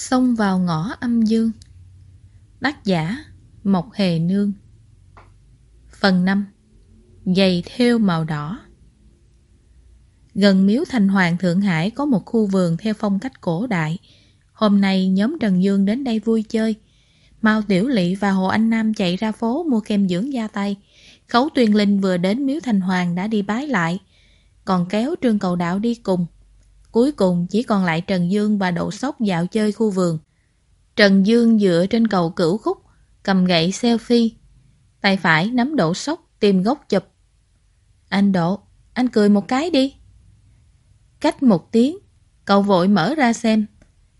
Xông vào ngõ âm dương Tác giả, Mộc Hề Nương Phần 5 Giày theo màu đỏ Gần miếu thành hoàng Thượng Hải có một khu vườn theo phong cách cổ đại. Hôm nay nhóm Trần Dương đến đây vui chơi. Mao Tiểu Lị và Hồ Anh Nam chạy ra phố mua kem dưỡng da tay. Khấu Tuyên Linh vừa đến miếu thành hoàng đã đi bái lại. Còn kéo Trương Cầu Đạo đi cùng. Cuối cùng chỉ còn lại Trần Dương và Đậu Sóc dạo chơi khu vườn. Trần Dương dựa trên cầu cửu khúc, cầm gậy selfie. Tay phải nắm Đậu Sóc tìm góc chụp. Anh Đỗ, anh cười một cái đi. Cách một tiếng, cậu vội mở ra xem.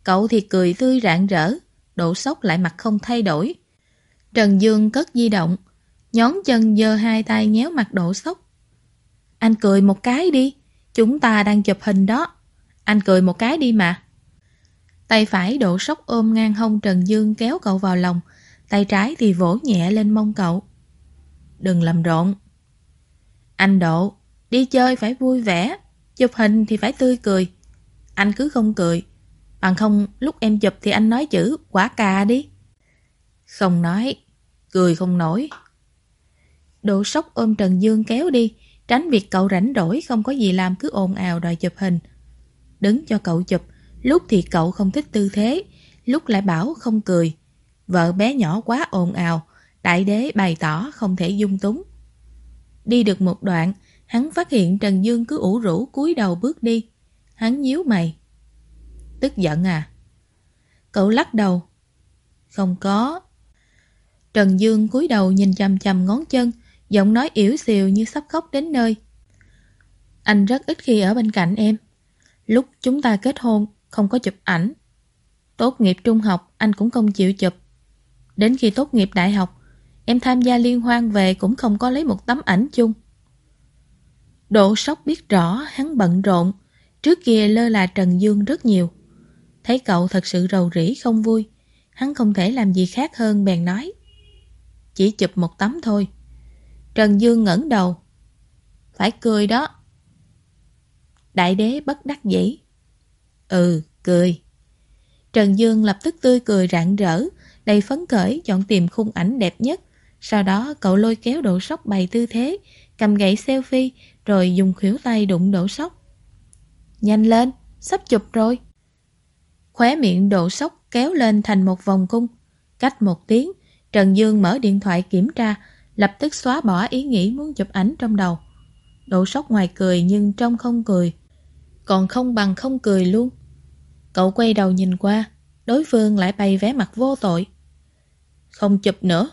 Cậu thì cười tươi rạng rỡ, Đậu Sóc lại mặt không thay đổi. Trần Dương cất di động, nhón chân giơ hai tay nhéo mặt Đậu Sóc. Anh cười một cái đi, chúng ta đang chụp hình đó. Anh cười một cái đi mà. Tay phải độ sốc ôm ngang hông Trần Dương kéo cậu vào lòng, tay trái thì vỗ nhẹ lên mông cậu. Đừng làm rộn. Anh Độ, đi chơi phải vui vẻ, chụp hình thì phải tươi cười. Anh cứ không cười, bằng không lúc em chụp thì anh nói chữ quả cà đi. Không nói, cười không nổi. Độ sốc ôm Trần Dương kéo đi, tránh việc cậu rảnh rỗi không có gì làm cứ ồn ào đòi chụp hình đứng cho cậu chụp, lúc thì cậu không thích tư thế, lúc lại bảo không cười. Vợ bé nhỏ quá ồn ào, đại đế bày tỏ không thể dung túng. Đi được một đoạn, hắn phát hiện Trần Dương cứ ủ rũ cúi đầu bước đi. Hắn nhíu mày. Tức giận à? Cậu lắc đầu. Không có. Trần Dương cúi đầu nhìn chằm chằm ngón chân, giọng nói yếu xìu như sắp khóc đến nơi. Anh rất ít khi ở bên cạnh em. Lúc chúng ta kết hôn, không có chụp ảnh. Tốt nghiệp trung học, anh cũng không chịu chụp. Đến khi tốt nghiệp đại học, em tham gia liên hoan về cũng không có lấy một tấm ảnh chung. Độ sốc biết rõ hắn bận rộn, trước kia lơ là Trần Dương rất nhiều. Thấy cậu thật sự rầu rĩ không vui, hắn không thể làm gì khác hơn bèn nói. Chỉ chụp một tấm thôi. Trần Dương ngẩng đầu. Phải cười đó. Đại đế bất đắc dĩ. Ừ, cười. Trần Dương lập tức tươi cười rạng rỡ, đầy phấn khởi chọn tìm khung ảnh đẹp nhất. Sau đó cậu lôi kéo độ sóc bày tư thế, cầm gậy selfie, rồi dùng khuỷu tay đụng độ sóc. Nhanh lên, sắp chụp rồi. Khóe miệng độ sóc kéo lên thành một vòng cung. Cách một tiếng, Trần Dương mở điện thoại kiểm tra, lập tức xóa bỏ ý nghĩ muốn chụp ảnh trong đầu. Độ sóc ngoài cười nhưng trong không cười, còn không bằng không cười luôn. Cậu quay đầu nhìn qua, đối phương lại bày vé mặt vô tội. Không chụp nữa.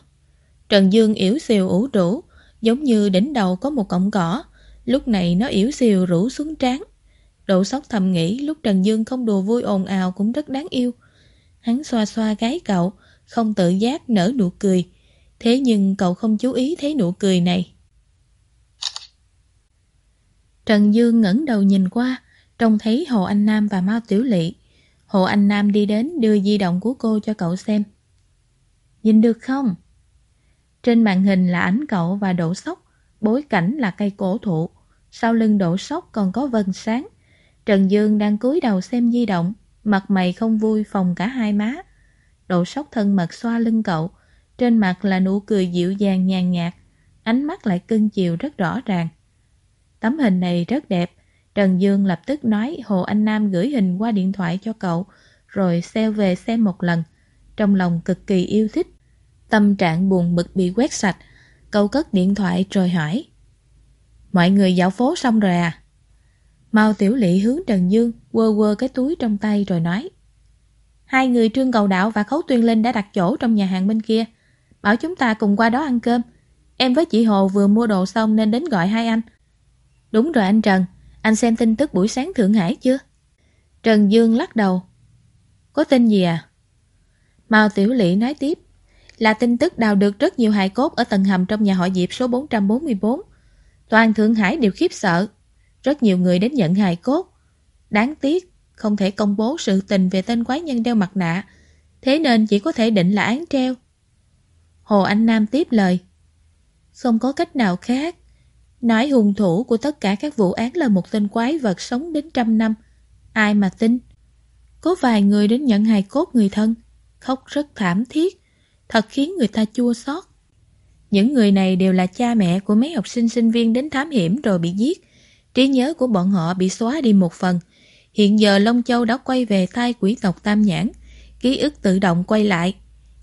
Trần Dương yếu xìu ủ rũ, giống như đỉnh đầu có một cọng cỏ, lúc này nó yếu xìu rủ xuống trán. Độ sóc thầm nghĩ lúc Trần Dương không đùa vui ồn ào cũng rất đáng yêu. Hắn xoa xoa gái cậu, không tự giác nở nụ cười. Thế nhưng cậu không chú ý thấy nụ cười này. Trần Dương ngẩng đầu nhìn qua, trông thấy Hồ Anh Nam và Mao Tiểu Lị. Hồ Anh Nam đi đến đưa di động của cô cho cậu xem. Nhìn được không? Trên màn hình là ảnh cậu và đổ sóc, bối cảnh là cây cổ thụ. Sau lưng đổ sóc còn có vân sáng. Trần Dương đang cúi đầu xem di động, mặt mày không vui phòng cả hai má. đổ sóc thân mật xoa lưng cậu, trên mặt là nụ cười dịu dàng nhàn nhạt, ánh mắt lại cưng chiều rất rõ ràng. Tấm hình này rất đẹp, Trần Dương lập tức nói Hồ Anh Nam gửi hình qua điện thoại cho cậu, rồi xe về xem một lần. Trong lòng cực kỳ yêu thích. Tâm trạng buồn bực bị quét sạch. Cậu cất điện thoại rồi hỏi. Mọi người dạo phố xong rồi à? Mao Tiểu Lị hướng Trần Dương, quơ quơ cái túi trong tay rồi nói. Hai người Trương Cầu Đạo và Khấu Tuyên Linh đã đặt chỗ trong nhà hàng bên kia. Bảo chúng ta cùng qua đó ăn cơm. Em với chị Hồ vừa mua đồ xong nên đến gọi hai anh. Đúng rồi anh Trần, anh xem tin tức buổi sáng Thượng Hải chưa? Trần Dương lắc đầu. Có tin gì à? Mao Tiểu Lị nói tiếp. Là tin tức đào được rất nhiều hài cốt ở tầng hầm trong nhà họ Diệp số 444. Toàn Thượng Hải đều khiếp sợ. Rất nhiều người đến nhận hài cốt. Đáng tiếc, không thể công bố sự tình về tên quái nhân đeo mặt nạ. Thế nên chỉ có thể định là án treo. Hồ Anh Nam tiếp lời. Không có cách nào khác. Nói hung thủ của tất cả các vụ án là một tên quái vật sống đến trăm năm. Ai mà tin? Có vài người đến nhận hài cốt người thân, khóc rất thảm thiết, thật khiến người ta chua xót. Những người này đều là cha mẹ của mấy học sinh sinh viên đến thám hiểm rồi bị giết. Trí nhớ của bọn họ bị xóa đi một phần. Hiện giờ Long Châu đã quay về tay quỷ tộc Tam Nhãn, ký ức tự động quay lại.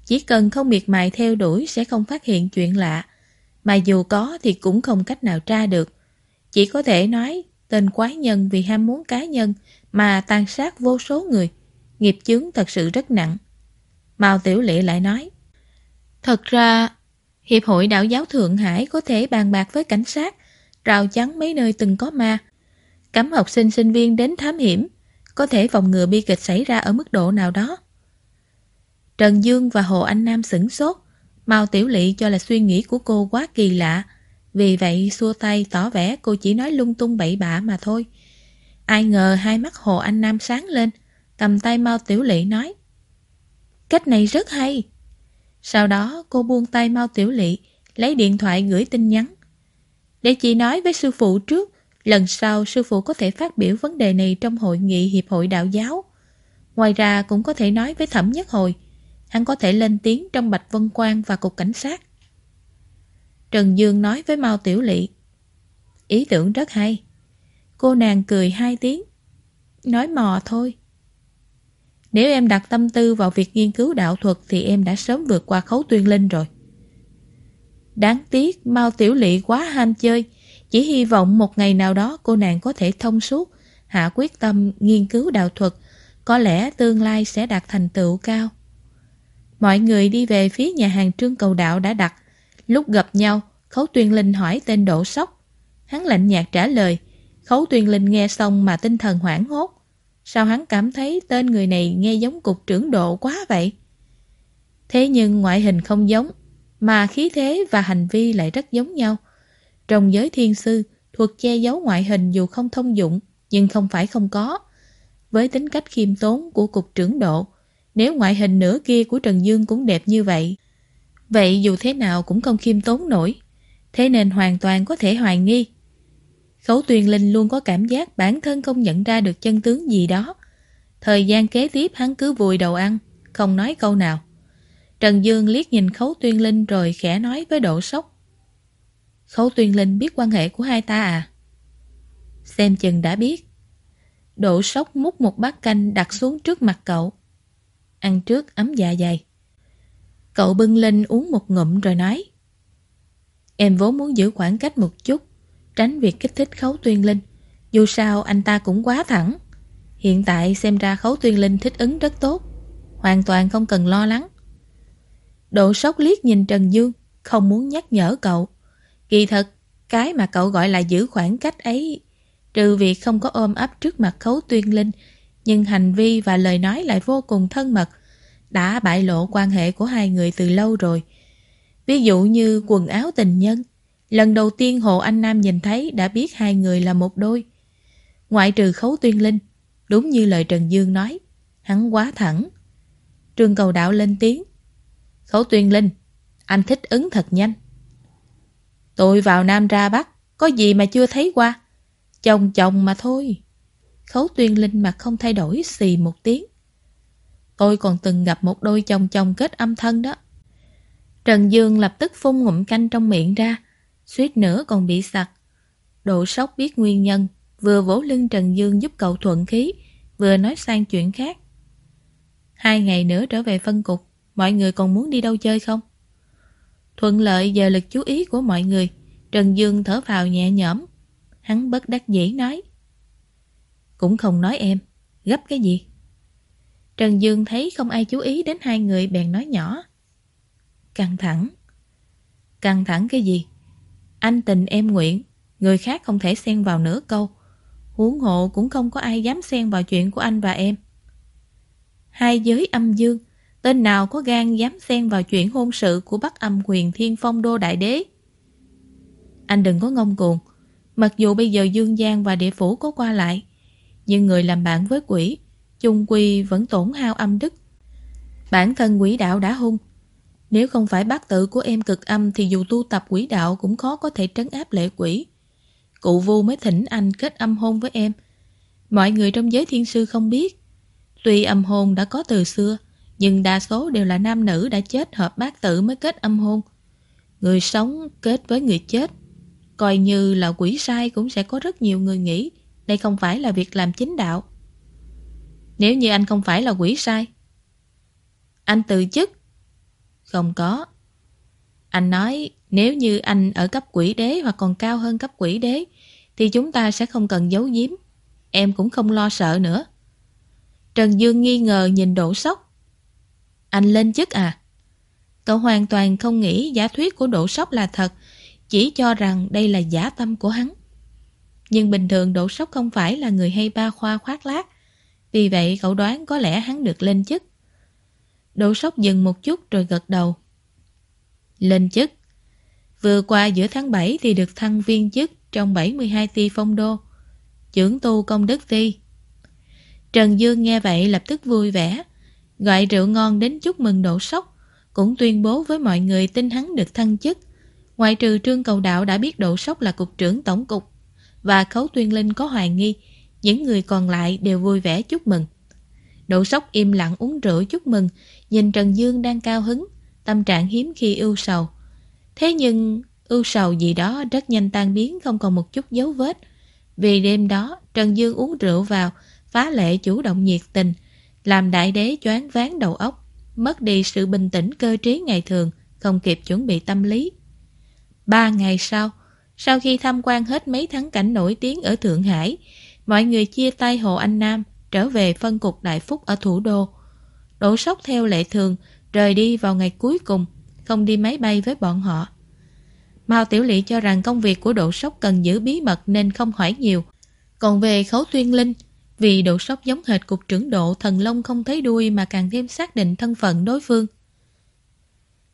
Chỉ cần không miệt mài theo đuổi sẽ không phát hiện chuyện lạ, mà dù có thì cũng không cách nào tra được. Chỉ có thể nói tên quái nhân vì ham muốn cá nhân mà tàn sát vô số người. Nghiệp chướng thật sự rất nặng. Mao Tiểu Lệ lại nói Thật ra, Hiệp hội đạo giáo Thượng Hải có thể bàn bạc với cảnh sát, rào chắn mấy nơi từng có ma, cấm học sinh sinh viên đến thám hiểm, có thể phòng ngừa bi kịch xảy ra ở mức độ nào đó. Trần Dương và Hồ Anh Nam sửng sốt, Mao Tiểu Lị cho là suy nghĩ của cô quá kỳ lạ, vì vậy xua tay tỏ vẻ cô chỉ nói lung tung bậy bạ mà thôi. Ai ngờ hai mắt Hồ Anh Nam sáng lên, cầm tay Mao Tiểu Lị nói Cách này rất hay. Sau đó cô buông tay Mao Tiểu Lị, lấy điện thoại gửi tin nhắn. Để chị nói với sư phụ trước, lần sau sư phụ có thể phát biểu vấn đề này trong hội nghị Hiệp hội Đạo giáo. Ngoài ra cũng có thể nói với Thẩm Nhất Hồi, hắn có thể lên tiếng trong Bạch Vân Quang và Cục Cảnh sát. Trần Dương nói với Mao Tiểu Lị, ý tưởng rất hay. Cô nàng cười hai tiếng, nói mò thôi. Nếu em đặt tâm tư vào việc nghiên cứu đạo thuật thì em đã sớm vượt qua khấu tuyên linh rồi. Đáng tiếc, Mao Tiểu Lị quá ham chơi, chỉ hy vọng một ngày nào đó cô nàng có thể thông suốt, hạ quyết tâm nghiên cứu đạo thuật, có lẽ tương lai sẽ đạt thành tựu cao. Mọi người đi về phía nhà hàng trương cầu đạo đã đặt. Lúc gặp nhau, Khấu Tuyên Linh hỏi tên Đỗ Sóc. Hắn lạnh nhạt trả lời. Khấu Tuyên Linh nghe xong mà tinh thần hoảng hốt. Sao hắn cảm thấy tên người này nghe giống cục trưởng độ quá vậy? Thế nhưng ngoại hình không giống, mà khí thế và hành vi lại rất giống nhau. Trong giới thiên sư, thuộc che giấu ngoại hình dù không thông dụng, nhưng không phải không có. Với tính cách khiêm tốn của cục trưởng độ, nếu ngoại hình nửa kia của Trần Dương cũng đẹp như vậy, vậy dù thế nào cũng không khiêm tốn nổi. Thế nên hoàn toàn có thể hoài nghi Khấu Tuyền Linh luôn có cảm giác bản thân không nhận ra được chân tướng gì đó. Thời gian kế tiếp hắn cứ vùi đầu ăn, không nói câu nào. Trần Dương liếc nhìn Khấu Tuyên Linh rồi khẽ nói với Độ Sốc. Khấu Tuyên Linh biết quan hệ của hai ta à? Xem chừng đã biết. Độ Sốc múc một bát canh đặt xuống trước mặt cậu. Ăn trước ấm dạ dày. Cậu bưng lên uống một ngụm rồi nói. Em vốn muốn giữ khoảng cách một chút tránh việc kích thích khấu tuyên linh. Dù sao anh ta cũng quá thẳng. Hiện tại xem ra khấu tuyên linh thích ứng rất tốt. Hoàn toàn không cần lo lắng. Độ sốc liếc nhìn Trần Dương, không muốn nhắc nhở cậu. Kỳ thật, cái mà cậu gọi là giữ khoảng cách ấy, trừ việc không có ôm ấp trước mặt khấu tuyên linh, nhưng hành vi và lời nói lại vô cùng thân mật, đã bại lộ quan hệ của hai người từ lâu rồi. Ví dụ như quần áo tình nhân, Lần đầu tiên Hồ Anh Nam nhìn thấy đã biết hai người là một đôi. Ngoại trừ khấu tuyên linh, đúng như lời Trần Dương nói, hắn quá thẳng. Trương cầu đạo lên tiếng. Khấu tuyên linh, anh thích ứng thật nhanh. Tôi vào Nam ra Bắc, có gì mà chưa thấy qua. Chồng chồng mà thôi. Khấu tuyên linh mặt không thay đổi xì một tiếng. Tôi còn từng gặp một đôi chồng chồng kết âm thân đó. Trần Dương lập tức phun ngụm canh trong miệng ra, suýt nữa còn bị sặc. Độ sốc biết nguyên nhân, vừa vỗ lưng Trần Dương giúp cậu thuận khí, vừa nói sang chuyện khác. Hai ngày nữa trở về phân cục, mọi người còn muốn đi đâu chơi không? Thuận lợi giờ lực chú ý của mọi người, Trần Dương thở vào nhẹ nhõm. Hắn bất đắc dĩ nói. Cũng không nói em, gấp cái gì? Trần Dương thấy không ai chú ý đến hai người bèn nói nhỏ. Căng thẳng. Căng thẳng cái gì? Anh tình em nguyện, người khác không thể xen vào nửa câu. Huống hộ cũng không có ai dám xen vào chuyện của anh và em. Hai giới âm dương, tên nào có gan dám xen vào chuyện hôn sự của Bắc âm quyền thiên phong đô đại đế. Anh đừng có ngông cuồng, mặc dù bây giờ Dương Giang và địa phủ có qua lại, nhưng người làm bạn với quỷ, chung quy vẫn tổn hao âm đức. Bản thân quỷ đạo đã hung, nếu không phải bác tự của em cực âm thì dù tu tập quỷ đạo cũng khó có thể trấn áp lệ quỷ. Cụ vu mới thỉnh anh kết âm hôn với em. Mọi người trong giới thiên sư không biết. Tuy âm hôn đã có từ xưa, nhưng đa số đều là nam nữ đã chết hợp bác tự mới kết âm hôn. Người sống kết với người chết. Coi như là quỷ sai cũng sẽ có rất nhiều người nghĩ đây không phải là việc làm chính đạo. Nếu như anh không phải là quỷ sai, anh từ chức. Không có. Anh nói nếu như anh ở cấp quỷ đế hoặc còn cao hơn cấp quỷ đế thì chúng ta sẽ không cần giấu giếm. Em cũng không lo sợ nữa. Trần Dương nghi ngờ nhìn Đỗ Sóc. Anh lên chức à? Cậu hoàn toàn không nghĩ giả thuyết của Đỗ Sóc là thật, chỉ cho rằng đây là giả tâm của hắn. Nhưng bình thường Đỗ Sóc không phải là người hay ba khoa khoác lác, vì vậy cậu đoán có lẽ hắn được lên chức. Đỗ Sóc dừng một chút rồi gật đầu. Lên chức. Vừa qua giữa tháng 7 thì được thăng viên chức trong 72 ti phong đô. Trưởng tu công đức ti. Trần Dương nghe vậy lập tức vui vẻ, gọi rượu ngon đến chúc mừng Đỗ Sóc, cũng tuyên bố với mọi người tin hắn được thăng chức. Ngoại trừ Trương Cầu Đạo đã biết Đỗ Sóc là cục trưởng tổng cục và Khấu Tuyên Linh có hoài nghi, những người còn lại đều vui vẻ chúc mừng. Đỗ Sóc im lặng uống rượu chúc mừng, nhìn Trần Dương đang cao hứng, tâm trạng hiếm khi ưu sầu. Thế nhưng ưu sầu gì đó rất nhanh tan biến không còn một chút dấu vết. Vì đêm đó Trần Dương uống rượu vào, phá lệ chủ động nhiệt tình, làm đại đế choáng váng đầu óc, mất đi sự bình tĩnh cơ trí ngày thường, không kịp chuẩn bị tâm lý. Ba ngày sau, sau khi tham quan hết mấy thắng cảnh nổi tiếng ở Thượng Hải, mọi người chia tay Hồ Anh Nam, trở về phân cục Đại Phúc ở thủ đô. Đỗ Sóc theo lệ thường, rời đi vào ngày cuối cùng, không đi máy bay với bọn họ. Mao Tiểu Lị cho rằng công việc của Đỗ Sóc cần giữ bí mật nên không hỏi nhiều. Còn về Khấu Tuyên Linh, vì Đỗ Sóc giống hệt cục trưởng độ thần long không thấy đuôi mà càng thêm xác định thân phận đối phương.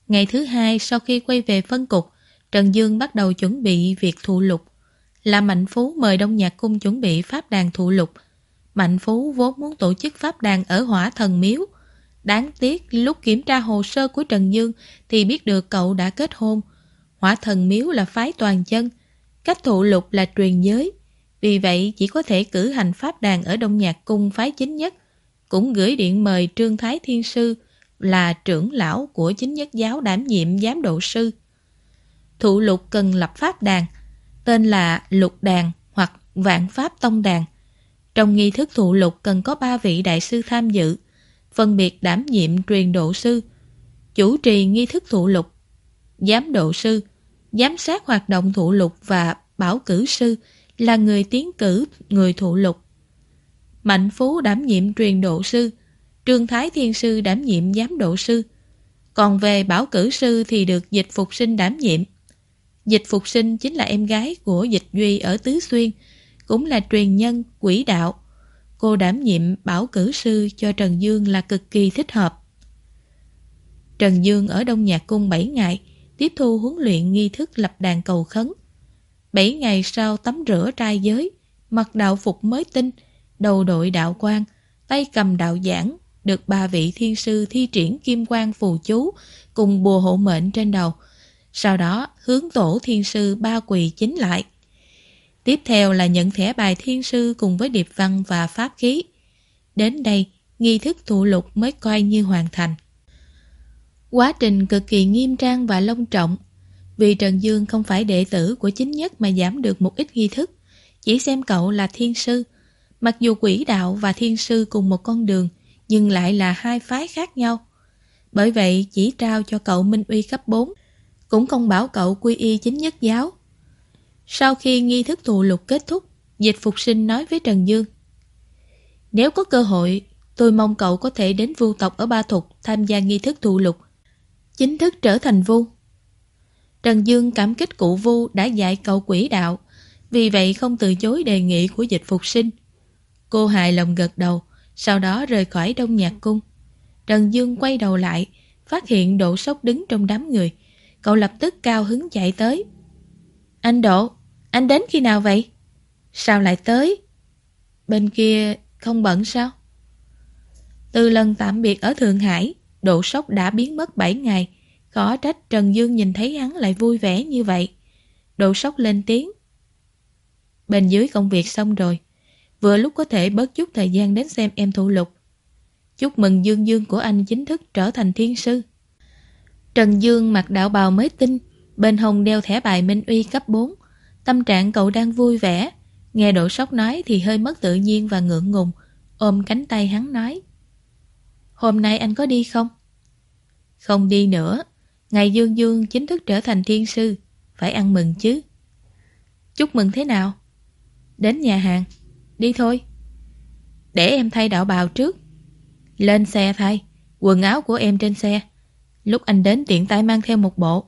Ngày thứ hai sau khi quay về phân cục, Trần Dương bắt đầu chuẩn bị việc thụ lục. Là Mạnh Phú mời Đông Nhạc Cung chuẩn bị pháp đàn thụ lục. Mạnh Phú vốn muốn tổ chức pháp đàn ở hỏa thần miếu. Đáng tiếc lúc kiểm tra hồ sơ của Trần Dương thì biết được cậu đã kết hôn. Hỏa thần miếu là phái toàn chân, cách thụ lục là truyền giới. Vì vậy chỉ có thể cử hành pháp đàn ở Đông Nhạc Cung phái chính nhất. Cũng gửi điện mời Trương Thái Thiên Sư là trưởng lão của chính nhất giáo đảm nhiệm giám độ sư. Thụ lục cần lập pháp đàn, tên là lục đàn hoặc vạn pháp tông đàn. Trong nghi thức thụ lục cần có ba vị đại sư tham dự, phân biệt đảm nhiệm truyền độ sư, chủ trì nghi thức thụ lục, giám độ sư, giám sát hoạt động thụ lục và bảo cử sư là người tiến cử người thụ lục. Mạnh Phú đảm nhiệm truyền độ sư, Trương Thái Thiên Sư đảm nhiệm giám độ sư. Còn về bảo cử sư thì được dịch phục sinh đảm nhiệm. Dịch Phục Sinh chính là em gái của Dịch Duy ở Tứ Xuyên, cũng là truyền nhân, quỷ đạo. Cô đảm nhiệm bảo cử sư cho Trần Dương là cực kỳ thích hợp. Trần Dương ở Đông Nhạc Cung 7 ngày, tiếp thu huấn luyện nghi thức lập đàn cầu khấn. 7 ngày sau tắm rửa trai giới, mặc đạo phục mới tinh, đầu đội đạo quan, tay cầm đạo giảng, được ba vị thiên sư thi triển kim quan phù chú cùng bùa hộ mệnh trên đầu, sau đó hướng tổ thiên sư ba quỳ chính lại. Tiếp theo là nhận thẻ bài thiên sư cùng với điệp văn và pháp khí. Đến đây, nghi thức thụ lục mới coi như hoàn thành. Quá trình cực kỳ nghiêm trang và long trọng. Vì Trần Dương không phải đệ tử của chính nhất mà giảm được một ít nghi thức, chỉ xem cậu là thiên sư. Mặc dù quỷ đạo và thiên sư cùng một con đường, nhưng lại là hai phái khác nhau. Bởi vậy chỉ trao cho cậu Minh Uy cấp 4 cũng không bảo cậu quy y chính nhất giáo. Sau khi nghi thức thù lục kết thúc, dịch phục sinh nói với Trần Dương. Nếu có cơ hội, tôi mong cậu có thể đến vu tộc ở Ba Thục tham gia nghi thức thù lục, chính thức trở thành vu. Trần Dương cảm kích cụ vu đã dạy cậu quỷ đạo, vì vậy không từ chối đề nghị của dịch phục sinh. Cô hài lòng gật đầu, sau đó rời khỏi đông nhạc cung. Trần Dương quay đầu lại, phát hiện độ sốc đứng trong đám người, Cậu lập tức cao hứng chạy tới. Anh Độ, anh đến khi nào vậy? Sao lại tới? Bên kia không bận sao? Từ lần tạm biệt ở Thượng Hải, độ sốc đã biến mất 7 ngày. Khó trách Trần Dương nhìn thấy hắn lại vui vẻ như vậy. Độ sốc lên tiếng. Bên dưới công việc xong rồi. Vừa lúc có thể bớt chút thời gian đến xem em thụ lục. Chúc mừng Dương Dương của anh chính thức trở thành thiên sư. Trần Dương mặc đạo bào mới tinh, bên hông đeo thẻ bài Minh Uy cấp 4. Tâm trạng cậu đang vui vẻ. Nghe Đỗ Sóc nói thì hơi mất tự nhiên và ngượng ngùng. Ôm cánh tay hắn nói. Hôm nay anh có đi không? Không đi nữa. Ngày Dương Dương chính thức trở thành thiên sư. Phải ăn mừng chứ. Chúc mừng thế nào? Đến nhà hàng. Đi thôi. Để em thay đạo bào trước. Lên xe thay. Quần áo của em trên xe. Lúc anh đến tiện tay mang theo một bộ.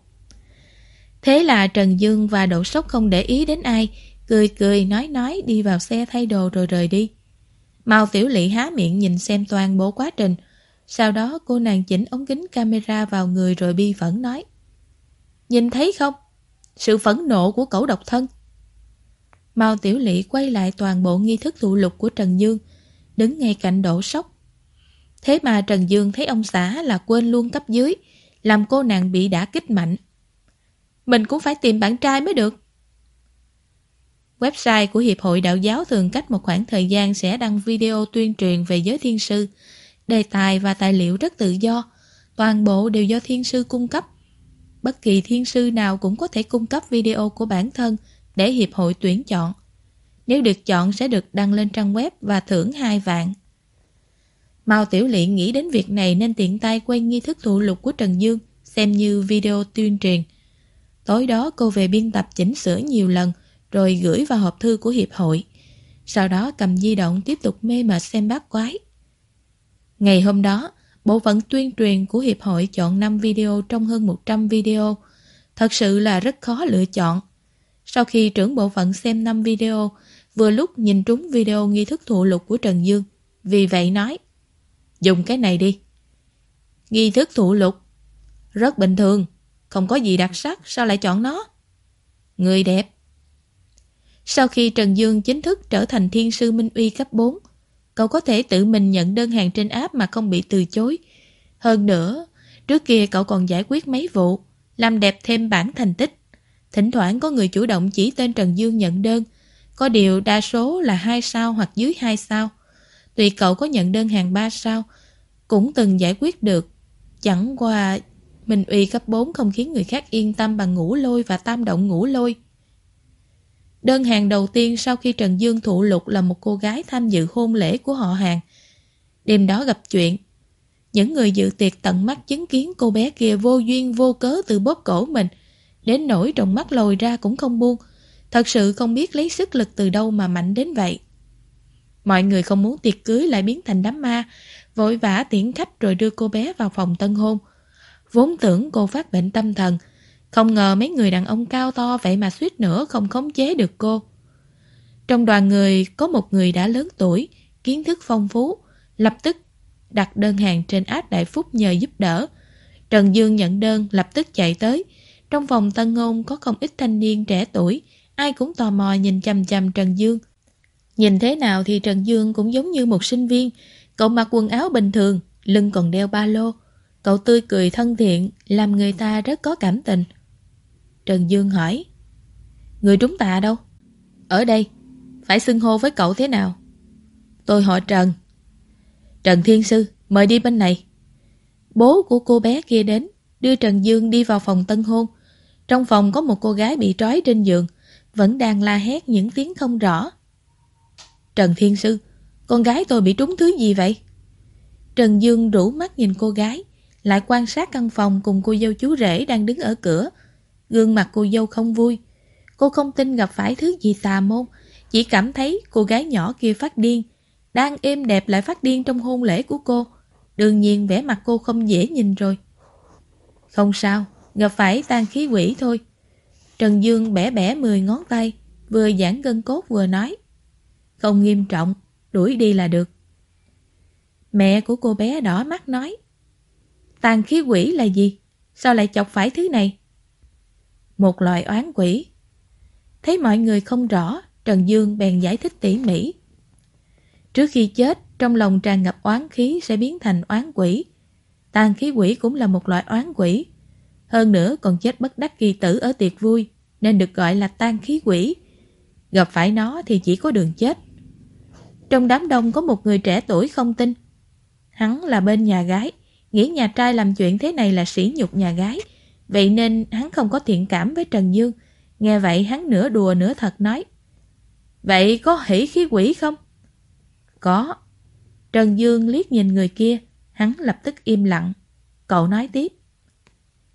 Thế là Trần Dương và Đậu Sốc không để ý đến ai, cười cười nói nói đi vào xe thay đồ rồi rời đi. Mao Tiểu Lị há miệng nhìn xem toàn bộ quá trình. Sau đó cô nàng chỉnh ống kính camera vào người rồi bi phẫn nói. Nhìn thấy không? Sự phẫn nộ của cậu độc thân. Mao Tiểu Lị quay lại toàn bộ nghi thức thụ lục của Trần Dương, đứng ngay cạnh đổ sốc. Thế mà Trần Dương thấy ông xã là quên luôn cấp dưới, làm cô nàng bị đả kích mạnh. Mình cũng phải tìm bạn trai mới được. Website của Hiệp hội Đạo giáo thường cách một khoảng thời gian sẽ đăng video tuyên truyền về giới thiên sư. Đề tài và tài liệu rất tự do, toàn bộ đều do thiên sư cung cấp. Bất kỳ thiên sư nào cũng có thể cung cấp video của bản thân để Hiệp hội tuyển chọn. Nếu được chọn sẽ được đăng lên trang web và thưởng 2 vạn. Mao Tiểu Liện nghĩ đến việc này nên tiện tay quay nghi thức thụ lục của Trần Dương xem như video tuyên truyền. Tối đó cô về biên tập chỉnh sửa nhiều lần rồi gửi vào hộp thư của Hiệp hội. Sau đó cầm di động tiếp tục mê mệt xem bát quái. Ngày hôm đó, bộ phận tuyên truyền của Hiệp hội chọn 5 video trong hơn 100 video. Thật sự là rất khó lựa chọn. Sau khi trưởng bộ phận xem 5 video, vừa lúc nhìn trúng video nghi thức thụ lục của Trần Dương. Vì vậy nói, dùng cái này đi. Nghi thức thụ lục. Rất bình thường, không có gì đặc sắc, sao lại chọn nó? Người đẹp. Sau khi Trần Dương chính thức trở thành thiên sư Minh Uy cấp 4, cậu có thể tự mình nhận đơn hàng trên app mà không bị từ chối. Hơn nữa, trước kia cậu còn giải quyết mấy vụ, làm đẹp thêm bản thành tích. Thỉnh thoảng có người chủ động chỉ tên Trần Dương nhận đơn, có điều đa số là 2 sao hoặc dưới 2 sao. Tùy cậu có nhận đơn hàng 3 sao, cũng từng giải quyết được. Chẳng qua mình Uy cấp 4 không khiến người khác yên tâm bằng ngủ lôi và tam động ngủ lôi. Đơn hàng đầu tiên sau khi Trần Dương thụ lục là một cô gái tham dự hôn lễ của họ hàng. Đêm đó gặp chuyện. Những người dự tiệc tận mắt chứng kiến cô bé kia vô duyên vô cớ từ bóp cổ mình, đến nỗi trong mắt lồi ra cũng không buông. Thật sự không biết lấy sức lực từ đâu mà mạnh đến vậy. Mọi người không muốn tiệc cưới lại biến thành đám ma, vội vã tiễn khách rồi đưa cô bé vào phòng tân hôn. Vốn tưởng cô phát bệnh tâm thần, không ngờ mấy người đàn ông cao to vậy mà suýt nữa không khống chế được cô. Trong đoàn người có một người đã lớn tuổi, kiến thức phong phú, lập tức đặt đơn hàng trên app Đại Phúc nhờ giúp đỡ. Trần Dương nhận đơn lập tức chạy tới. Trong phòng tân ngôn có không ít thanh niên trẻ tuổi, ai cũng tò mò nhìn chăm chăm Trần Dương. Nhìn thế nào thì Trần Dương cũng giống như một sinh viên, cậu mặc quần áo bình thường, lưng còn đeo ba lô. Cậu tươi cười thân thiện, làm người ta rất có cảm tình. Trần Dương hỏi Người trúng tạ đâu? Ở đây Phải xưng hô với cậu thế nào? Tôi họ Trần Trần Thiên Sư Mời đi bên này Bố của cô bé kia đến Đưa Trần Dương đi vào phòng tân hôn Trong phòng có một cô gái bị trói trên giường Vẫn đang la hét những tiếng không rõ Trần Thiên Sư Con gái tôi bị trúng thứ gì vậy? Trần Dương rủ mắt nhìn cô gái Lại quan sát căn phòng cùng cô dâu chú rể đang đứng ở cửa Gương mặt cô dâu không vui. Cô không tin gặp phải thứ gì tà môn, chỉ cảm thấy cô gái nhỏ kia phát điên. Đang êm đẹp lại phát điên trong hôn lễ của cô. Đương nhiên vẻ mặt cô không dễ nhìn rồi. Không sao, gặp phải tan khí quỷ thôi. Trần Dương bẻ bẻ 10 ngón tay, vừa giãn gân cốt vừa nói. Không nghiêm trọng, đuổi đi là được. Mẹ của cô bé đỏ mắt nói. Tàn khí quỷ là gì? Sao lại chọc phải thứ này? một loại oán quỷ. Thấy mọi người không rõ, Trần Dương bèn giải thích tỉ mỉ. Trước khi chết, trong lòng tràn ngập oán khí sẽ biến thành oán quỷ. Tàn khí quỷ cũng là một loại oán quỷ. Hơn nữa còn chết bất đắc kỳ tử ở tiệc vui, nên được gọi là tan khí quỷ. Gặp phải nó thì chỉ có đường chết. Trong đám đông có một người trẻ tuổi không tin. Hắn là bên nhà gái, nghĩ nhà trai làm chuyện thế này là sỉ nhục nhà gái. Vậy nên hắn không có thiện cảm với Trần Dương. Nghe vậy hắn nửa đùa nửa thật nói. Vậy có hỷ khí quỷ không? Có. Trần Dương liếc nhìn người kia, hắn lập tức im lặng. Cậu nói tiếp.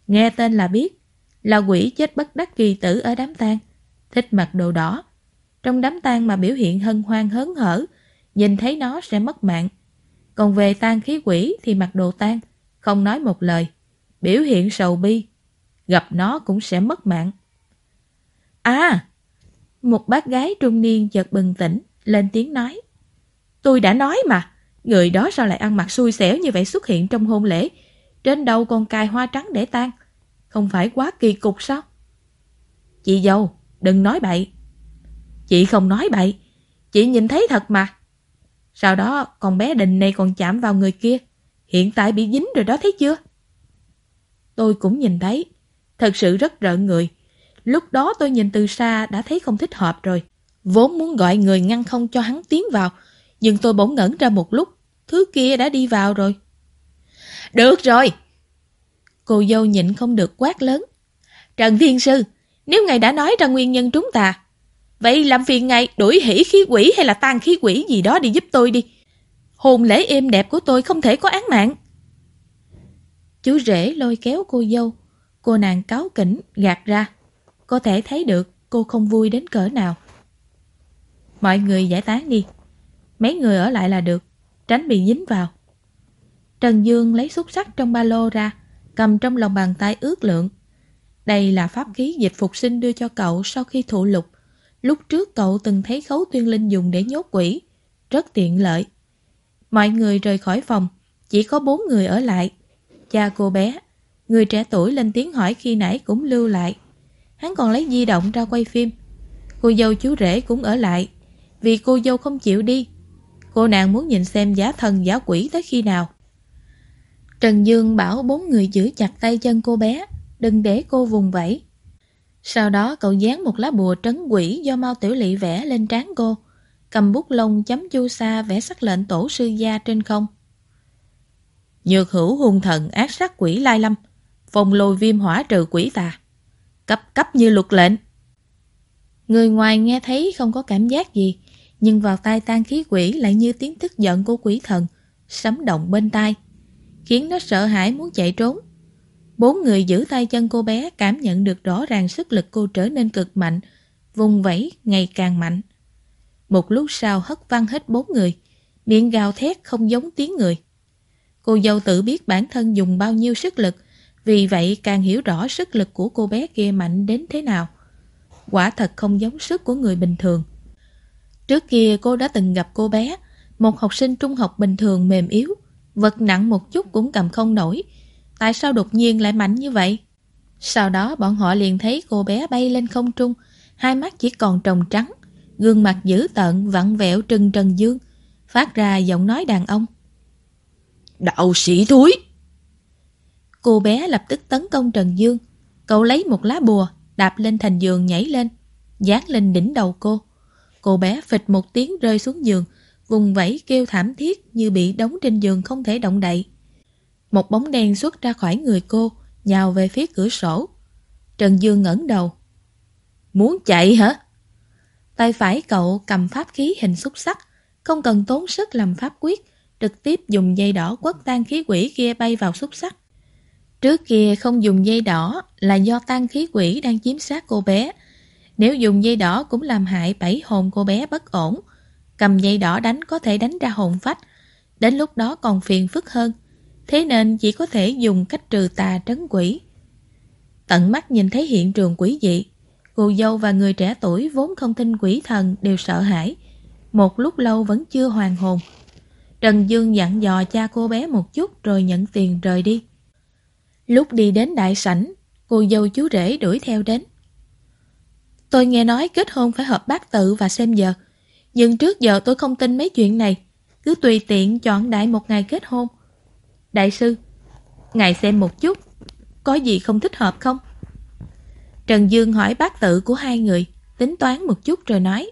Nghe tên là biết, là quỷ chết bất đắc kỳ tử ở đám tang, thích mặc đồ đỏ. Trong đám tang mà biểu hiện hân hoan hớn hở, nhìn thấy nó sẽ mất mạng. Còn về tang khí quỷ thì mặc đồ tang, không nói một lời, biểu hiện sầu bi, gặp nó cũng sẽ mất mạng. À! Một bác gái trung niên chợt bừng tỉnh, lên tiếng nói. Tôi đã nói mà, người đó sao lại ăn mặc xui xẻo như vậy xuất hiện trong hôn lễ, trên đầu còn cài hoa trắng để tan. Không phải quá kỳ cục sao? Chị dâu, đừng nói bậy. Chị không nói bậy, chị nhìn thấy thật mà. Sau đó con bé đình này còn chạm vào người kia, hiện tại bị dính rồi đó thấy chưa? Tôi cũng nhìn thấy, thật sự rất rợn người. Lúc đó tôi nhìn từ xa đã thấy không thích hợp rồi. Vốn muốn gọi người ngăn không cho hắn tiến vào, nhưng tôi bỗng ngẩn ra một lúc, thứ kia đã đi vào rồi. Được rồi! Cô dâu nhịn không được quát lớn. Trần Thiên Sư, nếu ngài đã nói ra nguyên nhân chúng ta, vậy làm phiền ngài đuổi hỉ khí quỷ hay là tan khí quỷ gì đó đi giúp tôi đi. Hồn lễ êm đẹp của tôi không thể có án mạng. Chú rể lôi kéo cô dâu, cô nàng cáo kỉnh gạt ra. Có thể thấy được cô không vui đến cỡ nào. Mọi người giải tán đi. Mấy người ở lại là được, tránh bị dính vào. Trần Dương lấy xúc sắc trong ba lô ra, cầm trong lòng bàn tay ước lượng. Đây là pháp khí dịch phục sinh đưa cho cậu sau khi thụ lục. Lúc trước cậu từng thấy khấu tuyên linh dùng để nhốt quỷ. Rất tiện lợi. Mọi người rời khỏi phòng, chỉ có bốn người ở lại. Cha cô bé, người trẻ tuổi lên tiếng hỏi khi nãy cũng lưu lại. Hắn còn lấy di động ra quay phim. Cô dâu chú rể cũng ở lại, vì cô dâu không chịu đi. Cô nàng muốn nhìn xem giá thần giá quỷ tới khi nào. Trần Dương bảo bốn người giữ chặt tay chân cô bé, đừng để cô vùng vẫy. Sau đó cậu dán một lá bùa trấn quỷ do Mao Tiểu Lị vẽ lên trán cô, cầm bút lông chấm chu sa vẽ sắc lệnh tổ sư gia trên không. Nhược hữu hung thần ác sát quỷ lai lâm, phòng lôi viêm hỏa trừ quỷ tà. Cấp cấp như luật lệnh. Người ngoài nghe thấy không có cảm giác gì, nhưng vào tai tan khí quỷ lại như tiếng tức giận của quỷ thần, sấm động bên tai khiến nó sợ hãi muốn chạy trốn. Bốn người giữ tay chân cô bé cảm nhận được rõ ràng sức lực cô trở nên cực mạnh, vùng vẫy ngày càng mạnh. Một lúc sau hất văng hết bốn người, miệng gào thét không giống tiếng người. Cô dâu tự biết bản thân dùng bao nhiêu sức lực, vì vậy càng hiểu rõ sức lực của cô bé kia mạnh đến thế nào. Quả thật không giống sức của người bình thường. Trước kia cô đã từng gặp cô bé, một học sinh trung học bình thường mềm yếu, vật nặng một chút cũng cầm không nổi. Tại sao đột nhiên lại mạnh như vậy? Sau đó bọn họ liền thấy cô bé bay lên không trung, hai mắt chỉ còn trồng trắng, gương mặt dữ tợn vặn vẹo trừng trần dương, phát ra giọng nói đàn ông. Đạo sĩ thúi! Cô bé lập tức tấn công Trần Dương. Cậu lấy một lá bùa, đạp lên thành giường nhảy lên, dán lên đỉnh đầu cô. Cô bé phịch một tiếng rơi xuống giường, vùng vẫy kêu thảm thiết như bị đóng trên giường không thể động đậy. Một bóng đen xuất ra khỏi người cô, nhào về phía cửa sổ. Trần Dương ngẩng đầu. Muốn chạy hả? Tay phải cậu cầm pháp khí hình xúc sắc, không cần tốn sức làm pháp quyết, trực tiếp dùng dây đỏ quất tan khí quỷ kia bay vào xúc sắc. Trước kia không dùng dây đỏ là do tan khí quỷ đang chiếm sát cô bé. Nếu dùng dây đỏ cũng làm hại bảy hồn cô bé bất ổn, Cầm dây đỏ đánh có thể đánh ra hồn phách, đến lúc đó còn phiền phức hơn. Thế nên chỉ có thể dùng cách trừ tà trấn quỷ. Tận mắt nhìn thấy hiện trường quỷ dị, cô dâu và người trẻ tuổi vốn không tin quỷ thần đều sợ hãi. Một lúc lâu vẫn chưa hoàn hồn. Trần Dương dặn dò cha cô bé một chút rồi nhận tiền rời đi. Lúc đi đến đại sảnh, cô dâu chú rể đuổi theo đến. Tôi nghe nói kết hôn phải hợp bát tự và xem giờ. Nhưng trước giờ tôi không tin mấy chuyện này Cứ tùy tiện chọn đại một ngày kết hôn Đại sư, Ngài xem một chút, Có gì không thích hợp không Trần Dương hỏi bác tự của hai người, Tính toán một chút rồi nói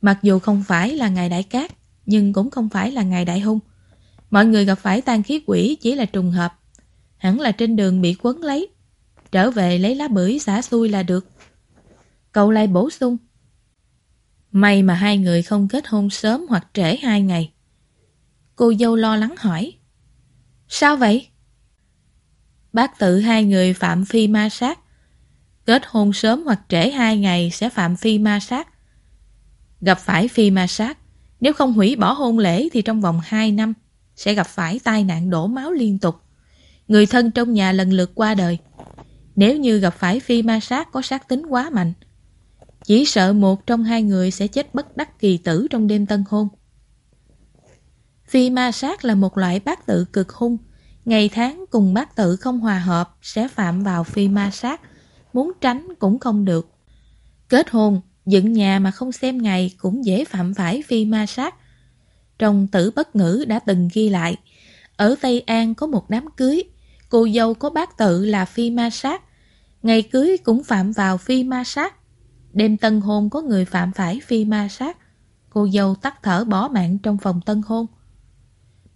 Mặc dù không phải là ngày đại cát, Nhưng cũng không phải là ngày đại hung Mọi người gặp phải tan khí quỷ chỉ là trùng hợp. Hẳn là trên đường bị quấn lấy. Trở về lấy lá bưởi xả xuôi là được. Cậu lại bổ sung. May mà hai người không kết hôn sớm hoặc trễ hai ngày. Cô dâu lo lắng hỏi. Sao vậy? Bác tự hai người phạm phi ma sát. Kết hôn sớm hoặc trễ hai ngày sẽ phạm phi ma sát. Gặp phải phi ma sát, nếu không hủy bỏ hôn lễ thì trong vòng 2 năm sẽ gặp phải tai nạn đổ máu liên tục. Người thân trong nhà lần lượt qua đời. Nếu như gặp phải phi ma sát có sát tính quá mạnh, chỉ sợ một trong hai người sẽ chết bất đắc kỳ tử trong đêm tân hôn. Phi ma sát là một loại bát tự cực hung. Ngày tháng cùng bát tự không hòa hợp sẽ phạm vào phi ma sát. Muốn tránh cũng không được. Kết hôn, dựng nhà mà không xem ngày cũng dễ phạm phải phi ma sát. Trong tử bất ngữ đã từng ghi lại, ở Tây An có một đám cưới, cô dâu có bát tự là phi ma sát. Ngày cưới cũng phạm vào phi ma sát. Đêm tân hôn có người phạm phải phi ma sát. Cô dâu tắt thở bỏ mạng trong phòng tân hôn.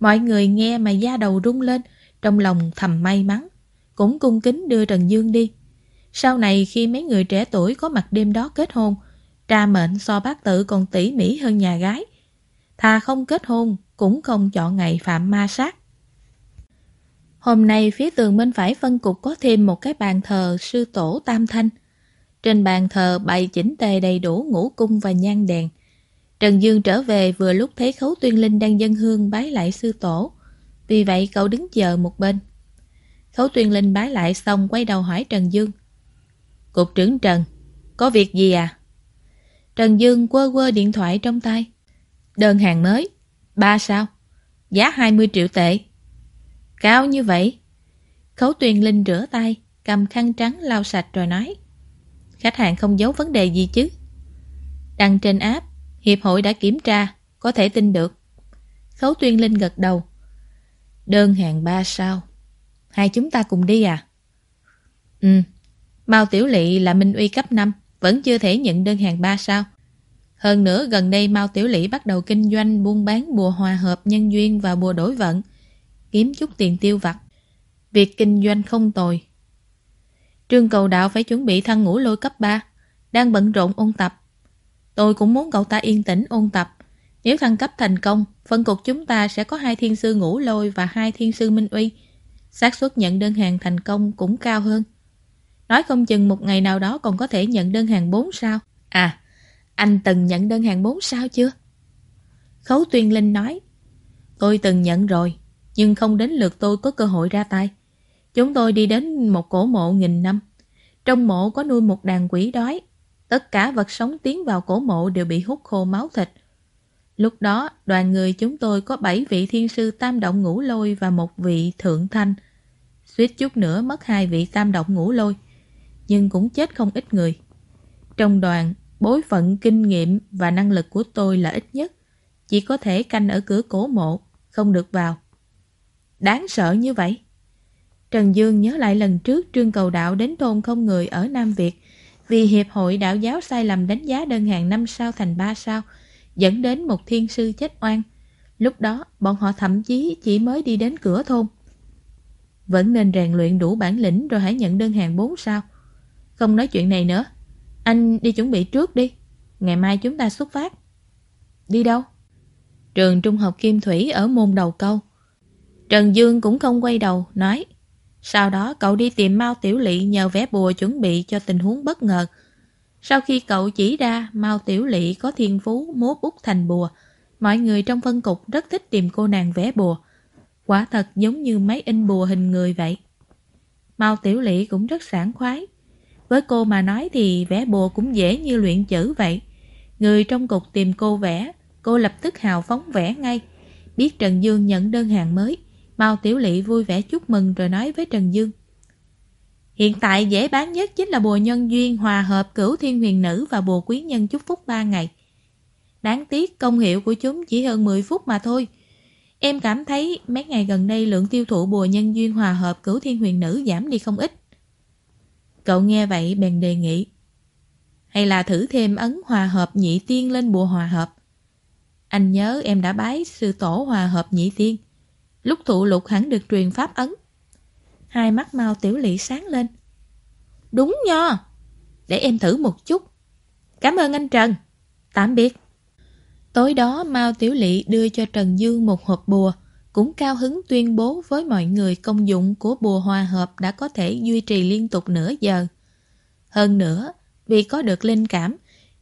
Mọi người nghe mà da đầu rung lên, trong lòng thầm may mắn, cũng cung kính đưa Trần Dương đi. Sau này khi mấy người trẻ tuổi có mặt đêm đó kết hôn, tra mệnh so bác tự còn tỉ mỉ hơn nhà gái. Thà không kết hôn, cũng không chọn ngày phạm ma sát. Hôm nay phía tường bên phải phân cục có thêm một cái bàn thờ sư tổ Tam Thanh. Trên bàn thờ bày chỉnh tề đầy đủ ngũ cung và nhang đèn. Trần Dương trở về vừa lúc thấy Khấu Tuyên Linh đang dân hương bái lại sư tổ. Vì vậy cậu đứng chờ một bên. Khấu Tuyên Linh bái lại xong quay đầu hỏi Trần Dương. Cục trưởng Trần, có việc gì à? Trần Dương quơ quơ điện thoại trong tay. Đơn hàng mới, ba sao, giá 20 triệu tệ. Cao như vậy? Khấu Tuyên Linh rửa tay, cầm khăn trắng lau sạch rồi nói. Khách hàng không giấu vấn đề gì chứ? Đăng trên app, Hiệp hội đã kiểm tra, có thể tin được. Khấu Tuyên Linh gật đầu. Đơn hàng ba sao. Hai chúng ta cùng đi à? Ừ. Mao Tiểu Lị là Minh Uy cấp 5, vẫn chưa thể nhận đơn hàng ba sao. Hơn nữa gần đây Mao Tiểu Lị bắt đầu kinh doanh buôn bán bùa hòa hợp nhân duyên và bùa đổi vận, kiếm chút tiền tiêu vặt. Việc kinh doanh không tồi. Trương Cầu Đạo phải chuẩn bị thăng ngũ lôi cấp 3, đang bận rộn ôn tập. Tôi cũng muốn cậu ta yên tĩnh ôn tập. Nếu thăng cấp thành công, phân cục chúng ta sẽ có hai thiên sư ngũ lôi và hai thiên sư minh uy. xác suất nhận đơn hàng thành công cũng cao hơn. Nói không chừng một ngày nào đó còn có thể nhận đơn hàng 4 sao. À, anh từng nhận đơn hàng 4 sao chưa? Khấu Tuyên Linh nói, tôi từng nhận rồi, nhưng không đến lượt tôi có cơ hội ra tay. Chúng tôi đi đến một cổ mộ nghìn năm. Trong mộ có nuôi một đàn quỷ đói. Tất cả vật sống tiến vào cổ mộ đều bị hút khô máu thịt. Lúc đó, đoàn người chúng tôi có 7 vị thiên sư tam động ngũ lôi và một vị thượng thanh. Suýt chút nữa mất hai vị tam động ngũ lôi, nhưng cũng chết không ít người. Trong đoàn, bối phận kinh nghiệm và năng lực của tôi là ít nhất. Chỉ có thể canh ở cửa cổ mộ, không được vào. Đáng sợ như vậy. Trần Dương nhớ lại lần trước Trương Cầu Đạo đến thôn không người ở Nam Việt vì Hiệp hội đạo giáo sai lầm đánh giá đơn hàng 5 sao thành 3 sao dẫn đến một thiên sư chết oan. Lúc đó, bọn họ thậm chí chỉ mới đi đến cửa thôn. Vẫn nên rèn luyện đủ bản lĩnh rồi hãy nhận đơn hàng 4 sao. Không nói chuyện này nữa. Anh đi chuẩn bị trước đi. Ngày mai chúng ta xuất phát. Đi đâu? Trường Trung học Kim Thủy ở môn đầu câu. Trần Dương cũng không quay đầu, nói sau đó cậu đi tìm Mao Tiểu Lị nhờ vẽ bùa chuẩn bị cho tình huống bất ngờ. Sau khi cậu chỉ ra Mao Tiểu Lị có thiên phú múa bút thành bùa, mọi người trong phân cục rất thích tìm cô nàng vẽ bùa. Quả thật giống như máy in bùa hình người vậy. Mao Tiểu Lị cũng rất sảng khoái. Với cô mà nói thì vẽ bùa cũng dễ như luyện chữ vậy. Người trong cục tìm cô vẽ, cô lập tức hào phóng vẽ ngay. Biết Trần Dương nhận đơn hàng mới, Mao Tiểu Lị vui vẻ chúc mừng rồi nói với Trần Dương. Hiện tại dễ bán nhất chính là bùa nhân duyên hòa hợp cửu thiên huyền nữ và bùa quý nhân chúc phúc 3 ngày. Đáng tiếc công hiệu của chúng chỉ hơn 10 phút mà thôi. Em cảm thấy mấy ngày gần đây lượng tiêu thụ bùa nhân duyên hòa hợp cửu thiên huyền nữ giảm đi không ít. Cậu nghe vậy bèn đề nghị. Hay là thử thêm ấn hòa hợp nhị tiên lên bùa hòa hợp. Anh nhớ em đã bái sư tổ hòa hợp nhị tiên lúc thụ lục hẳn được truyền pháp ấn. Hai mắt Mao Tiểu lỵ sáng lên. Đúng nha, để em thử một chút. Cảm ơn anh Trần. Tạm biệt. Tối đó Mao Tiểu Lị đưa cho Trần Dương một hộp bùa, cũng cao hứng tuyên bố với mọi người công dụng của bùa hòa hợp đã có thể duy trì liên tục nửa giờ. Hơn nữa, vì có được linh cảm,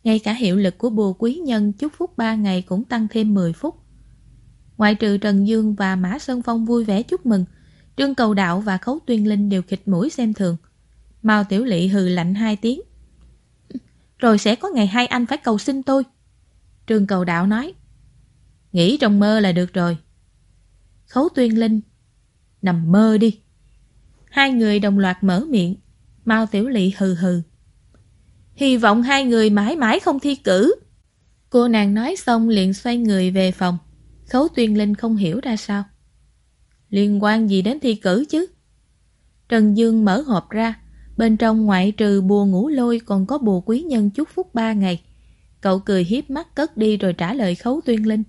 ngay cả hiệu lực của bùa quý nhân chúc phúc 3 ngày cũng tăng thêm 10 phút. Ngoại trừ Trần Dương và Mã Sơn Phong vui vẻ chúc mừng, Trương Cầu Đạo và Khấu Tuyên Linh đều khịt mũi xem thường. Mao Tiểu Lị hừ lạnh hai tiếng. Rồi sẽ có ngày hai anh phải cầu xin tôi. Trương Cầu Đạo nói. Nghĩ trong mơ là được rồi. Khấu Tuyên Linh. Nằm mơ đi. Hai người đồng loạt mở miệng. Mao Tiểu Lị hừ hừ. Hy vọng hai người mãi mãi không thi cử. Cô nàng nói xong liền xoay người về phòng. Khấu Tuyên Linh không hiểu ra sao. Liên quan gì đến thi cử chứ? Trần Dương mở hộp ra. Bên trong ngoại trừ bùa ngủ lôi còn có bùa quý nhân chúc phúc ba ngày. Cậu cười hiếp mắt cất đi rồi trả lời Khấu Tuyên Linh.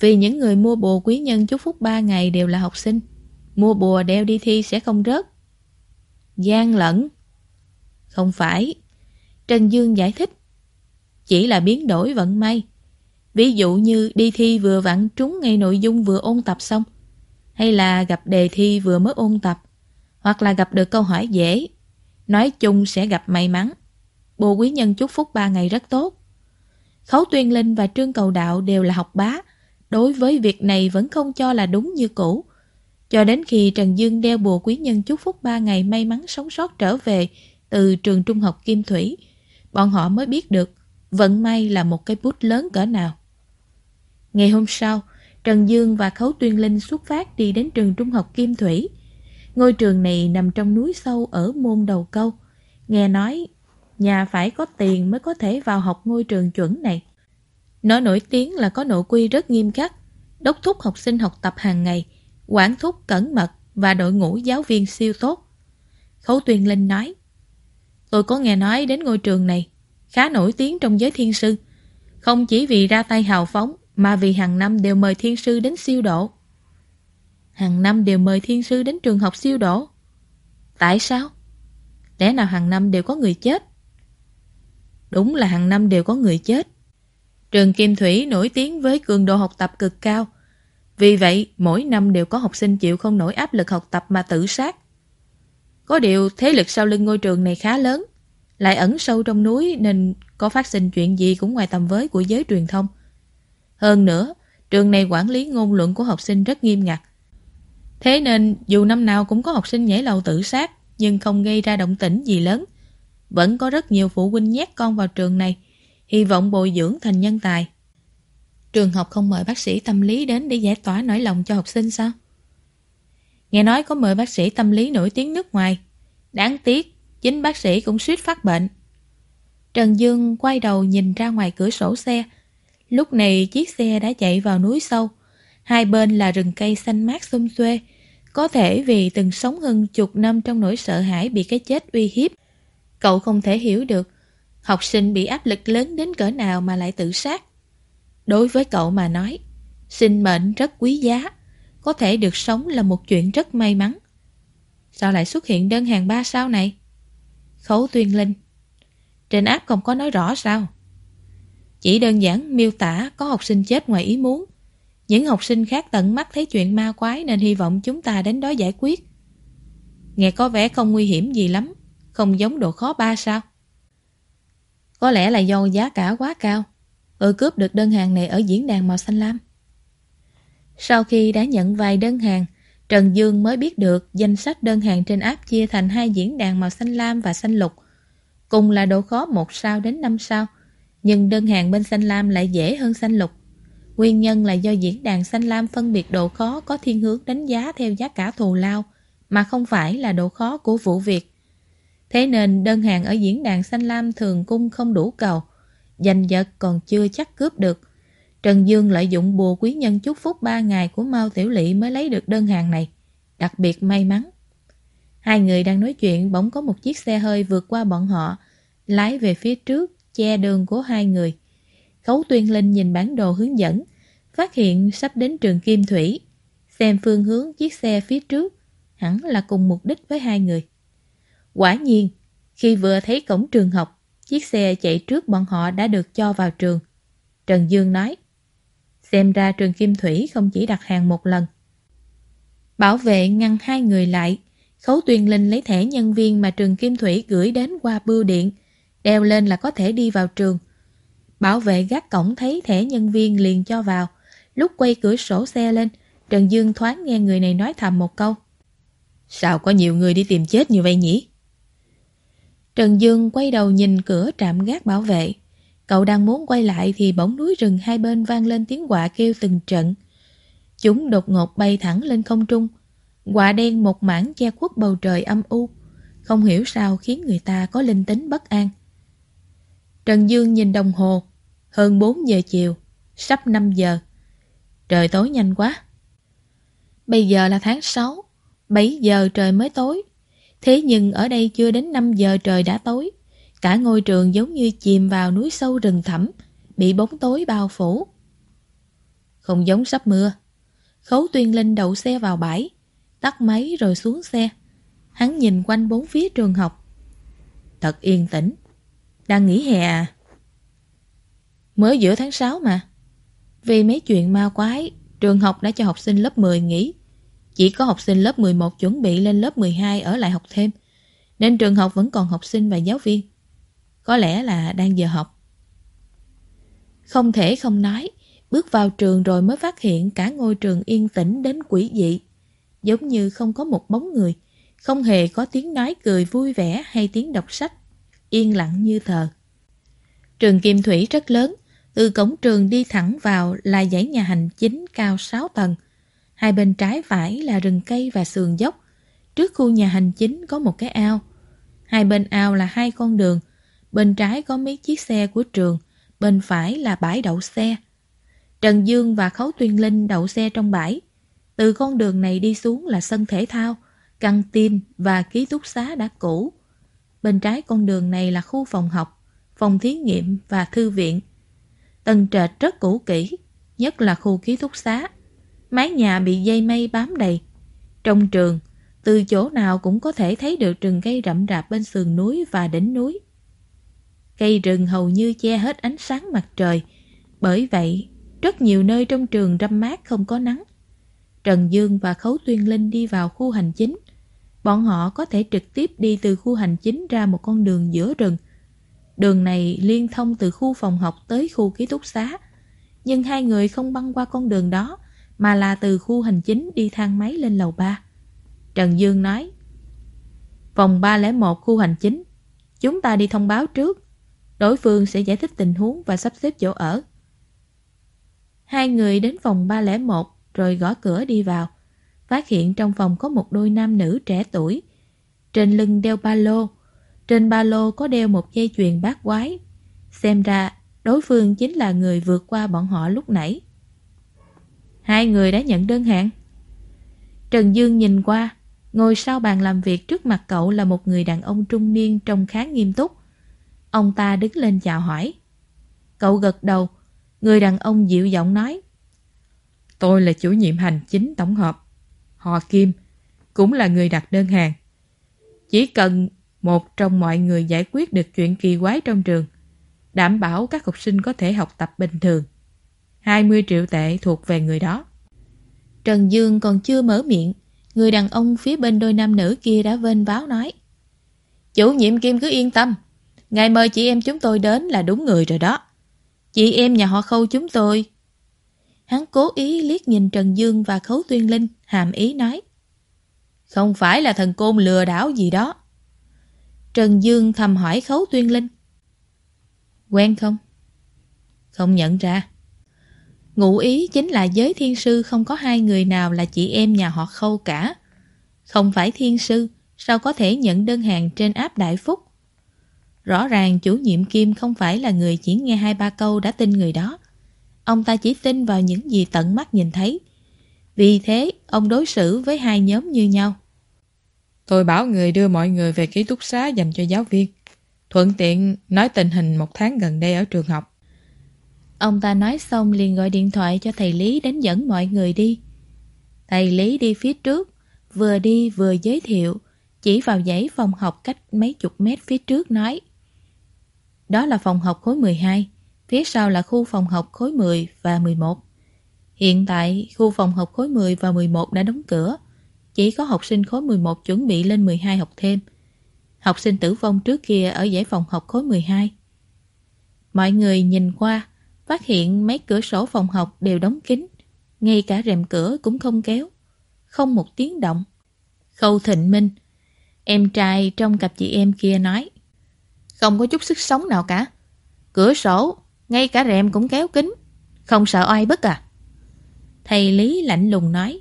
Vì những người mua bùa quý nhân chúc phúc ba ngày đều là học sinh. Mua bùa đeo đi thi sẽ không rớt. Gian lẫn. Không phải. Trần Dương giải thích. Chỉ là biến đổi vận may. Ví dụ như đi thi vừa vặn trúng ngay nội dung vừa ôn tập xong. Hay là gặp đề thi vừa mới ôn tập. Hoặc là gặp được câu hỏi dễ. Nói chung sẽ gặp may mắn. Bồ quý nhân chúc phúc ba ngày rất tốt. Khấu Tuyên Linh và Trương Cầu Đạo đều là học bá. Đối với việc này vẫn không cho là đúng như cũ. Cho đến khi Trần Dương đeo bùa quý nhân chúc phúc ba ngày may mắn sống sót trở về từ trường trung học Kim Thủy, bọn họ mới biết được vận may là một cái bút lớn cỡ nào. Ngày hôm sau, Trần Dương và Khấu Tuyên Linh xuất phát đi đến trường trung học Kim Thủy. Ngôi trường này nằm trong núi sâu ở môn đầu câu. Nghe nói, nhà phải có tiền mới có thể vào học ngôi trường chuẩn này. Nó nổi tiếng là có nội quy rất nghiêm khắc, đốc thúc học sinh học tập hàng ngày, quản thúc cẩn mật và đội ngũ giáo viên siêu tốt. Khấu Tuyên Linh nói, Tôi có nghe nói đến ngôi trường này, khá nổi tiếng trong giới thiên sư. Không chỉ vì ra tay hào phóng, mà vì hàng năm đều mời thiên sư đến siêu độ. Hàng năm đều mời thiên sư đến trường học siêu độ. Tại sao? Lẽ nào hàng năm đều có người chết? Đúng là hàng năm đều có người chết. Trường Kim Thủy nổi tiếng với cường độ học tập cực cao. Vì vậy, mỗi năm đều có học sinh chịu không nổi áp lực học tập mà tự sát. Có điều thế lực sau lưng ngôi trường này khá lớn, lại ẩn sâu trong núi nên có phát sinh chuyện gì cũng ngoài tầm với của giới truyền thông. Hơn nữa, trường này quản lý ngôn luận của học sinh rất nghiêm ngặt. Thế nên dù năm nào cũng có học sinh nhảy lầu tự sát nhưng không gây ra động tĩnh gì lớn. Vẫn có rất nhiều phụ huynh nhét con vào trường này, hy vọng bồi dưỡng thành nhân tài. Trường học không mời bác sĩ tâm lý đến để giải tỏa nỗi lòng cho học sinh sao? Nghe nói có mời bác sĩ tâm lý nổi tiếng nước ngoài. Đáng tiếc, chính bác sĩ cũng suýt phát bệnh. Trần Dương quay đầu nhìn ra ngoài cửa sổ xe. Lúc này chiếc xe đã chạy vào núi sâu. Hai bên là rừng cây xanh mát xum xuê. Có thể vì từng sống hơn chục năm trong nỗi sợ hãi bị cái chết uy hiếp. Cậu không thể hiểu được học sinh bị áp lực lớn đến cỡ nào mà lại tự sát. Đối với cậu mà nói, sinh mệnh rất quý giá. Có thể được sống là một chuyện rất may mắn. Sao lại xuất hiện đơn hàng ba sao này? Khấu tuyên linh. Trên app không có nói rõ sao? Chỉ đơn giản miêu tả có học sinh chết ngoài ý muốn. Những học sinh khác tận mắt thấy chuyện ma quái nên hy vọng chúng ta đến đó giải quyết. Nghe có vẻ không nguy hiểm gì lắm, không giống độ khó ba sao? Có lẽ là do giá cả quá cao. Tôi cướp được đơn hàng này ở diễn đàn màu xanh lam. Sau khi đã nhận vài đơn hàng, Trần Dương mới biết được danh sách đơn hàng trên app chia thành hai diễn đàn màu xanh lam và xanh lục. Cùng là độ khó 1 sao đến 5 sao, nhưng đơn hàng bên xanh lam lại dễ hơn xanh lục. Nguyên nhân là do diễn đàn xanh lam phân biệt độ khó có thiên hướng đánh giá theo giá cả thù lao, mà không phải là độ khó của vụ việc. Thế nên đơn hàng ở diễn đàn xanh lam thường cung không đủ cầu, giành giật còn chưa chắc cướp được. Trần Dương lợi dụng bùa quý nhân chúc phúc 3 ngày của Mao Tiểu Lị mới lấy được đơn hàng này. Đặc biệt may mắn. Hai người đang nói chuyện bỗng có một chiếc xe hơi vượt qua bọn họ, lái về phía trước, che đường của hai người. Khấu Tuyên Linh nhìn bản đồ hướng dẫn, phát hiện sắp đến trường Kim Thủy. xem phương hướng chiếc xe phía trước, hẳn là cùng mục đích với hai người. Quả nhiên, khi vừa thấy cổng trường học, chiếc xe chạy trước bọn họ đã được cho vào trường. Trần Dương nói, xem ra trường Kim Thủy không chỉ đặt hàng một lần. Bảo vệ ngăn hai người lại, Khấu Tuyên Linh lấy thẻ nhân viên mà trường Kim Thủy gửi đến qua bưu điện, đeo lên là có thể đi vào trường. Bảo vệ gác cổng thấy thẻ nhân viên liền cho vào, lúc quay cửa sổ xe lên, Trần Dương thoáng nghe người này nói thầm một câu. Sao có nhiều người đi tìm chết như vậy nhỉ? Trần Dương quay đầu nhìn cửa trạm gác bảo vệ. Cậu đang muốn quay lại thì bỗng núi rừng hai bên vang lên tiếng quạ kêu từng trận. Chúng đột ngột bay thẳng lên không trung. Quạ đen một mảng che khuất bầu trời âm u. Không hiểu sao khiến người ta có linh tính bất an. Trần Dương nhìn đồng hồ. Hơn 4 giờ chiều. Sắp 5 giờ. Trời tối nhanh quá. Bây giờ là tháng 6. 7 giờ trời mới tối. Thế nhưng ở đây chưa đến 5 giờ trời đã tối. Cả ngôi trường giống như chìm vào núi sâu rừng thẳm, bị bóng tối bao phủ. Không giống sắp mưa. Khấu tuyên linh đậu xe vào bãi, tắt máy rồi xuống xe. Hắn nhìn quanh bốn phía trường học. Thật yên tĩnh. Đang nghỉ hè à? Mới giữa tháng 6 mà. Vì mấy chuyện ma quái, trường học đã cho học sinh lớp 10 nghỉ. Chỉ có học sinh lớp 11 chuẩn bị lên lớp 12 ở lại học thêm. Nên trường học vẫn còn học sinh và giáo viên. Có lẽ là đang giờ học. Không thể không nói, bước vào trường rồi mới phát hiện cả ngôi trường yên tĩnh đến quỷ dị. Giống như không có một bóng người, không hề có tiếng nói cười vui vẻ hay tiếng đọc sách. Yên lặng như thờ. Trường Kim Thủy rất lớn, từ cổng trường đi thẳng vào là dãy nhà hành chính cao 6 tầng. Hai bên trái phải là rừng cây và sườn dốc. Trước khu nhà hành chính có một cái ao. Hai bên ao là hai con đường. Bên trái có mấy chiếc xe của trường, bên phải là bãi đậu xe. Trần Dương và Khấu Tuyên Linh đậu xe trong bãi. Từ con đường này đi xuống là sân thể thao, căng tin và ký túc xá đã cũ. Bên trái con đường này là khu phòng học, phòng thí nghiệm và thư viện. Tầng trệt rất cũ kỹ, nhất là khu ký túc xá. Mái nhà bị dây mây bám đầy. Trong trường, từ chỗ nào cũng có thể thấy được rừng cây rậm rạp bên sườn núi và đỉnh núi. Cây rừng hầu như che hết ánh sáng mặt trời, bởi vậy rất nhiều nơi trong trường râm mát không có nắng. Trần Dương và Khấu Tuyên Linh đi vào khu hành chính. Bọn họ có thể trực tiếp đi từ khu hành chính ra một con đường giữa rừng. Đường này liên thông từ khu phòng học tới khu ký túc xá. Nhưng hai người không băng qua con đường đó, mà là từ khu hành chính đi thang máy lên lầu 3. Trần Dương nói, Phòng 301 khu hành chính, chúng ta đi thông báo trước, đối phương sẽ giải thích tình huống và sắp xếp chỗ ở. Hai người đến phòng 301 rồi gõ cửa đi vào, phát hiện trong phòng có một đôi nam nữ trẻ tuổi. Trên lưng đeo ba lô, trên ba lô có đeo một dây chuyền bát quái. Xem ra đối phương chính là người vượt qua bọn họ lúc nãy. Hai người đã nhận đơn hàng. Trần Dương nhìn qua, ngồi sau bàn làm việc trước mặt cậu là một người đàn ông trung niên trông khá nghiêm túc. Ông ta đứng lên chào hỏi. Cậu gật đầu, người đàn ông dịu giọng nói. Tôi là chủ nhiệm hành chính tổng hợp, họ Kim, cũng là người đặt đơn hàng. Chỉ cần một trong mọi người giải quyết được chuyện kỳ quái trong trường, đảm bảo các học sinh có thể học tập bình thường. 20 triệu tệ thuộc về người đó. Trần Dương còn chưa mở miệng, người đàn ông phía bên đôi nam nữ kia đã vênh váo nói. Chủ nhiệm Kim cứ yên tâm, ngài mời chị em chúng tôi đến là đúng người rồi đó. Chị em nhà họ khâu chúng tôi. Hắn cố ý liếc nhìn Trần Dương và Khấu Tuyên Linh, hàm ý nói. Không phải là thần côn lừa đảo gì đó. Trần Dương thầm hỏi Khấu Tuyên Linh. Quen không? Không nhận ra. Ngụ ý chính là giới thiên sư không có hai người nào là chị em nhà họ khâu cả. Không phải thiên sư, sao có thể nhận đơn hàng trên áp Đại Phúc? Rõ ràng chủ nhiệm Kim không phải là người chỉ nghe hai ba câu đã tin người đó. Ông ta chỉ tin vào những gì tận mắt nhìn thấy. Vì thế, ông đối xử với hai nhóm như nhau. Tôi bảo người đưa mọi người về ký túc xá dành cho giáo viên. Thuận tiện nói tình hình một tháng gần đây ở trường học. Ông ta nói xong liền gọi điện thoại cho thầy Lý đến dẫn mọi người đi. Thầy Lý đi phía trước, vừa đi vừa giới thiệu, chỉ vào dãy phòng học cách mấy chục mét phía trước nói. Đó là phòng học khối 12, phía sau là khu phòng học khối 10 và 11. Hiện tại, khu phòng học khối 10 và 11 đã đóng cửa, chỉ có học sinh khối 11 chuẩn bị lên 12 học thêm. Học sinh tử vong trước kia ở giải phòng học khối 12. Mọi người nhìn qua, phát hiện mấy cửa sổ phòng học đều đóng kín, ngay cả rèm cửa cũng không kéo. Không một tiếng động. Khâu Thịnh Minh, em trai trong cặp chị em kia nói. Không có chút sức sống nào cả. Cửa sổ, ngay cả rèm cũng kéo kín. Không sợ oai bức à? Thầy Lý lạnh lùng nói.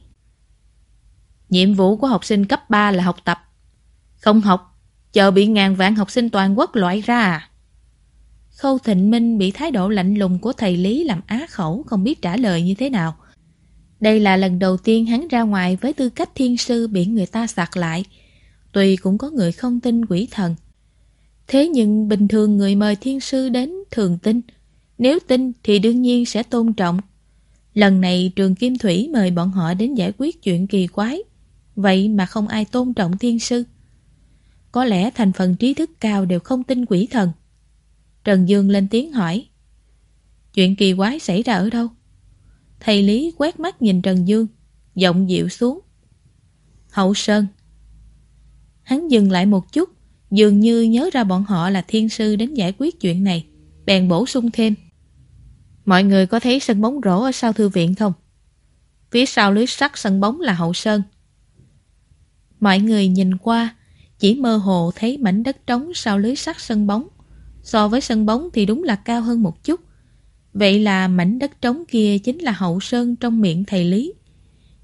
Nhiệm vụ của học sinh cấp 3 là học tập. Không học, chờ bị ngàn vạn học sinh toàn quốc loại ra à? Khâu Thịnh Minh bị thái độ lạnh lùng của thầy Lý làm á khẩu không biết trả lời như thế nào. Đây là lần đầu tiên hắn ra ngoài với tư cách thiên sư bị người ta sạc lại. Tuy cũng có người không tin quỷ thần. Thế nhưng bình thường người mời thiên sư đến thường tin. Nếu tin thì đương nhiên sẽ tôn trọng. Lần này trường Kim Thủy mời bọn họ đến giải quyết chuyện kỳ quái. Vậy mà không ai tôn trọng thiên sư. Có lẽ thành phần trí thức cao đều không tin quỷ thần. Trần Dương lên tiếng hỏi. Chuyện kỳ quái xảy ra ở đâu? Thầy Lý quét mắt nhìn Trần Dương, giọng dịu xuống. Hậu Sơn. Hắn dừng lại một chút, dường như nhớ ra bọn họ là thiên sư đến giải quyết chuyện này, bèn bổ sung thêm. Mọi người có thấy sân bóng rổ ở sau thư viện không? Phía sau lưới sắt sân bóng là Hậu Sơn. Mọi người nhìn qua, chỉ mơ hồ thấy mảnh đất trống sau lưới sắt sân bóng. So với sân bóng thì đúng là cao hơn một chút. Vậy là mảnh đất trống kia chính là hậu sơn trong miệng thầy Lý.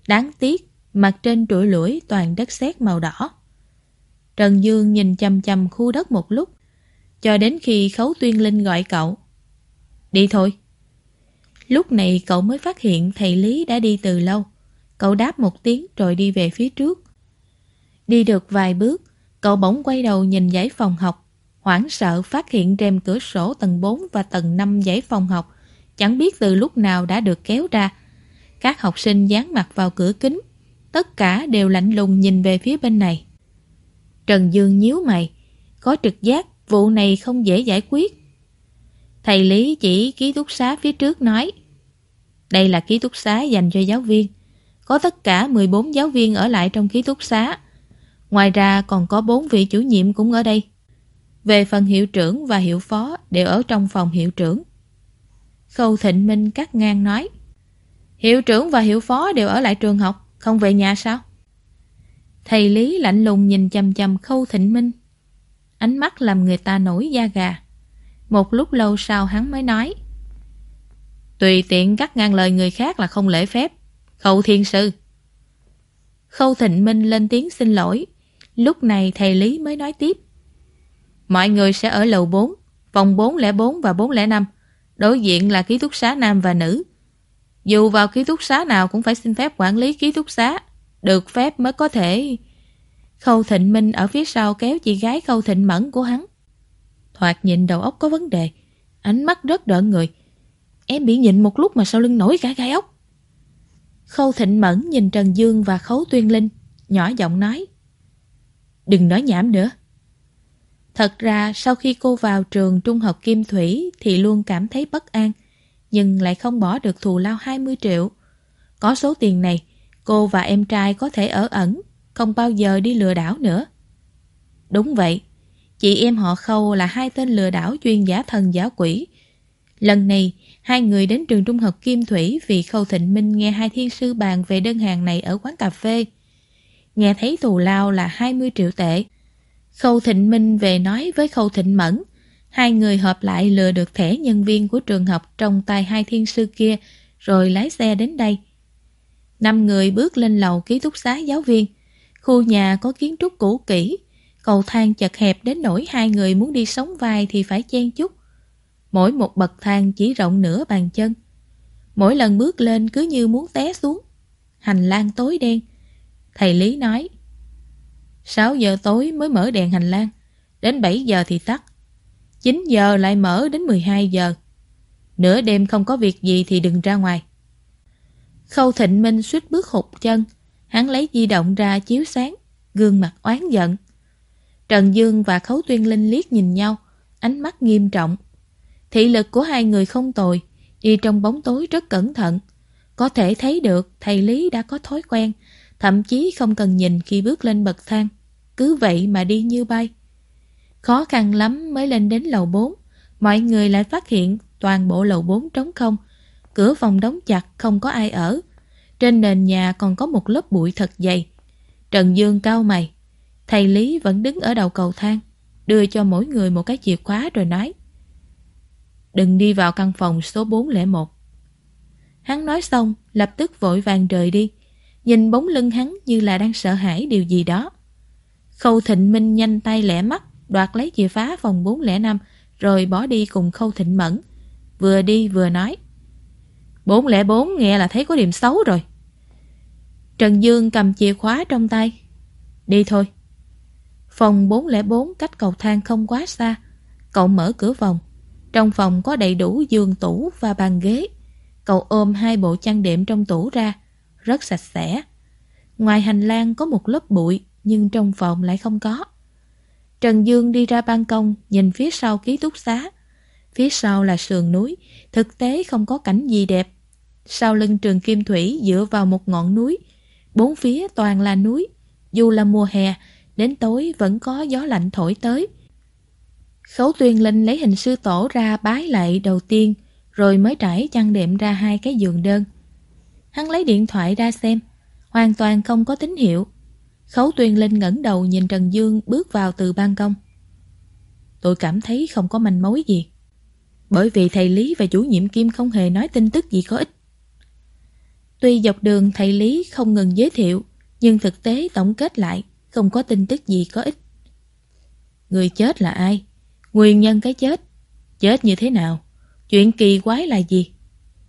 Đáng tiếc, mặt trên trụi lũi toàn đất sét màu đỏ. Trần Dương nhìn chăm chăm khu đất một lúc, cho đến khi Khấu Tuyên Linh gọi cậu. Đi thôi. Lúc này cậu mới phát hiện thầy Lý đã đi từ lâu. Cậu đáp một tiếng rồi đi về phía trước. Đi được vài bước, cậu bỗng quay đầu nhìn giấy phòng học, hoảng sợ phát hiện rèm cửa sổ tầng 4 và tầng 5 giấy phòng học chẳng biết từ lúc nào đã được kéo ra. Các học sinh dán mặt vào cửa kính, tất cả đều lạnh lùng nhìn về phía bên này. Trần Dương nhíu mày, có trực giác vụ này không dễ giải quyết. Thầy Lý chỉ ký túc xá phía trước nói đây là ký túc xá dành cho giáo viên. Có tất cả 14 giáo viên ở lại trong ký túc xá. Ngoài ra còn có 4 vị chủ nhiệm cũng ở đây. Về phần hiệu trưởng và hiệu phó đều ở trong phòng hiệu trưởng. Khâu Thịnh Minh cắt ngang nói, Hiệu trưởng và hiệu phó đều ở lại trường học, Không về nhà sao Thầy Lý lạnh lùng nhìn chầm chầm Khâu Thịnh Minh Ánh mắt làm người ta nổi da gà Một lúc lâu sau hắn mới nói Tùy tiện cắt ngang lời người khác là không lễ phép Khâu Thiên Sư Khâu Thịnh Minh lên tiếng xin lỗi Lúc này thầy Lý mới nói tiếp Mọi người sẽ ở lầu 4 Phòng 404 và 405 Đối diện là ký túc xá nam và nữ. Dù vào ký túc xá nào cũng phải xin phép quản lý ký túc xá. Được phép mới có thể... Khâu Thịnh Minh ở phía sau kéo chị gái Khâu Thịnh Mẫn của hắn. Thoạt nhìn đầu óc có vấn đề. Ánh mắt rất đỡ người. Em bị nhịn một lúc mà sau lưng nổi cả gai ốc. Khâu Thịnh Mẫn nhìn Trần Dương và Khấu Tuyên Linh, nhỏ giọng nói. Đừng nói nhảm nữa. Thật ra sau khi cô vào trường trung học Kim Thủy thì luôn cảm thấy bất an, nhưng lại không bỏ được thù lao 20 triệu. Có số tiền này, cô và em trai có thể ở ẩn, không bao giờ đi lừa đảo nữa. Đúng vậy, chị em họ Khâu là hai tên lừa đảo chuyên giả thần giả quỷ. Lần này, hai người đến trường trung học Kim Thủy vì Khâu Thịnh Minh nghe hai thiên sư bàn về đơn hàng này ở quán cà phê. Nghe thấy thù lao là 20 triệu tệ. Khâu Thịnh Minh về nói với Khâu Thịnh Mẫn. Hai người hợp lại lừa được thẻ nhân viên của trường học trong tay hai thiên sư kia, rồi lái xe đến đây. Năm người bước lên lầu ký túc xá giáo viên. Khu nhà có kiến trúc cũ kỹ. Cầu thang chật hẹp đến nỗi hai người muốn đi sống vai thì phải chen chút. Mỗi một bậc thang chỉ rộng nửa bàn chân. Mỗi lần bước lên cứ như muốn té xuống. Hành lang tối đen. Thầy Lý nói 6 giờ tối mới mở đèn hành lang, đến 7 giờ thì tắt. 9 giờ lại mở đến 12 giờ. Nửa đêm không có việc gì thì đừng ra ngoài. Khâu Thịnh Minh suýt bước hụt chân, hắn lấy di động ra chiếu sáng, gương mặt oán giận. Trần Dương và Khấu Tuyên Linh liếc nhìn nhau, ánh mắt nghiêm trọng. Thị lực của hai người không tồi, đi trong bóng tối rất cẩn thận. Có thể thấy được thầy Lý đã có thói quen, thậm chí không cần nhìn khi bước lên bậc thang. Cứ vậy mà đi như bay. Khó khăn lắm mới lên đến lầu 4, mọi người lại phát hiện toàn bộ lầu 4 trống không. Cửa phòng đóng chặt, không có ai ở. Trên nền nhà còn có một lớp bụi thật dày. Trần Dương cao mày. Thầy Lý vẫn đứng ở đầu cầu thang, đưa cho mỗi người một cái chìa khóa rồi nói Đừng đi vào căn phòng số 401. Hắn nói xong, lập tức vội vàng rời đi. Nhìn bóng lưng hắn như là đang sợ hãi điều gì đó. Khâu Thịnh Minh nhanh tay lẻ mắt, đoạt lấy chìa phá phòng 405, rồi bỏ đi cùng Khâu Thịnh Mẫn. Vừa đi vừa nói. 404 nghe là thấy có điểm xấu rồi. Trần Dương cầm chìa khóa trong tay. Đi thôi. Phòng 404 cách cầu thang không quá xa. Cậu mở cửa phòng. Trong phòng có đầy đủ giường tủ và bàn ghế. Cậu ôm hai bộ chăn đệm trong tủ ra. Rất sạch sẽ. Ngoài hành lang có một lớp bụi, nhưng trong phòng lại không có. Trần Dương đi ra ban công, nhìn phía sau ký túc xá. Phía sau là sườn núi, thực tế không có cảnh gì đẹp. Sau lưng trường Kim Thủy dựa vào một ngọn núi, bốn phía toàn là núi. Dù là mùa hè, đến tối vẫn có gió lạnh thổi tới. Khấu tuyên linh lấy hình sư tổ ra bái lại đầu tiên, rồi mới trải chăn đệm ra hai cái giường đơn. Hắn lấy điện thoại ra xem, hoàn toàn không có tín hiệu. Khấu tuyên linh ngẩng đầu nhìn Trần Dương bước vào từ ban công. Tôi cảm thấy không có manh mối gì. Bởi vì thầy Lý và chủ nhiệm Kim không hề nói tin tức gì có ích. Tuy dọc đường thầy Lý không ngừng giới thiệu, nhưng thực tế tổng kết lại không có tin tức gì có ích. Người chết là ai? Nguyên nhân cái chết? Chết như thế nào? Chuyện kỳ quái là gì?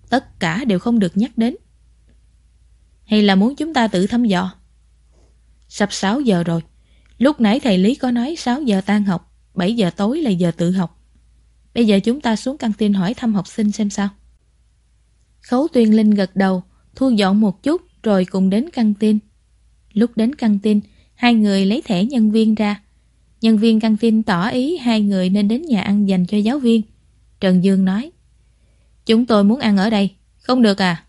Tất cả đều không được nhắc đến. Hay là muốn chúng ta tự thăm dò? Sắp 6 giờ rồi. Lúc nãy thầy Lý có nói 6 giờ tan học, 7 giờ tối là giờ tự học. Bây giờ chúng ta xuống căng tin hỏi thăm học sinh xem sao. Khấu Tuyên Linh gật đầu, thu dọn một chút rồi cùng đến căng tin. Lúc đến căng tin, hai người lấy thẻ nhân viên ra. Nhân viên căng tin tỏ ý hai người nên đến nhà ăn dành cho giáo viên. Trần Dương nói, Chúng tôi muốn ăn ở đây, không được à?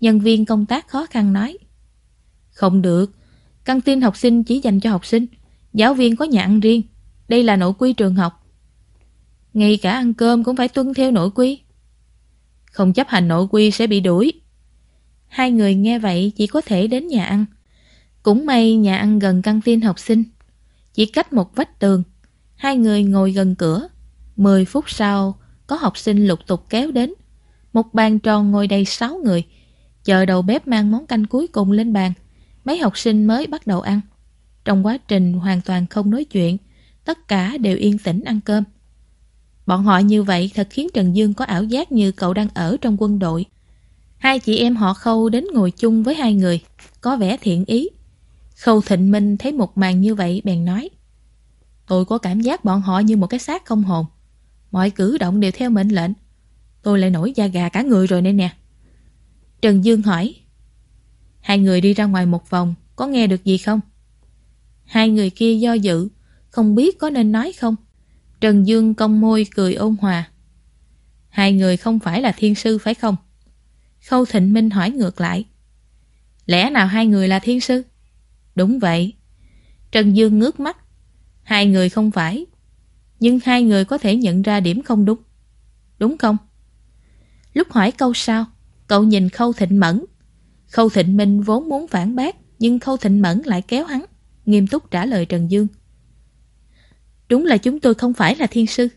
Nhân viên công tác khó khăn nói, Không được, căng tin học sinh chỉ dành cho học sinh, giáo viên có nhà ăn riêng, đây là nội quy trường học. Ngay cả ăn cơm cũng phải tuân theo nội quy. Không chấp hành nội quy sẽ bị đuổi. Hai người nghe vậy chỉ có thể đến nhà ăn. Cũng may nhà ăn gần căng tin học sinh. Chỉ cách một vách tường. Hai người ngồi gần cửa. Mười phút sau, có học sinh lục tục kéo đến. Một bàn tròn ngồi đầy sáu người. Chờ đầu bếp mang món canh cuối cùng lên bàn. Mấy học sinh mới bắt đầu ăn. Trong quá trình hoàn toàn không nói chuyện, tất cả đều yên tĩnh ăn cơm. Bọn họ như vậy thật khiến Trần Dương có ảo giác như cậu đang ở trong quân đội. Hai chị em họ Khâu đến ngồi chung với hai người, có vẻ thiện ý. Khâu Thịnh Minh thấy một màn như vậy bèn nói. Tôi có cảm giác bọn họ như một cái xác không hồn. Mọi cử động đều theo mệnh lệnh. Tôi lại nổi da gà cả người rồi đây nè. Trần Dương hỏi. Hai người đi ra ngoài một vòng, có nghe được gì không? Hai người kia do dự, không biết có nên nói không. Trần Dương cong môi cười ôn hòa. Hai người không phải là thiên sư phải không? Khâu Thịnh Minh hỏi ngược lại. Lẽ nào hai người là thiên sư? Đúng vậy. Trần Dương ngước mắt. Hai người không phải. Nhưng hai người có thể nhận ra điểm không đúng. Đúng không? Lúc hỏi câu sau, cậu nhìn Khâu Thịnh Mẫn. Khâu Thịnh Minh vốn muốn phản bác, nhưng Khâu Thịnh Mẫn lại kéo hắn, nghiêm túc trả lời Trần Dương. Đúng là chúng tôi không phải là thiên sư,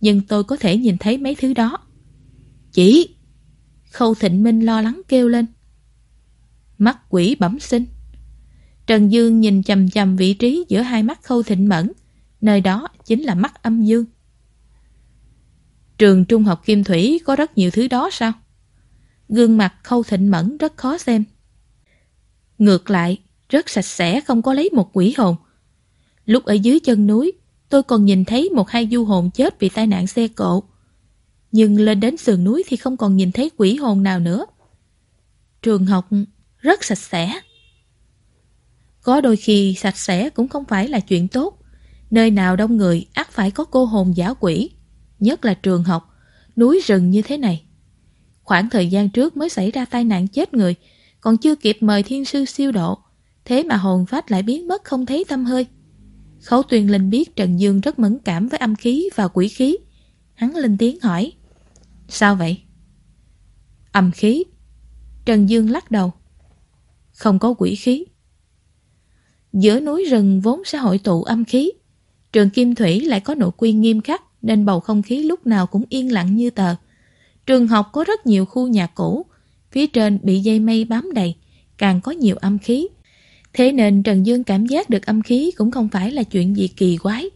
nhưng tôi có thể nhìn thấy mấy thứ đó. Chỉ... Khâu Thịnh Minh lo lắng kêu lên. Mắt quỷ bẩm sinh. Trần Dương nhìn chầm chầm vị trí giữa hai mắt Khâu Thịnh Mẫn, nơi đó chính là mắt âm dương. Trường trung học Kim Thủy có rất nhiều thứ đó sao? Gương mặt Khâu Thịnh Mẫn rất khó xem. Ngược lại, rất sạch sẽ không có lấy một quỷ hồn. Lúc ở dưới chân núi, tôi còn nhìn thấy một hai du hồn chết vì tai nạn xe cộ. Nhưng lên đến sườn núi thì không còn nhìn thấy quỷ hồn nào nữa. trường học rất sạch sẽ. Có đôi khi sạch sẽ cũng không phải là chuyện tốt. Nơi nào đông người ắt phải có cô hồn giả quỷ. Nhất là trường học, núi rừng như thế này. Khoảng thời gian trước mới xảy ra tai nạn chết người, còn chưa kịp mời thiên sư siêu độ. Thế mà hồn phách lại biến mất không thấy tâm hơi. Khấu Tuyền Linh biết Trần Dương rất mẫn cảm với âm khí và quỷ khí. Hắn lên tiếng hỏi. Sao vậy? Âm khí. Trần Dương lắc đầu. Không có quỷ khí. Giữa núi rừng vốn sẽ hội tụ âm khí. Trường Kim Thủy lại có nội quy nghiêm khắc nên bầu không khí lúc nào cũng yên lặng như tờ. Trường học có rất nhiều khu nhà cũ, phía trên bị dây mây bám đầy, càng có nhiều âm khí. Thế nên Trần Dương cảm giác được âm khí cũng không phải là chuyện gì kỳ quái,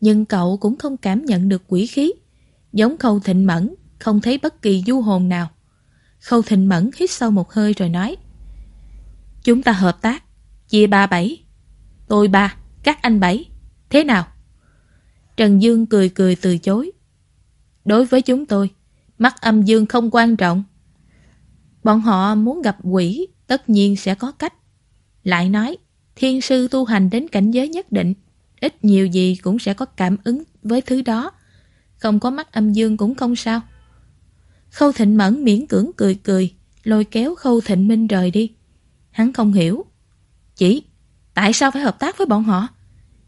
nhưng cậu cũng không cảm nhận được quỷ khí. Giống khâu thịnh mẫn, không thấy bất kỳ du hồn nào. Khâu thịnh mẫn hít sâu một hơi rồi nói Chúng ta hợp tác, chia ba bảy. Tôi ba, các anh bảy. Thế nào? Trần Dương cười cười từ chối. Đối với chúng tôi, mắt âm dương không quan trọng. Bọn họ muốn gặp quỷ, tất nhiên sẽ có cách. Lại nói, thiên sư tu hành đến cảnh giới nhất định, ít nhiều gì cũng sẽ có cảm ứng với thứ đó. Không có mắt âm dương cũng không sao. Khâu Thịnh Mẫn miễn cưỡng cười cười, lôi kéo Khâu Thịnh Minh rời đi. Hắn không hiểu. Chỉ, tại sao phải hợp tác với bọn họ?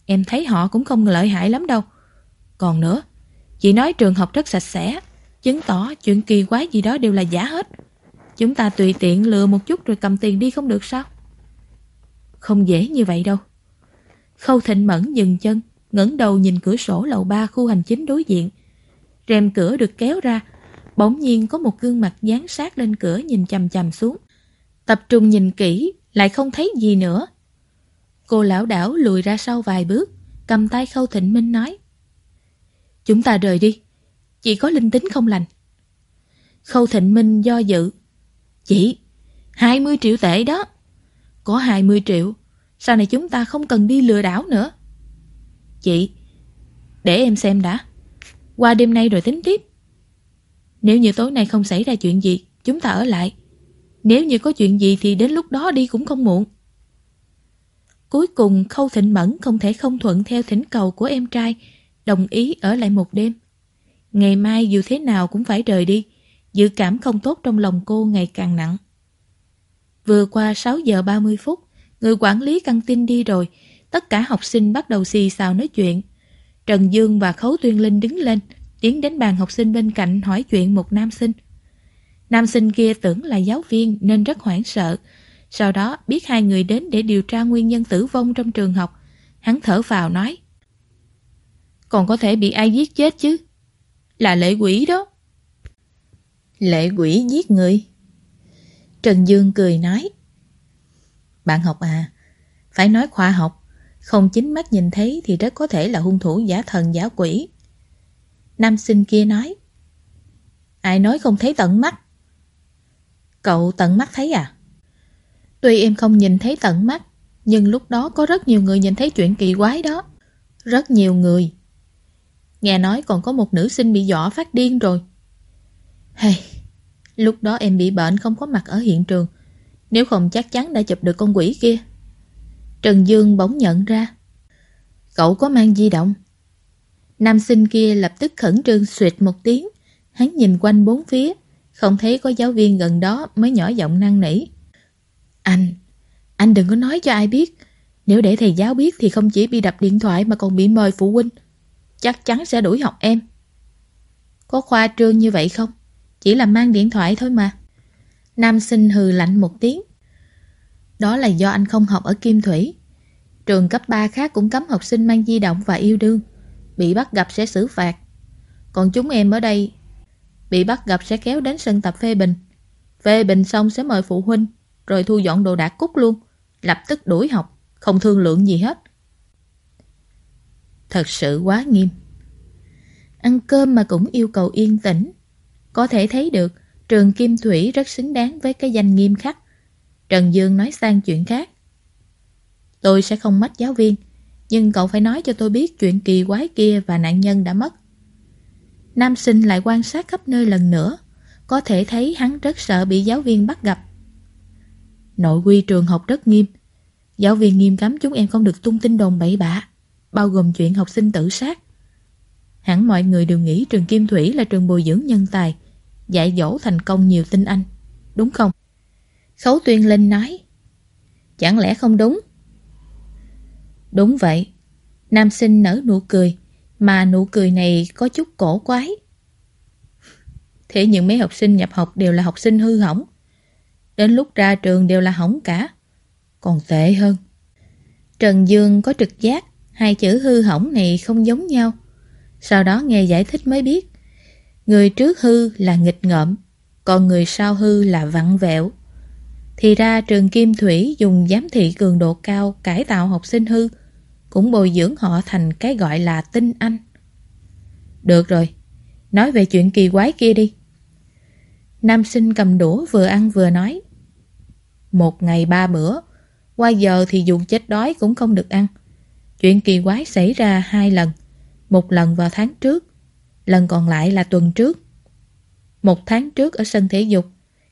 Em thấy họ cũng không lợi hại lắm đâu. Còn nữa, chị nói trường học rất sạch sẽ, chứng tỏ chuyện kỳ quái gì đó đều là giả hết. Chúng ta tùy tiện lừa một chút rồi cầm tiền đi không được sao? Không dễ như vậy đâu. Khâu Thịnh Mẫn dừng chân, ngẩng đầu nhìn cửa sổ lầu ba khu hành chính đối diện. Rèm cửa được kéo ra, bỗng nhiên có một gương mặt dán sát lên cửa nhìn chầm chầm xuống. Tập trung nhìn kỹ, lại không thấy gì nữa. Cô lão đảo lùi ra sau vài bước, cầm tay Khâu Thịnh Minh nói. Chúng ta rời đi, chị có linh tính không lành. Khâu Thịnh Minh do dự. Chị, 20 triệu tệ đó. Có 20 triệu, sau này chúng ta không cần đi lừa đảo nữa. Chị, để em xem đã. Qua đêm nay rồi tính tiếp. Nếu như tối nay không xảy ra chuyện gì, chúng ta ở lại. Nếu như có chuyện gì thì đến lúc đó đi cũng không muộn. Cuối cùng Khâu Thịnh Mẫn không thể không thuận theo thỉnh cầu của em trai, đồng ý ở lại một đêm. Ngày mai dù thế nào cũng phải rời đi, dự cảm không tốt trong lòng cô ngày càng nặng. Vừa qua 6 giờ 30 phút, người quản lý căng tin đi rồi, tất cả học sinh bắt đầu xì xào nói chuyện. Trần Dương và Khấu Tuyên Linh đứng lên, tiến đến bàn học sinh bên cạnh hỏi chuyện một nam sinh. Nam sinh kia tưởng là giáo viên nên rất hoảng sợ. Sau đó biết hai người đến để điều tra nguyên nhân tử vong trong trường học. Hắn thở vào nói. Còn có thể bị ai giết chết chứ? Là lệ quỷ đó. Lệ quỷ giết người? Trần Dương cười nói. Bạn học à, phải nói khoa học, không chính mắt nhìn thấy thì rất có thể là hung thủ giả thần giả quỷ. Nam sinh kia nói. Ai nói không thấy tận mắt? Cậu tận mắt thấy à? Tuy em không nhìn thấy tận mắt, nhưng lúc đó có rất nhiều người nhìn thấy chuyện kỳ quái đó. Rất nhiều người. Nghe nói còn có một nữ sinh bị dọa phát điên rồi. Hey, lúc đó em bị bệnh không có mặt ở hiện trường. Nếu không chắc chắn đã chụp được con quỷ kia. Trần Dương bỗng nhận ra. Cậu có mang di động. Nam sinh kia lập tức khẩn trương suyệt một tiếng. Hắn nhìn quanh bốn phía, không thấy có giáo viên gần đó mới nhỏ giọng năn nỉ. Anh, anh đừng có nói cho ai biết. Nếu để thầy giáo biết thì không chỉ bị đập điện thoại mà còn bị mời phụ huynh. Chắc chắn sẽ đuổi học em. Có khoa trương như vậy không? Chỉ là mang điện thoại thôi mà. Nam sinh hừ lạnh một tiếng. Đó là do anh không học ở Kim Thủy. Trường cấp 3 khác cũng cấm học sinh mang di động và yêu đương. Bị bắt gặp sẽ xử phạt. Còn chúng em ở đây bị bắt gặp sẽ kéo đến sân tập phê bình. Phê bình xong sẽ mời phụ huynh, rồi thu dọn đồ đạc cút luôn. Lập tức đuổi học, không thương lượng gì hết. Thật sự quá nghiêm. Ăn cơm mà cũng yêu cầu yên tĩnh. Có thể thấy được trường Kim Thủy rất xứng đáng với cái danh nghiêm khắc. Trần Dương nói sang chuyện khác. Tôi sẽ không mách giáo viên, nhưng cậu phải nói cho tôi biết chuyện kỳ quái kia và nạn nhân đã mất. Nam sinh lại quan sát khắp nơi lần nữa, có thể thấy hắn rất sợ bị giáo viên bắt gặp. Nội quy trường học rất nghiêm. Giáo viên nghiêm cấm chúng em không được tung tin đồn bậy bạ, bao gồm chuyện học sinh tự sát. Hẳn mọi người đều nghĩ trường Kim Thủy là trường bồi dưỡng nhân tài, dạy dỗ thành công nhiều tinh anh, đúng không? Khấu Tuyên Linh nói Chẳng lẽ không đúng? Đúng vậy. Nam sinh nở nụ cười, mà nụ cười này có chút cổ quái. Thế những mấy học sinh nhập học đều là học sinh hư hỏng. Đến lúc ra trường đều là hỏng cả. Còn tệ hơn. Trần Dương có trực giác, hai chữ hư hỏng này không giống nhau. Sau đó nghe giải thích mới biết. Người trước hư là nghịch ngợm, còn người sau hư là vặn vẹo. Thì ra trường Kim Thủy dùng giám thị cường độ cao cải tạo học sinh hư, cũng bồi dưỡng họ thành cái gọi là tinh anh. Được rồi, nói về chuyện kỳ quái kia đi. Nam sinh cầm đũa vừa ăn vừa nói. Một ngày ba bữa, qua giờ thì dù chết đói cũng không được ăn. Chuyện kỳ quái xảy ra hai lần, một lần vào tháng trước, lần còn lại là tuần trước. Một tháng trước ở sân thể dục,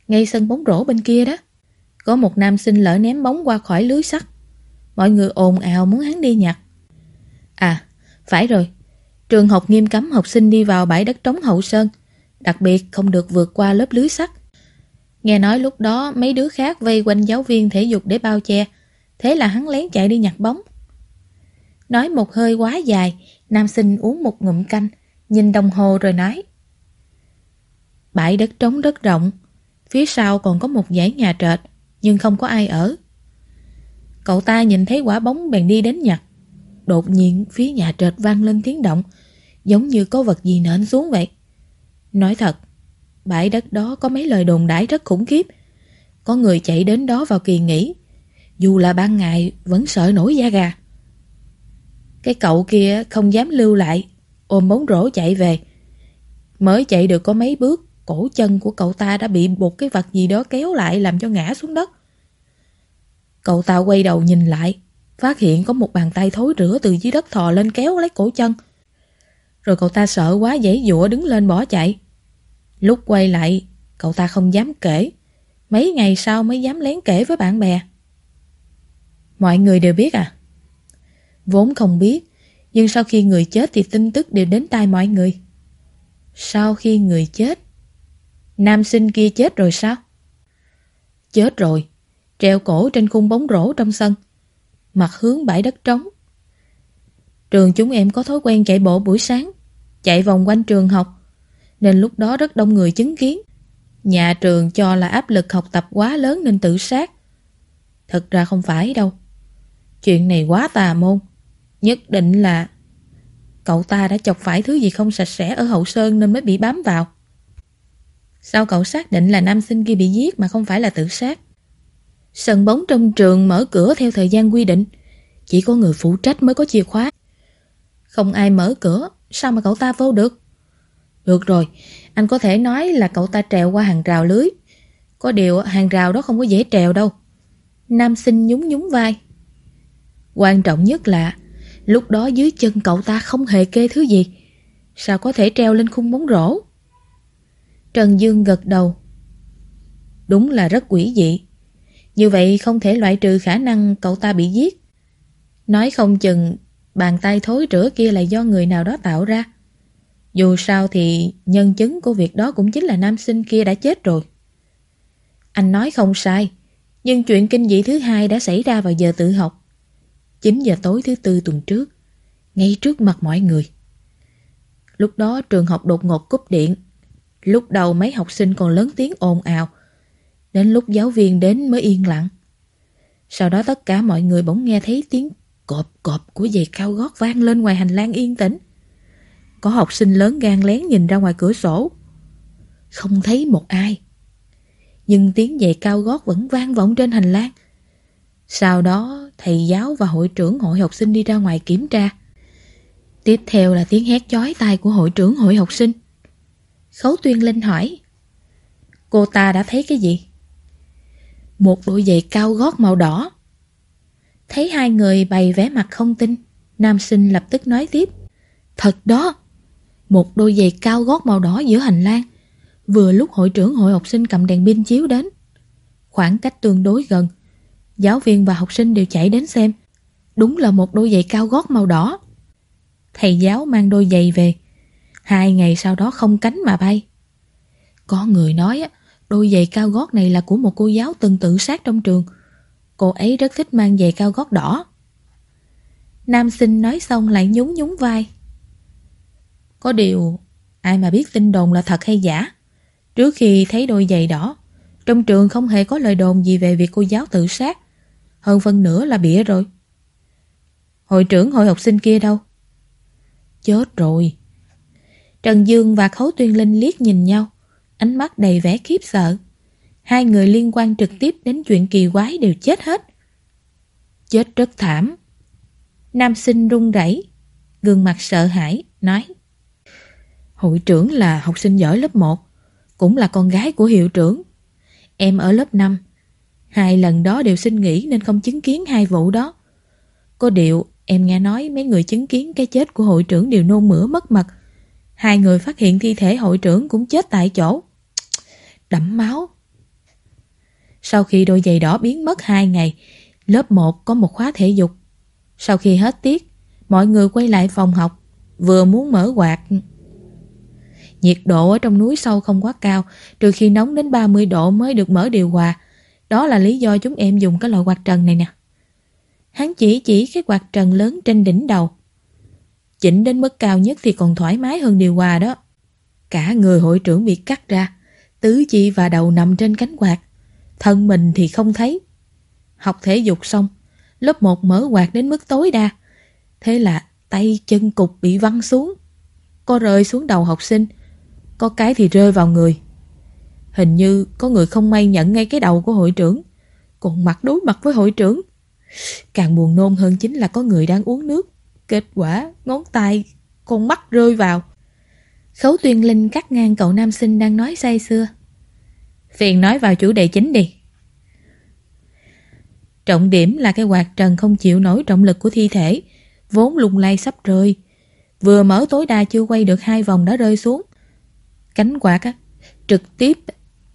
ngay sân bóng rổ bên kia đó. Có một nam sinh lỡ ném bóng qua khỏi lưới sắt. Mọi người ồn ào muốn hắn đi nhặt. À, phải rồi. Trường học nghiêm cấm học sinh đi vào bãi đất trống hậu sơn. Đặc biệt không được vượt qua lớp lưới sắt. Nghe nói lúc đó mấy đứa khác vây quanh giáo viên thể dục để bao che. Thế là hắn lén chạy đi nhặt bóng. Nói một hơi quá dài, nam sinh uống một ngụm canh, nhìn đồng hồ rồi nói. Bãi đất trống rất rộng, phía sau còn có một dãy nhà trệt, nhưng không có ai ở. Cậu ta nhìn thấy quả bóng bèn đi đến nhặt. Đột nhiên phía nhà trệt vang lên tiếng động, giống như có vật gì nện xuống vậy. Nói thật, bãi đất đó có mấy lời đồn đãi rất khủng khiếp. Có người chạy đến đó vào kỳ nghỉ, dù là ban ngày vẫn sợ nổi da gà. Cái cậu kia không dám lưu lại, ôm bóng rổ chạy về. Mới chạy được có mấy bước, cổ chân của cậu ta đã bị một cái vật gì đó kéo lại làm cho ngã xuống đất. Cậu ta quay đầu nhìn lại, phát hiện có một bàn tay thối rửa từ dưới đất thò lên kéo lấy cổ chân. Rồi cậu ta sợ quá dãy dụa đứng lên bỏ chạy. Lúc quay lại, cậu ta không dám kể. Mấy ngày sau mới dám lén kể với bạn bè. Mọi người đều biết à? Vốn không biết, nhưng sau khi người chết thì tin tức đều đến tai mọi người. Sau khi người chết, nam sinh kia chết rồi sao? Chết rồi, treo cổ trên khung bóng rổ trong sân, mặt hướng bãi đất trống. Trường chúng em có thói quen chạy bộ buổi sáng, chạy vòng quanh trường học, nên lúc đó rất đông người chứng kiến. Nhà trường cho là áp lực học tập quá lớn nên tự sát. Thật ra không phải đâu. Chuyện này quá tà môn. Nhất định là cậu ta đã chọc phải thứ gì không sạch sẽ ở hậu sơn nên mới bị bám vào. Sao cậu xác định là nam sinh kia bị giết mà không phải là tự sát? Sân bóng trong trường mở cửa theo thời gian quy định. Chỉ có người phụ trách mới có chìa khóa. Không ai mở cửa, sao mà cậu ta vô được? Được rồi, anh có thể nói là cậu ta trèo qua hàng rào lưới. Có điều hàng rào đó không có dễ trèo đâu. Nam sinh nhún nhún vai. Quan trọng nhất là lúc đó dưới chân cậu ta không hề kê thứ gì. Sao có thể treo lên khung bóng rổ? Trần Dương gật đầu. Đúng là rất quỷ dị. Như vậy không thể loại trừ khả năng cậu ta bị giết. Nói không chừng bàn tay thối rửa kia là do người nào đó tạo ra. Dù sao thì nhân chứng của việc đó cũng chính là nam sinh kia đã chết rồi. Anh nói không sai, nhưng chuyện kinh dị thứ hai đã xảy ra vào giờ tự học. 9 giờ tối thứ tư tuần trước, ngay trước mặt mọi người. Lúc đó trường học đột ngột cúp điện. Lúc đầu mấy học sinh còn lớn tiếng ồn ào, Đến lúc giáo viên đến mới yên lặng. Sau đó tất cả mọi người bỗng nghe thấy tiếng cộp cộp của giày cao gót vang lên ngoài hành lang yên tĩnh. Có học sinh lớn gan lén nhìn ra ngoài cửa sổ. Không thấy một ai. Nhưng tiếng giày cao gót vẫn vang vọng trên hành lang. Sau đó thầy giáo và hội trưởng hội học sinh đi ra ngoài kiểm tra. Tiếp theo là tiếng hét chói tai của hội trưởng hội học sinh. Khấu Tuyên Linh hỏi Cô ta đã thấy cái gì? một đôi giày cao gót màu đỏ. Thấy hai người bày vẻ mặt không tin, nam sinh lập tức nói tiếp. Thật đó, một đôi giày cao gót màu đỏ giữa hành lang. Vừa lúc hội trưởng hội học sinh cầm đèn pin chiếu đến. khoảng cách tương đối gần. Giáo viên và học sinh đều chạy đến xem. Đúng là một đôi giày cao gót màu đỏ. Thầy giáo mang đôi giày về. Hai ngày sau đó không cánh mà bay. Có người nói đôi giày cao gót này là của một cô giáo từng tự sát trong trường. Cô ấy rất thích mang giày cao gót đỏ. Nam sinh nói xong lại nhún nhún vai. Có điều, ai mà biết tin đồn là thật hay giả. Trước khi thấy đôi giày đỏ, trong trường không hề có lời đồn gì về việc cô giáo tự sát. Hơn phân nửa là bịa rồi. Hội trưởng hội học sinh kia đâu? Chết rồi. Trần Dương và Khấu Tuyên Linh liếc nhìn nhau, ánh mắt đầy vẻ khiếp sợ. Hai người liên quan trực tiếp đến chuyện kỳ quái đều chết hết. Chết rất thảm. Nam sinh run rẩy, gương mặt sợ hãi, nói Hội trưởng là học sinh giỏi lớp 1, cũng là con gái của hiệu trưởng. Em ở lớp 5, hai lần đó đều xin nghỉ nên không chứng kiến hai vụ đó. Có điều, em nghe nói mấy người chứng kiến cái chết của hội trưởng đều nôn mửa mất mặt. Hai người phát hiện thi thể hội trưởng cũng chết tại chỗ. Đẫm máu. Sau khi đôi giày đỏ biến mất hai ngày, lớp 1 có một khóa thể dục. Sau khi hết tiết, mọi người quay lại phòng học, vừa muốn mở quạt. Nhiệt độ ở trong núi sâu không quá cao, trừ khi nóng đến 30 độ mới được mở điều hòa. Đó là lý do chúng em dùng cái loại quạt trần này nè. Hắn chỉ chỉ cái quạt trần lớn trên đỉnh đầu. Chỉnh đến mức cao nhất thì còn thoải mái hơn điều hòa đó. Cả người hội trưởng bị cắt ra, tứ chi và đầu nằm trên cánh quạt. Thân mình thì không thấy. Học thể dục xong, lớp 1 mở quạt đến mức tối đa. Thế là tay chân cục bị văng xuống. Cô rơi xuống đầu học sinh, có cái thì rơi vào người. Hình như có người không may nhận ngay cái đầu của hội trưởng, còn mặt đối mặt với hội trưởng. Càng buồn nôn hơn chính là có người đang uống nước. Kết quả, ngón tay, con mắt rơi vào. Khấu tuyên linh cắt ngang cậu nam sinh đang nói say xưa. Phiền nói vào chủ đề chính đi. Trọng điểm là cái quạt trần không chịu nổi trọng lực của thi thể, vốn lung lay sắp rơi. Vừa mở tối đa chưa quay được hai vòng đã rơi xuống. Cánh quạt á, trực tiếp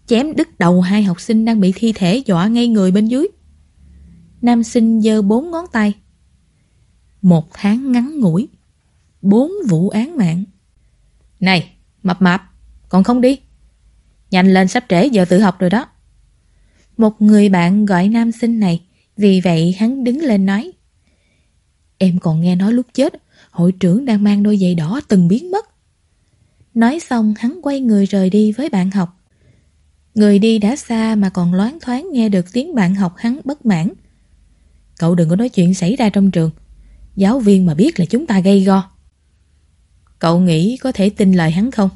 chém đứt đầu hai học sinh đang bị thi thể dọa ngay người bên dưới. Nam sinh giơ bốn ngón tay. Một tháng ngắn ngủi, bốn vụ án mạng. Này, mập mạp, còn không đi? Nhanh lên sắp trễ giờ tự học rồi đó. Một người bạn gọi nam sinh này, vì vậy hắn đứng lên nói. Em còn nghe nói lúc chết, hội trưởng đang mang đôi giày đỏ từng biến mất. Nói xong hắn quay người rời đi với bạn học. Người đi đã xa mà còn loáng thoáng nghe được tiếng bạn học hắn bất mãn. Cậu đừng có nói chuyện xảy ra trong trường. Giáo viên mà biết là chúng ta gây go. Cậu nghĩ có thể tin lời hắn không?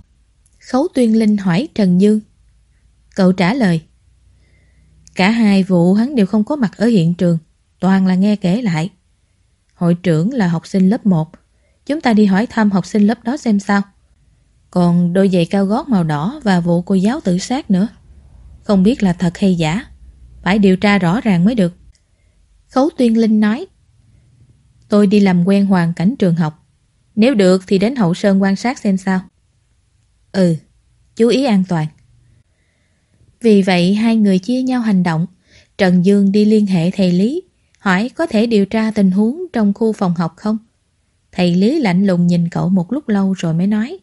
Khấu Tuyên Linh hỏi Trần Dương. Cậu trả lời. Cả hai vụ hắn đều không có mặt ở hiện trường, toàn là nghe kể lại. Hội trưởng là học sinh lớp 1, chúng ta đi hỏi thăm học sinh lớp đó xem sao. Còn đôi giày cao gót màu đỏ và vụ cô giáo tự sát nữa. Không biết là thật hay giả, phải điều tra rõ ràng mới được. Khấu Tuyên Linh nói Tôi đi làm quen hoàn cảnh trường học Nếu được thì đến hậu sơn quan sát xem sao Ừ, chú ý an toàn Vì vậy hai người chia nhau hành động Trần Dương đi liên hệ thầy Lý Hỏi có thể điều tra tình huống trong khu phòng học không? Thầy Lý lạnh lùng nhìn cậu một lúc lâu rồi mới nói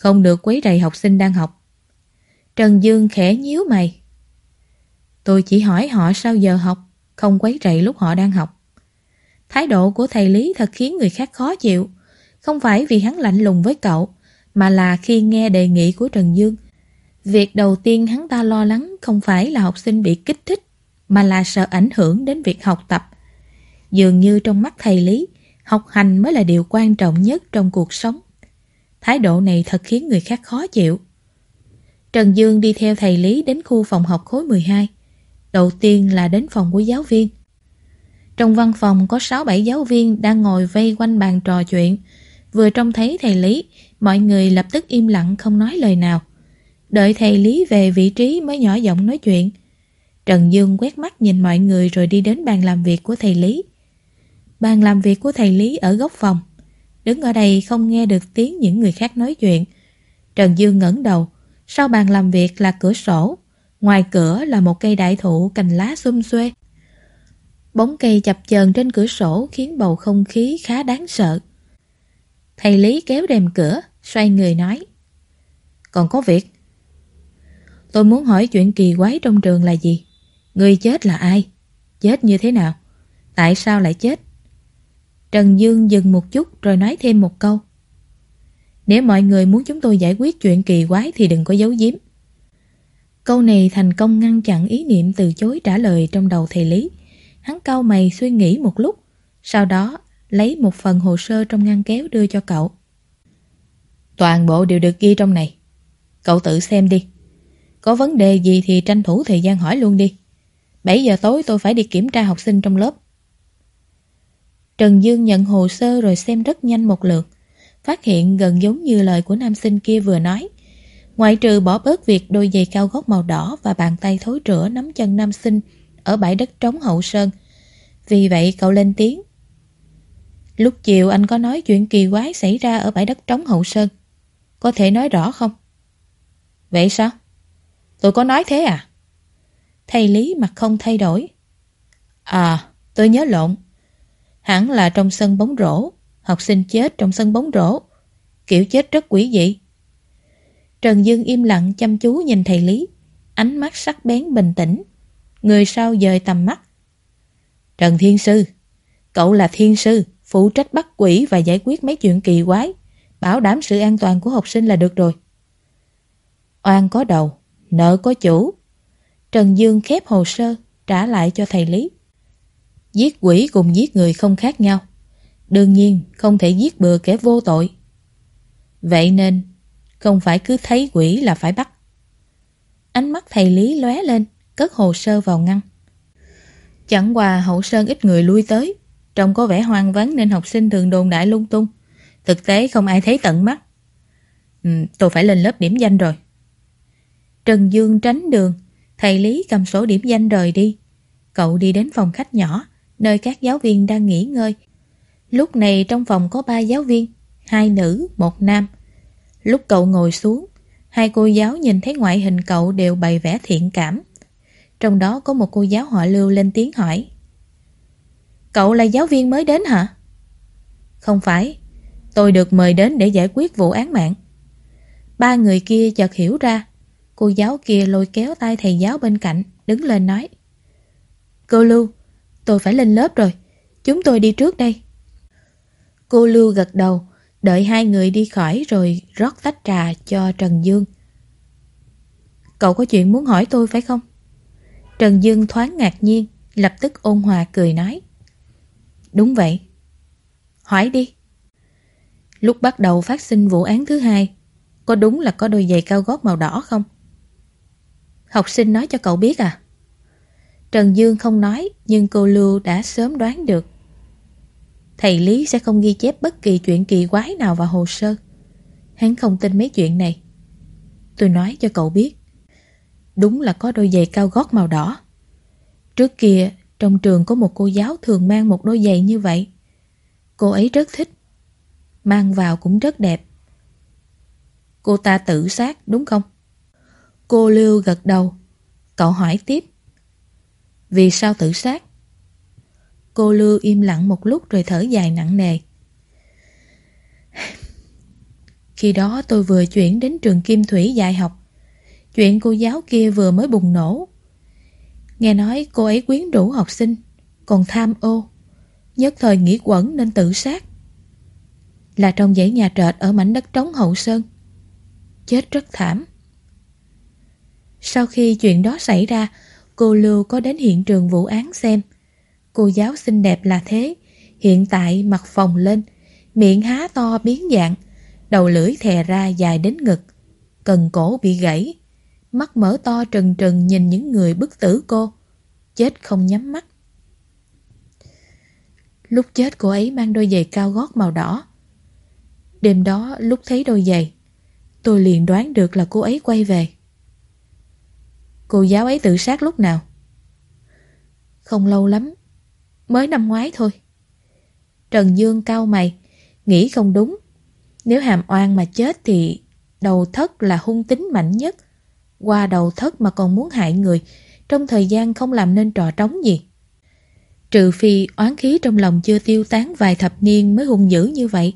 không được quấy rầy học sinh đang học Trần Dương khẽ nhíu mày Tôi chỉ hỏi họ sao giờ học không quấy rầy lúc họ đang học. Thái độ của thầy Lý thật khiến người khác khó chịu, không phải vì hắn lạnh lùng với cậu, mà là khi nghe đề nghị của Trần Dương. Việc đầu tiên hắn ta lo lắng không phải là học sinh bị kích thích, mà là sợ ảnh hưởng đến việc học tập. Dường như trong mắt thầy Lý, học hành mới là điều quan trọng nhất trong cuộc sống. Thái độ này thật khiến người khác khó chịu. Trần Dương đi theo thầy Lý đến khu phòng học khối 12. Đầu tiên là đến phòng của giáo viên. Trong văn phòng có 6-7 giáo viên đang ngồi vây quanh bàn trò chuyện. Vừa trông thấy thầy Lý, mọi người lập tức im lặng không nói lời nào. Đợi thầy Lý về vị trí mới nhỏ giọng nói chuyện. Trần Dương quét mắt nhìn mọi người rồi đi đến bàn làm việc của thầy Lý. Bàn làm việc của thầy Lý ở góc phòng. Đứng ở đây không nghe được tiếng những người khác nói chuyện. Trần Dương ngẩng đầu. Sau bàn làm việc là cửa sổ. Ngoài cửa là một cây đại thụ cành lá xum xuê. Bóng cây chập chờn trên cửa sổ khiến bầu không khí khá đáng sợ. Thầy Lý kéo rèm cửa, xoay người nói. Còn có việc. Tôi muốn hỏi chuyện kỳ quái trong trường là gì? Người chết là ai? Chết như thế nào? Tại sao lại chết? Trần Dương dừng một chút rồi nói thêm một câu. Nếu mọi người muốn chúng tôi giải quyết chuyện kỳ quái thì đừng có giấu giếm. Câu này thành công ngăn chặn ý niệm từ chối trả lời trong đầu thầy Lý. Hắn cau mày suy nghĩ một lúc, sau đó lấy một phần hồ sơ trong ngăn kéo đưa cho cậu. Toàn bộ đều được ghi trong này. Cậu tự xem đi. Có vấn đề gì thì tranh thủ thời gian hỏi luôn đi. 7 giờ tối tôi phải đi kiểm tra học sinh trong lớp. Trần Dương nhận hồ sơ rồi xem rất nhanh một lượt. Phát hiện gần giống như lời của nam sinh kia vừa nói. Ngoại trừ bỏ bớt việc đôi giày cao gót màu đỏ và bàn tay thối rữa nắm chân nam sinh ở bãi đất trống hậu sơn. Vì vậy cậu lên tiếng. Lúc chiều anh có nói chuyện kỳ quái xảy ra ở bãi đất trống hậu sơn. Có thể nói rõ không? Vậy sao? Tôi có nói thế à? Thầy Lý mặt không thay đổi. À, tôi nhớ lộn. Hẳn là trong sân bóng rổ, học sinh chết trong sân bóng rổ. Kiểu chết rất quỷ dị. Trần Dương im lặng chăm chú nhìn thầy Lý, ánh mắt sắc bén bình tĩnh. Người sau dời tầm mắt. Trần Thiên Sư, cậu là thiên sư, phụ trách bắt quỷ và giải quyết mấy chuyện kỳ quái, bảo đảm sự an toàn của học sinh là được rồi. Oan có đầu, nợ có chủ. Trần Dương khép hồ sơ, trả lại cho thầy Lý. Giết quỷ cùng giết người không khác nhau. Đương nhiên không thể giết bừa kẻ vô tội. Vậy nên, không phải cứ thấy quỷ là phải bắt. Ánh mắt thầy Lý lóe lên, cất hồ sơ vào ngăn. Chẳng qua hậu sơn ít người lui tới, trông có vẻ hoang vắng nên học sinh thường đồn đại lung tung. Thực tế không ai thấy tận mắt. Ừ, tôi phải lên lớp điểm danh rồi. Trần Dương tránh đường, thầy Lý cầm sổ điểm danh rời đi. Cậu đi đến phòng khách nhỏ, nơi các giáo viên đang nghỉ ngơi. Lúc này trong phòng có ba giáo viên, hai nữ, một nam. Lúc cậu ngồi xuống, hai cô giáo nhìn thấy ngoại hình cậu đều bày vẽ thiện cảm. Trong đó có một cô giáo họ lưu lên tiếng hỏi. Cậu là giáo viên mới đến hả? Không phải, tôi được mời đến để giải quyết vụ án mạng. Ba người kia chợt hiểu ra, cô giáo kia lôi kéo tay thầy giáo bên cạnh, đứng lên nói. Cô Lưu, tôi phải lên lớp rồi, chúng tôi đi trước đây. Cô Lưu gật đầu, đợi hai người đi khỏi rồi rót tách trà cho Trần Dương. Cậu có chuyện muốn hỏi tôi phải không? Trần Dương thoáng ngạc nhiên, lập tức ôn hòa cười nói. Đúng vậy. Hỏi đi. Lúc bắt đầu phát sinh vụ án thứ hai, có đúng là có đôi giày cao gót màu đỏ không? Học sinh nói cho cậu biết à? Trần Dương không nói, nhưng cô Lưu đã sớm đoán được. Thầy Lý sẽ không ghi chép bất kỳ chuyện kỳ quái nào vào hồ sơ. Hắn không tin mấy chuyện này. Tôi nói cho cậu biết. Đúng là có đôi giày cao gót màu đỏ. Trước kia, trong trường có một cô giáo thường mang một đôi giày như vậy. Cô ấy rất thích. Mang vào cũng rất đẹp. Cô ta tự sát đúng không? Cô Lưu gật đầu. Cậu hỏi tiếp. Vì sao tự sát? Cô Lưu im lặng một lúc rồi thở dài nặng nề. Khi đó tôi vừa chuyển đến trường Kim Thủy dạy học. Chuyện cô giáo kia vừa mới bùng nổ. Nghe nói cô ấy quyến rũ học sinh, còn tham ô. Nhất thời nghĩ quẩn nên tự sát. Là trong dãy nhà trệt ở mảnh đất trống hậu sơn. Chết rất thảm. Sau khi chuyện đó xảy ra, cô Lưu có đến hiện trường vụ án xem. Cô giáo xinh đẹp là thế, hiện tại mặt phồng lên, miệng há to biến dạng, đầu lưỡi thè ra dài đến ngực, cần cổ bị gãy, mắt mở to trừng trừng nhìn những người bức tử cô, chết không nhắm mắt. Lúc chết cô ấy mang đôi giày cao gót màu đỏ. Đêm đó lúc thấy đôi giày, tôi liền đoán được là cô ấy quay về. Cô giáo ấy tự sát lúc nào? Không lâu lắm, mới năm ngoái thôi. Trần Dương cao mày, nghĩ không đúng. Nếu hàm oan mà chết thì đầu thất là hung tính mạnh nhất. qua đầu thất mà còn muốn hại người, trong thời gian không làm nên trò trống gì. Trừ phi oán khí trong lòng chưa tiêu tán vài thập niên mới hung dữ như vậy.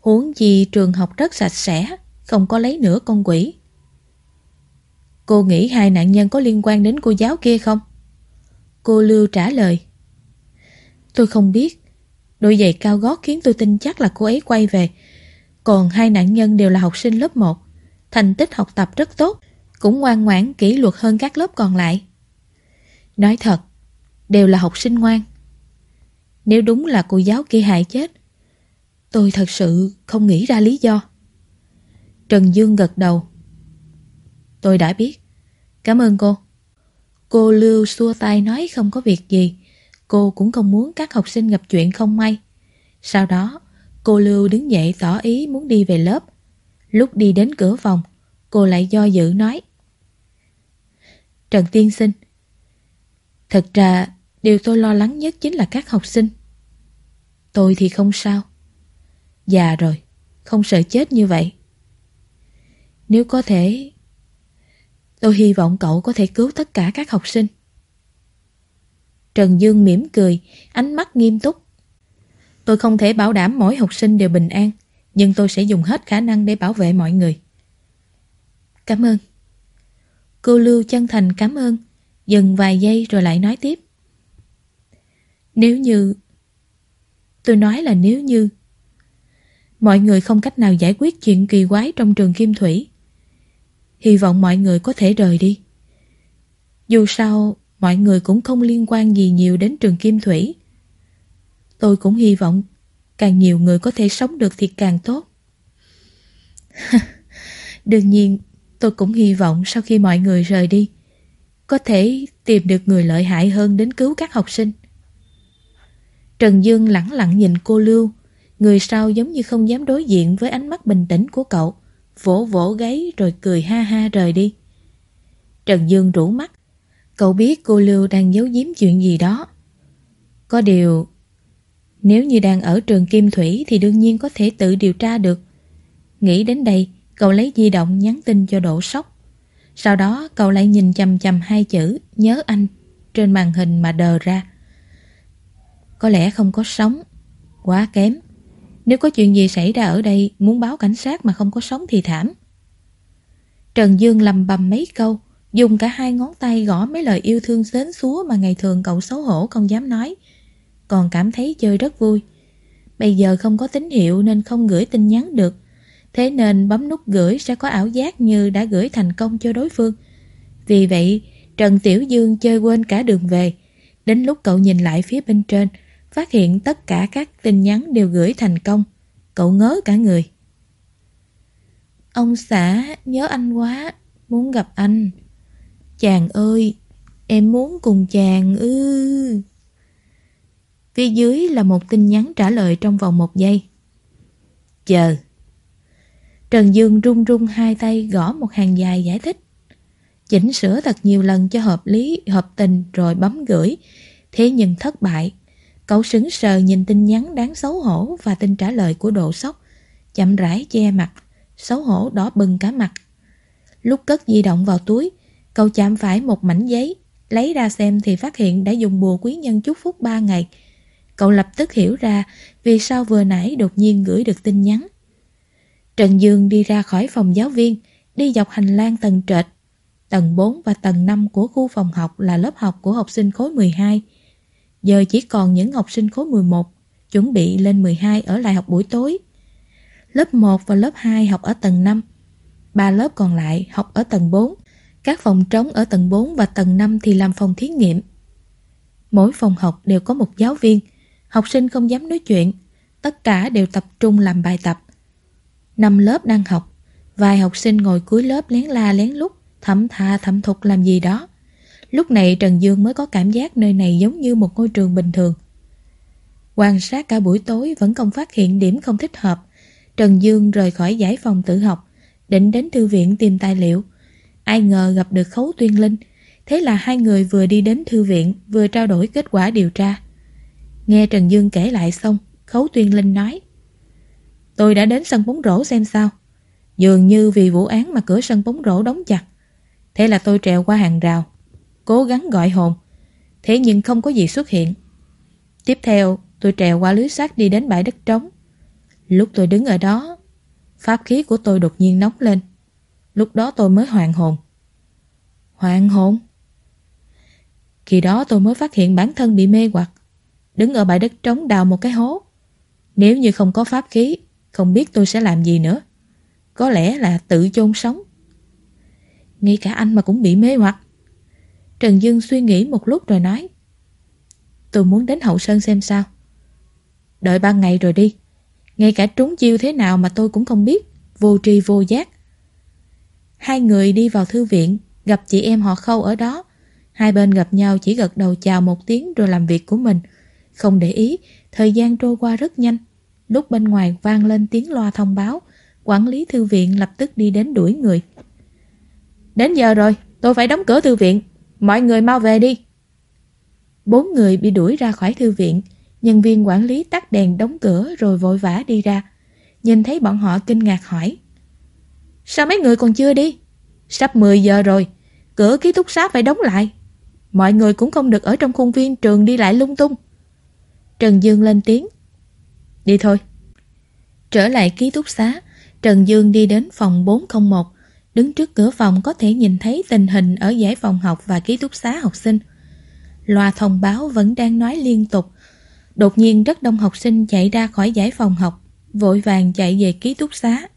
Huống gì trường học rất sạch sẽ, không có lấy nửa con quỷ. Cô nghĩ hai nạn nhân có liên quan đến cô giáo kia không? Cô Lưu trả lời. Tôi không biết. Đôi giày cao gót khiến tôi tin chắc là cô ấy quay về. Còn hai nạn nhân đều là học sinh lớp 1. Thành tích học tập rất tốt, cũng ngoan ngoãn kỷ luật hơn các lớp còn lại. Nói thật, đều là học sinh ngoan. Nếu đúng là cô giáo kia hại chết, tôi thật sự không nghĩ ra lý do. Trần Dương gật đầu. Tôi đã biết. Cảm ơn cô. Cô Lưu xua tay nói không có việc gì. Cô cũng không muốn các học sinh gặp chuyện không may. Sau đó, cô Lưu đứng dậy tỏ ý muốn đi về lớp. Lúc đi đến cửa phòng, cô lại do dự nói. Trần Tiên Sinh Thật ra, điều tôi lo lắng nhất chính là các học sinh. Tôi thì không sao. Già rồi, không sợ chết như vậy. Nếu có thể, tôi hy vọng cậu có thể cứu tất cả các học sinh. Trần Dương mỉm cười, ánh mắt nghiêm túc. Tôi không thể bảo đảm mỗi học sinh đều bình an, nhưng tôi sẽ dùng hết khả năng để bảo vệ mọi người. Cảm ơn. Cô Lưu chân thành cảm ơn, dừng vài giây rồi lại nói tiếp. Nếu như... Tôi nói là nếu như... Mọi người không cách nào giải quyết chuyện kỳ quái trong trường Kim Thủy. Hy vọng mọi người có thể rời đi. Dù sao, mọi người cũng không liên quan gì nhiều đến trường Kim Thủy. Tôi cũng hy vọng càng nhiều người có thể sống được thì càng tốt. Đương nhiên, tôi cũng hy vọng sau khi mọi người rời đi, có thể tìm được người lợi hại hơn đến cứu các học sinh. Trần Dương lẳng lặng nhìn cô Lưu, người sau giống như không dám đối diện với ánh mắt bình tĩnh của cậu, vỗ vỗ gáy rồi cười ha ha rời đi. Trần Dương rủ mắt, cậu biết cô Lưu đang giấu giếm chuyện gì đó. Có điều, nếu như đang ở trường Kim Thủy thì đương nhiên có thể tự điều tra được. Nghĩ đến đây, cậu lấy di động nhắn tin cho Đỗ Sóc. Sau đó cậu lại nhìn chầm chầm hai chữ nhớ anh trên màn hình mà đờ ra. Có lẽ không có sống, quá kém. Nếu có chuyện gì xảy ra ở đây muốn báo cảnh sát mà không có sống thì thảm. Trần Dương lầm bầm mấy câu, dùng cả hai ngón tay gõ mấy lời yêu thương xến xúa mà ngày thường cậu xấu hổ không dám nói. Còn cảm thấy chơi rất vui. Bây giờ không có tín hiệu nên không gửi tin nhắn được. Thế nên bấm nút gửi sẽ có ảo giác như đã gửi thành công cho đối phương. Vì vậy, Trần Tiểu Dương chơi quên cả đường về. Đến lúc cậu nhìn lại phía bên trên, phát hiện tất cả các tin nhắn đều gửi thành công. Cậu ngớ cả người. Ông xã nhớ anh quá, muốn gặp anh. Chàng ơi, em muốn cùng chàng ư. Phía dưới là một tin nhắn trả lời trong vòng một giây. Chờ. Trần Dương run run hai tay gõ một hàng dài giải thích. Chỉnh sửa thật nhiều lần cho hợp lý, hợp tình rồi bấm gửi. Thế nhưng thất bại. Cậu sững sờ nhìn tin nhắn đáng xấu hổ và tin trả lời của độ sốc. Chậm rãi che mặt, xấu hổ đỏ bừng cả mặt. Lúc cất di động vào túi, cậu chạm phải một mảnh giấy. Lấy ra xem thì phát hiện đã dùng bùa quý nhân chúc phúc ba ngày. Cậu lập tức hiểu ra vì sao vừa nãy đột nhiên gửi được tin nhắn. Trần Dương đi ra khỏi phòng giáo viên, đi dọc hành lang tầng trệt. Tầng 4 và tầng 5 của khu phòng học là lớp học của học sinh khối 12. Giờ chỉ còn những học sinh khối 11, chuẩn bị lên 12 ở lại học buổi tối. Lớp 1 và lớp 2 học ở tầng 5. Ba lớp còn lại học ở tầng 4. Các phòng trống ở tầng 4 và tầng 5 thì làm phòng thí nghiệm. Mỗi phòng học đều có một giáo viên. Học sinh không dám nói chuyện. Tất cả đều tập trung làm bài tập. Năm lớp đang học, vài học sinh ngồi cuối lớp lén la lén lút, thẩm tha thẩm thục làm gì đó. Lúc này Trần Dương mới có cảm giác nơi này giống như một ngôi trường bình thường. Quan sát cả buổi tối vẫn không phát hiện điểm không thích hợp. Trần Dương rời khỏi giải phòng tự học, định đến thư viện tìm tài liệu. Ai ngờ gặp được Khấu Tuyên Linh, thế là hai người vừa đi đến thư viện vừa trao đổi kết quả điều tra. Nghe Trần Dương kể lại xong, Khấu Tuyên Linh nói Tôi đã đến sân bóng rổ xem sao. Dường như vì vụ án mà cửa sân bóng rổ đóng chặt. Thế là tôi trèo qua hàng rào, cố gắng gọi hồn. Thế nhưng không có gì xuất hiện. Tiếp theo, tôi trèo qua lưới sắt đi đến bãi đất trống. Lúc tôi đứng ở đó, pháp khí của tôi đột nhiên nóng lên. Lúc đó tôi mới hoàn hồn. Hoàn hồn? Khi đó tôi mới phát hiện bản thân bị mê hoặc. Đứng ở bãi đất trống đào một cái hố. Nếu như không có pháp khí, không biết tôi sẽ làm gì nữa. Có lẽ là tự chôn sống. Ngay cả anh mà cũng bị mê hoặc. Trần Dương suy nghĩ một lúc rồi nói. Tôi muốn đến hậu sơn xem sao. Đợi ba ngày rồi đi. Ngay cả trúng chiêu thế nào mà tôi cũng không biết. Vô tri vô giác. Hai người đi vào thư viện, gặp chị em họ khâu ở đó. Hai bên gặp nhau chỉ gật đầu chào một tiếng rồi làm việc của mình. Không để ý, thời gian trôi qua rất nhanh. Lúc bên ngoài vang lên tiếng loa thông báo, quản lý thư viện lập tức đi đến đuổi người. Đến giờ rồi, tôi phải đóng cửa thư viện. Mọi người mau về đi. Bốn người bị đuổi ra khỏi thư viện. Nhân viên quản lý tắt đèn đóng cửa rồi vội vã đi ra. Nhìn thấy bọn họ kinh ngạc hỏi. Sao mấy người còn chưa đi? Sắp 10 giờ rồi, cửa ký túc xá phải đóng lại. Mọi người cũng không được ở trong khuôn viên trường đi lại lung tung. Trần Dương lên tiếng. Đi thôi. Trở lại ký túc xá, Trần Dương đi đến phòng 401. Đứng trước cửa phòng có thể nhìn thấy tình hình ở giải phòng học và ký túc xá học sinh. Loa thông báo vẫn đang nói liên tục. Đột nhiên rất đông học sinh chạy ra khỏi giải phòng học, vội vàng chạy về ký túc xá.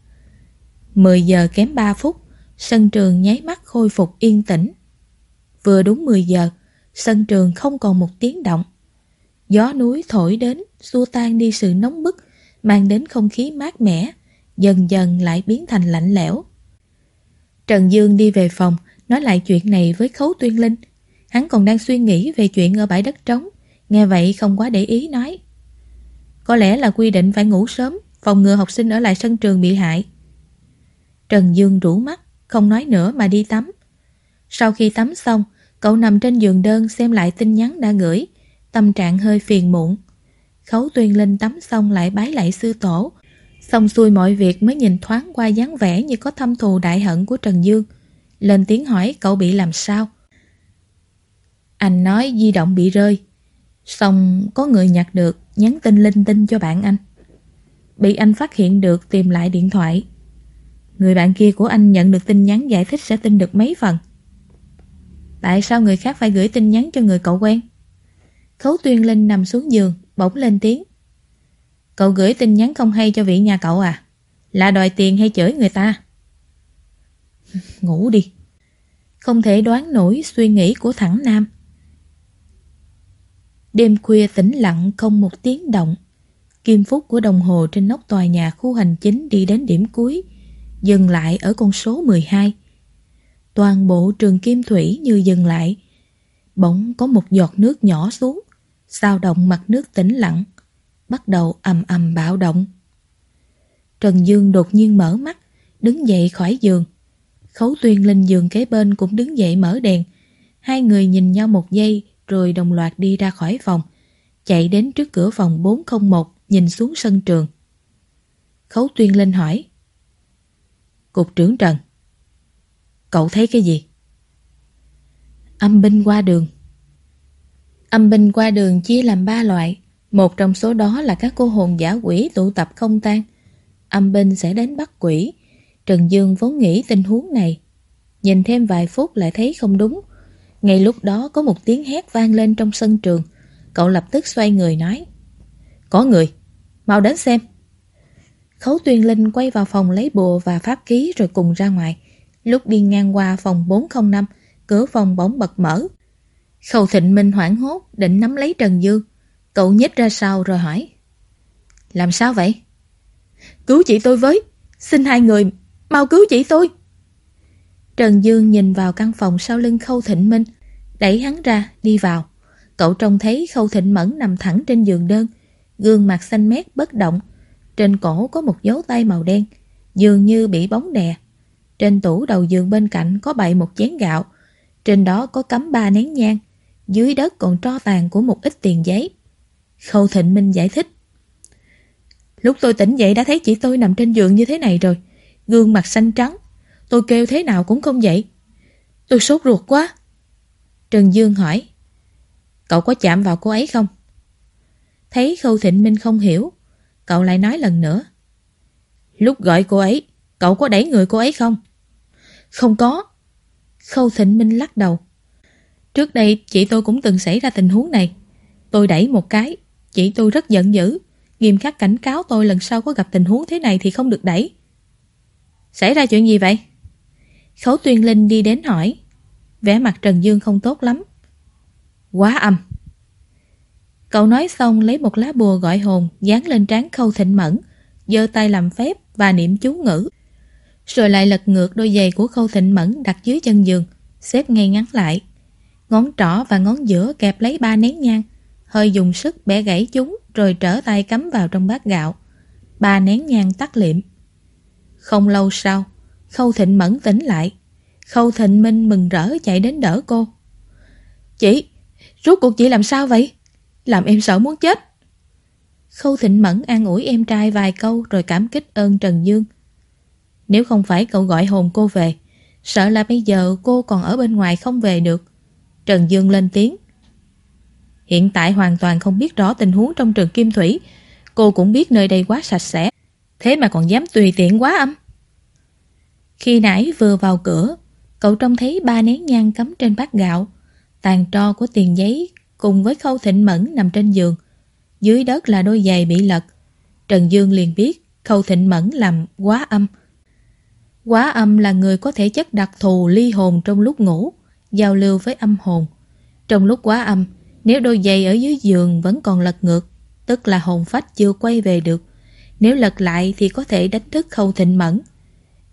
10 giờ kém 3 phút, sân trường nháy mắt khôi phục yên tĩnh. Vừa đúng 10 giờ, sân trường không còn một tiếng động. Gió núi thổi đến, xua tan đi sự nóng bức, mang đến không khí mát mẻ, dần dần lại biến thành lạnh lẽo. Trần Dương đi về phòng, nói lại chuyện này với Khấu Tuyên Linh. Hắn còn đang suy nghĩ về chuyện ở bãi đất trống, nghe vậy không quá để ý nói. Có lẽ là quy định phải ngủ sớm, phòng ngừa học sinh ở lại sân trường bị hại. Trần Dương rủ mắt, không nói nữa mà đi tắm. Sau khi tắm xong, cậu nằm trên giường đơn xem lại tin nhắn đã gửi, tâm trạng hơi phiền muộn. Khấu Tuyên Linh tắm xong lại bái lại sư tổ, xong xuôi mọi việc mới nhìn thoáng qua dáng vẻ như có thâm thù đại hận của Trần Dương. Lên tiếng hỏi cậu bị làm sao? Anh nói di động bị rơi, xong có người nhặt được, nhắn tin linh tinh cho bạn anh. Bị anh phát hiện được tìm lại điện thoại. Người bạn kia của anh nhận được tin nhắn giải thích sẽ tin được mấy phần. Tại sao người khác phải gửi tin nhắn cho người cậu quen? Khấu Tuyên Linh nằm xuống giường, bỗng lên tiếng. Cậu gửi tin nhắn không hay cho vị nhà cậu à? Là đòi tiền hay chửi người ta? Ngủ đi. Không thể đoán nổi suy nghĩ của thẳng nam. Đêm khuya tĩnh lặng không một tiếng động. Kim phút của đồng hồ trên nóc tòa nhà khu hành chính đi đến điểm cuối, dừng lại ở con số 12. Toàn bộ trường Kim Thủy như dừng lại. Bỗng có một giọt nước nhỏ xuống, sao động mặt nước tĩnh lặng, bắt đầu ầm ầm bạo động. Trần Dương đột nhiên mở mắt, đứng dậy khỏi giường. Khấu Tuyên lên giường kế bên cũng đứng dậy mở đèn. Hai người nhìn nhau một giây rồi đồng loạt đi ra khỏi phòng, chạy đến trước cửa phòng 401 nhìn xuống sân trường. Khấu Tuyên lên hỏi Cục trưởng Trần Cậu thấy cái gì? Âm binh qua đường Âm binh qua đường chia làm ba loại một trong số đó là các cô hồn giả quỷ tụ tập không tan Âm binh sẽ đến bắt quỷ Trần Dương vốn nghĩ tình huống này Nhìn thêm vài phút lại thấy không đúng Ngay lúc đó có một tiếng hét vang lên trong sân trường Cậu lập tức xoay người nói Có người, mau đến xem Khấu Tuyên Linh quay vào phòng lấy bùa và pháp ký rồi cùng ra ngoài. Lúc đi ngang qua phòng 405, cửa phòng bỗng bật mở. Khâu Thịnh Minh hoảng hốt, định nắm lấy Trần Dương. Cậu nhếch ra sau rồi hỏi. Làm sao vậy? Cứu chị tôi với, xin hai người, mau cứu chị tôi. Trần Dương nhìn vào căn phòng sau lưng Khâu Thịnh Minh, đẩy hắn ra, đi vào. Cậu trông thấy Khâu Thịnh Mẫn nằm thẳng trên giường đơn, gương mặt xanh mét bất động, trên cổ có một dấu tay màu đen, dường như bị bóng đè. Trên tủ đầu giường bên cạnh có bày một chén gạo, trên đó có cắm ba nén nhang, dưới đất còn tro tàn của một ít tiền giấy. Khâu Thịnh Minh giải thích. Lúc tôi tỉnh dậy đã thấy chị tôi nằm trên giường như thế này rồi, gương mặt xanh trắng. Tôi kêu thế nào cũng không dậy. Tôi sốt ruột quá. Trần Dương hỏi. Cậu có chạm vào cô ấy không? Thấy Khâu Thịnh Minh không hiểu, cậu lại nói lần nữa. Lúc gọi cô ấy, cậu có đẩy người cô ấy không? Không có. Khâu Thịnh Minh lắc đầu. Trước đây chị tôi cũng từng xảy ra tình huống này. Tôi đẩy một cái, chị tôi rất giận dữ, nghiêm khắc cảnh cáo tôi lần sau có gặp tình huống thế này thì không được đẩy. Xảy ra chuyện gì vậy? Khấu Tuyên Linh đi đến hỏi. vẻ mặt Trần Dương không tốt lắm. Quá âm. Cậu nói xong lấy một lá bùa gọi hồn dán lên trán Khâu Thịnh Mẫn, giơ tay làm phép và niệm chú ngữ. Rồi lại lật ngược đôi giày của Khâu Thịnh Mẫn đặt dưới chân giường, xếp ngay ngắn lại. Ngón trỏ và ngón giữa kẹp lấy ba nén nhang, hơi dùng sức bẻ gãy chúng rồi trở tay cắm vào trong bát gạo. Ba nén nhang tắt liệm. Không lâu sau, Khâu Thịnh Mẫn tỉnh lại. Khâu Thịnh Minh mừng rỡ chạy đến đỡ cô. Chị, rốt cuộc chị làm sao vậy? Làm em sợ muốn chết. Khâu Thịnh Mẫn an ủi em trai vài câu rồi cảm kích ơn Trần Dương. Nếu không phải cậu gọi hồn cô về, sợ là bây giờ cô còn ở bên ngoài không về được. Trần Dương lên tiếng. Hiện tại hoàn toàn không biết rõ tình huống trong trường Kim Thủy. Cô cũng biết nơi đây quá sạch sẽ. Thế mà còn dám tùy tiện quá âm. Khi nãy vừa vào cửa, cậu trông thấy ba nén nhang cắm trên bát gạo. Tàn tro của tiền giấy cùng với khâu thịnh mẫn nằm trên giường. Dưới đất là đôi giày bị lật. Trần Dương liền biết khâu thịnh mẫn làm quá âm. Quá âm là người có thể chất đặc thù ly hồn trong lúc ngủ, giao lưu với âm hồn. Trong lúc quá âm, nếu đôi giày ở dưới giường vẫn còn lật ngược, tức là hồn phách chưa quay về được. Nếu lật lại thì có thể đánh thức khâu thịnh mẫn.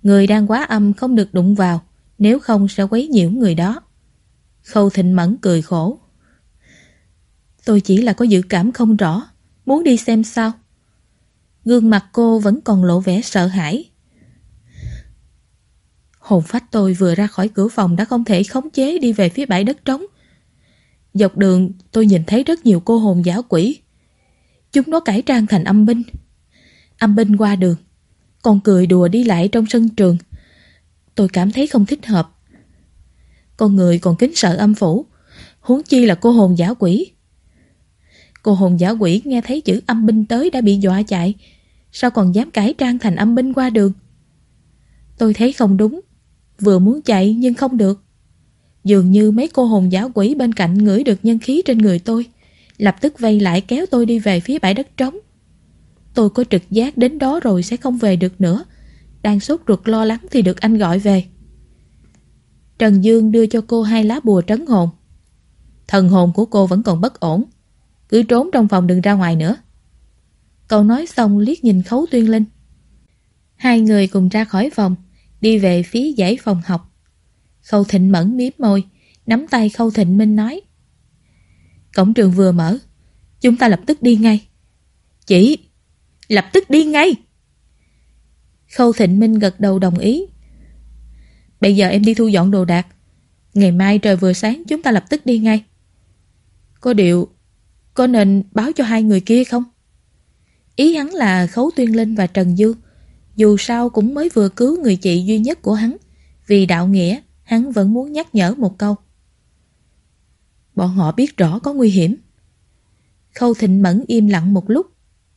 Người đang quá âm không được đụng vào, nếu không sẽ quấy nhiễu người đó. Khâu thịnh mẫn cười khổ. Tôi chỉ là có dự cảm không rõ, muốn đi xem sao. Gương mặt cô vẫn còn lộ vẻ sợ hãi. Hồn phách tôi vừa ra khỏi cửa phòng đã không thể khống chế đi về phía bãi đất trống. Dọc đường tôi nhìn thấy rất nhiều cô hồn giả quỷ. Chúng nó cải trang thành âm binh. Âm binh qua đường, còn cười đùa đi lại trong sân trường. Tôi cảm thấy không thích hợp. Con người còn kính sợ âm phủ, huống chi là cô hồn giả quỷ. Cô hồn giả quỷ nghe thấy chữ âm binh tới đã bị dọa chạy, sao còn dám cải trang thành âm binh qua đường? Tôi thấy không đúng, vừa muốn chạy nhưng không được. Dường như mấy cô hồn giáo quỷ bên cạnh ngửi được nhân khí trên người tôi, lập tức vây lại kéo tôi đi về phía bãi đất trống. Tôi có trực giác đến đó rồi sẽ không về được nữa. Đang sốt ruột lo lắng thì được anh gọi về. Trần Dương đưa cho cô hai lá bùa trấn hồn. Thần hồn của cô vẫn còn bất ổn. Cứ trốn trong phòng đừng ra ngoài nữa. Cậu nói xong liếc nhìn Khấu Tuyên Linh. Hai người cùng ra khỏi phòng, đi về phía dãy phòng học. Khâu Thịnh Mẫn miếm môi, nắm tay Khâu Thịnh Minh nói. Cổng trường vừa mở, chúng ta lập tức đi ngay. Chỉ. lập tức đi ngay. Khâu Thịnh Minh gật đầu đồng ý. Bây giờ em đi thu dọn đồ đạc. Ngày mai trời vừa sáng chúng ta lập tức đi ngay. Có điều, có nên báo cho hai người kia không? Ý hắn là Khấu Tuyên Linh và Trần Dương. Dù sao cũng mới vừa cứu người chị duy nhất của hắn. Vì đạo nghĩa, hắn vẫn muốn nhắc nhở một câu. Bọn họ biết rõ có nguy hiểm. Khâu Thịnh Mẫn im lặng một lúc,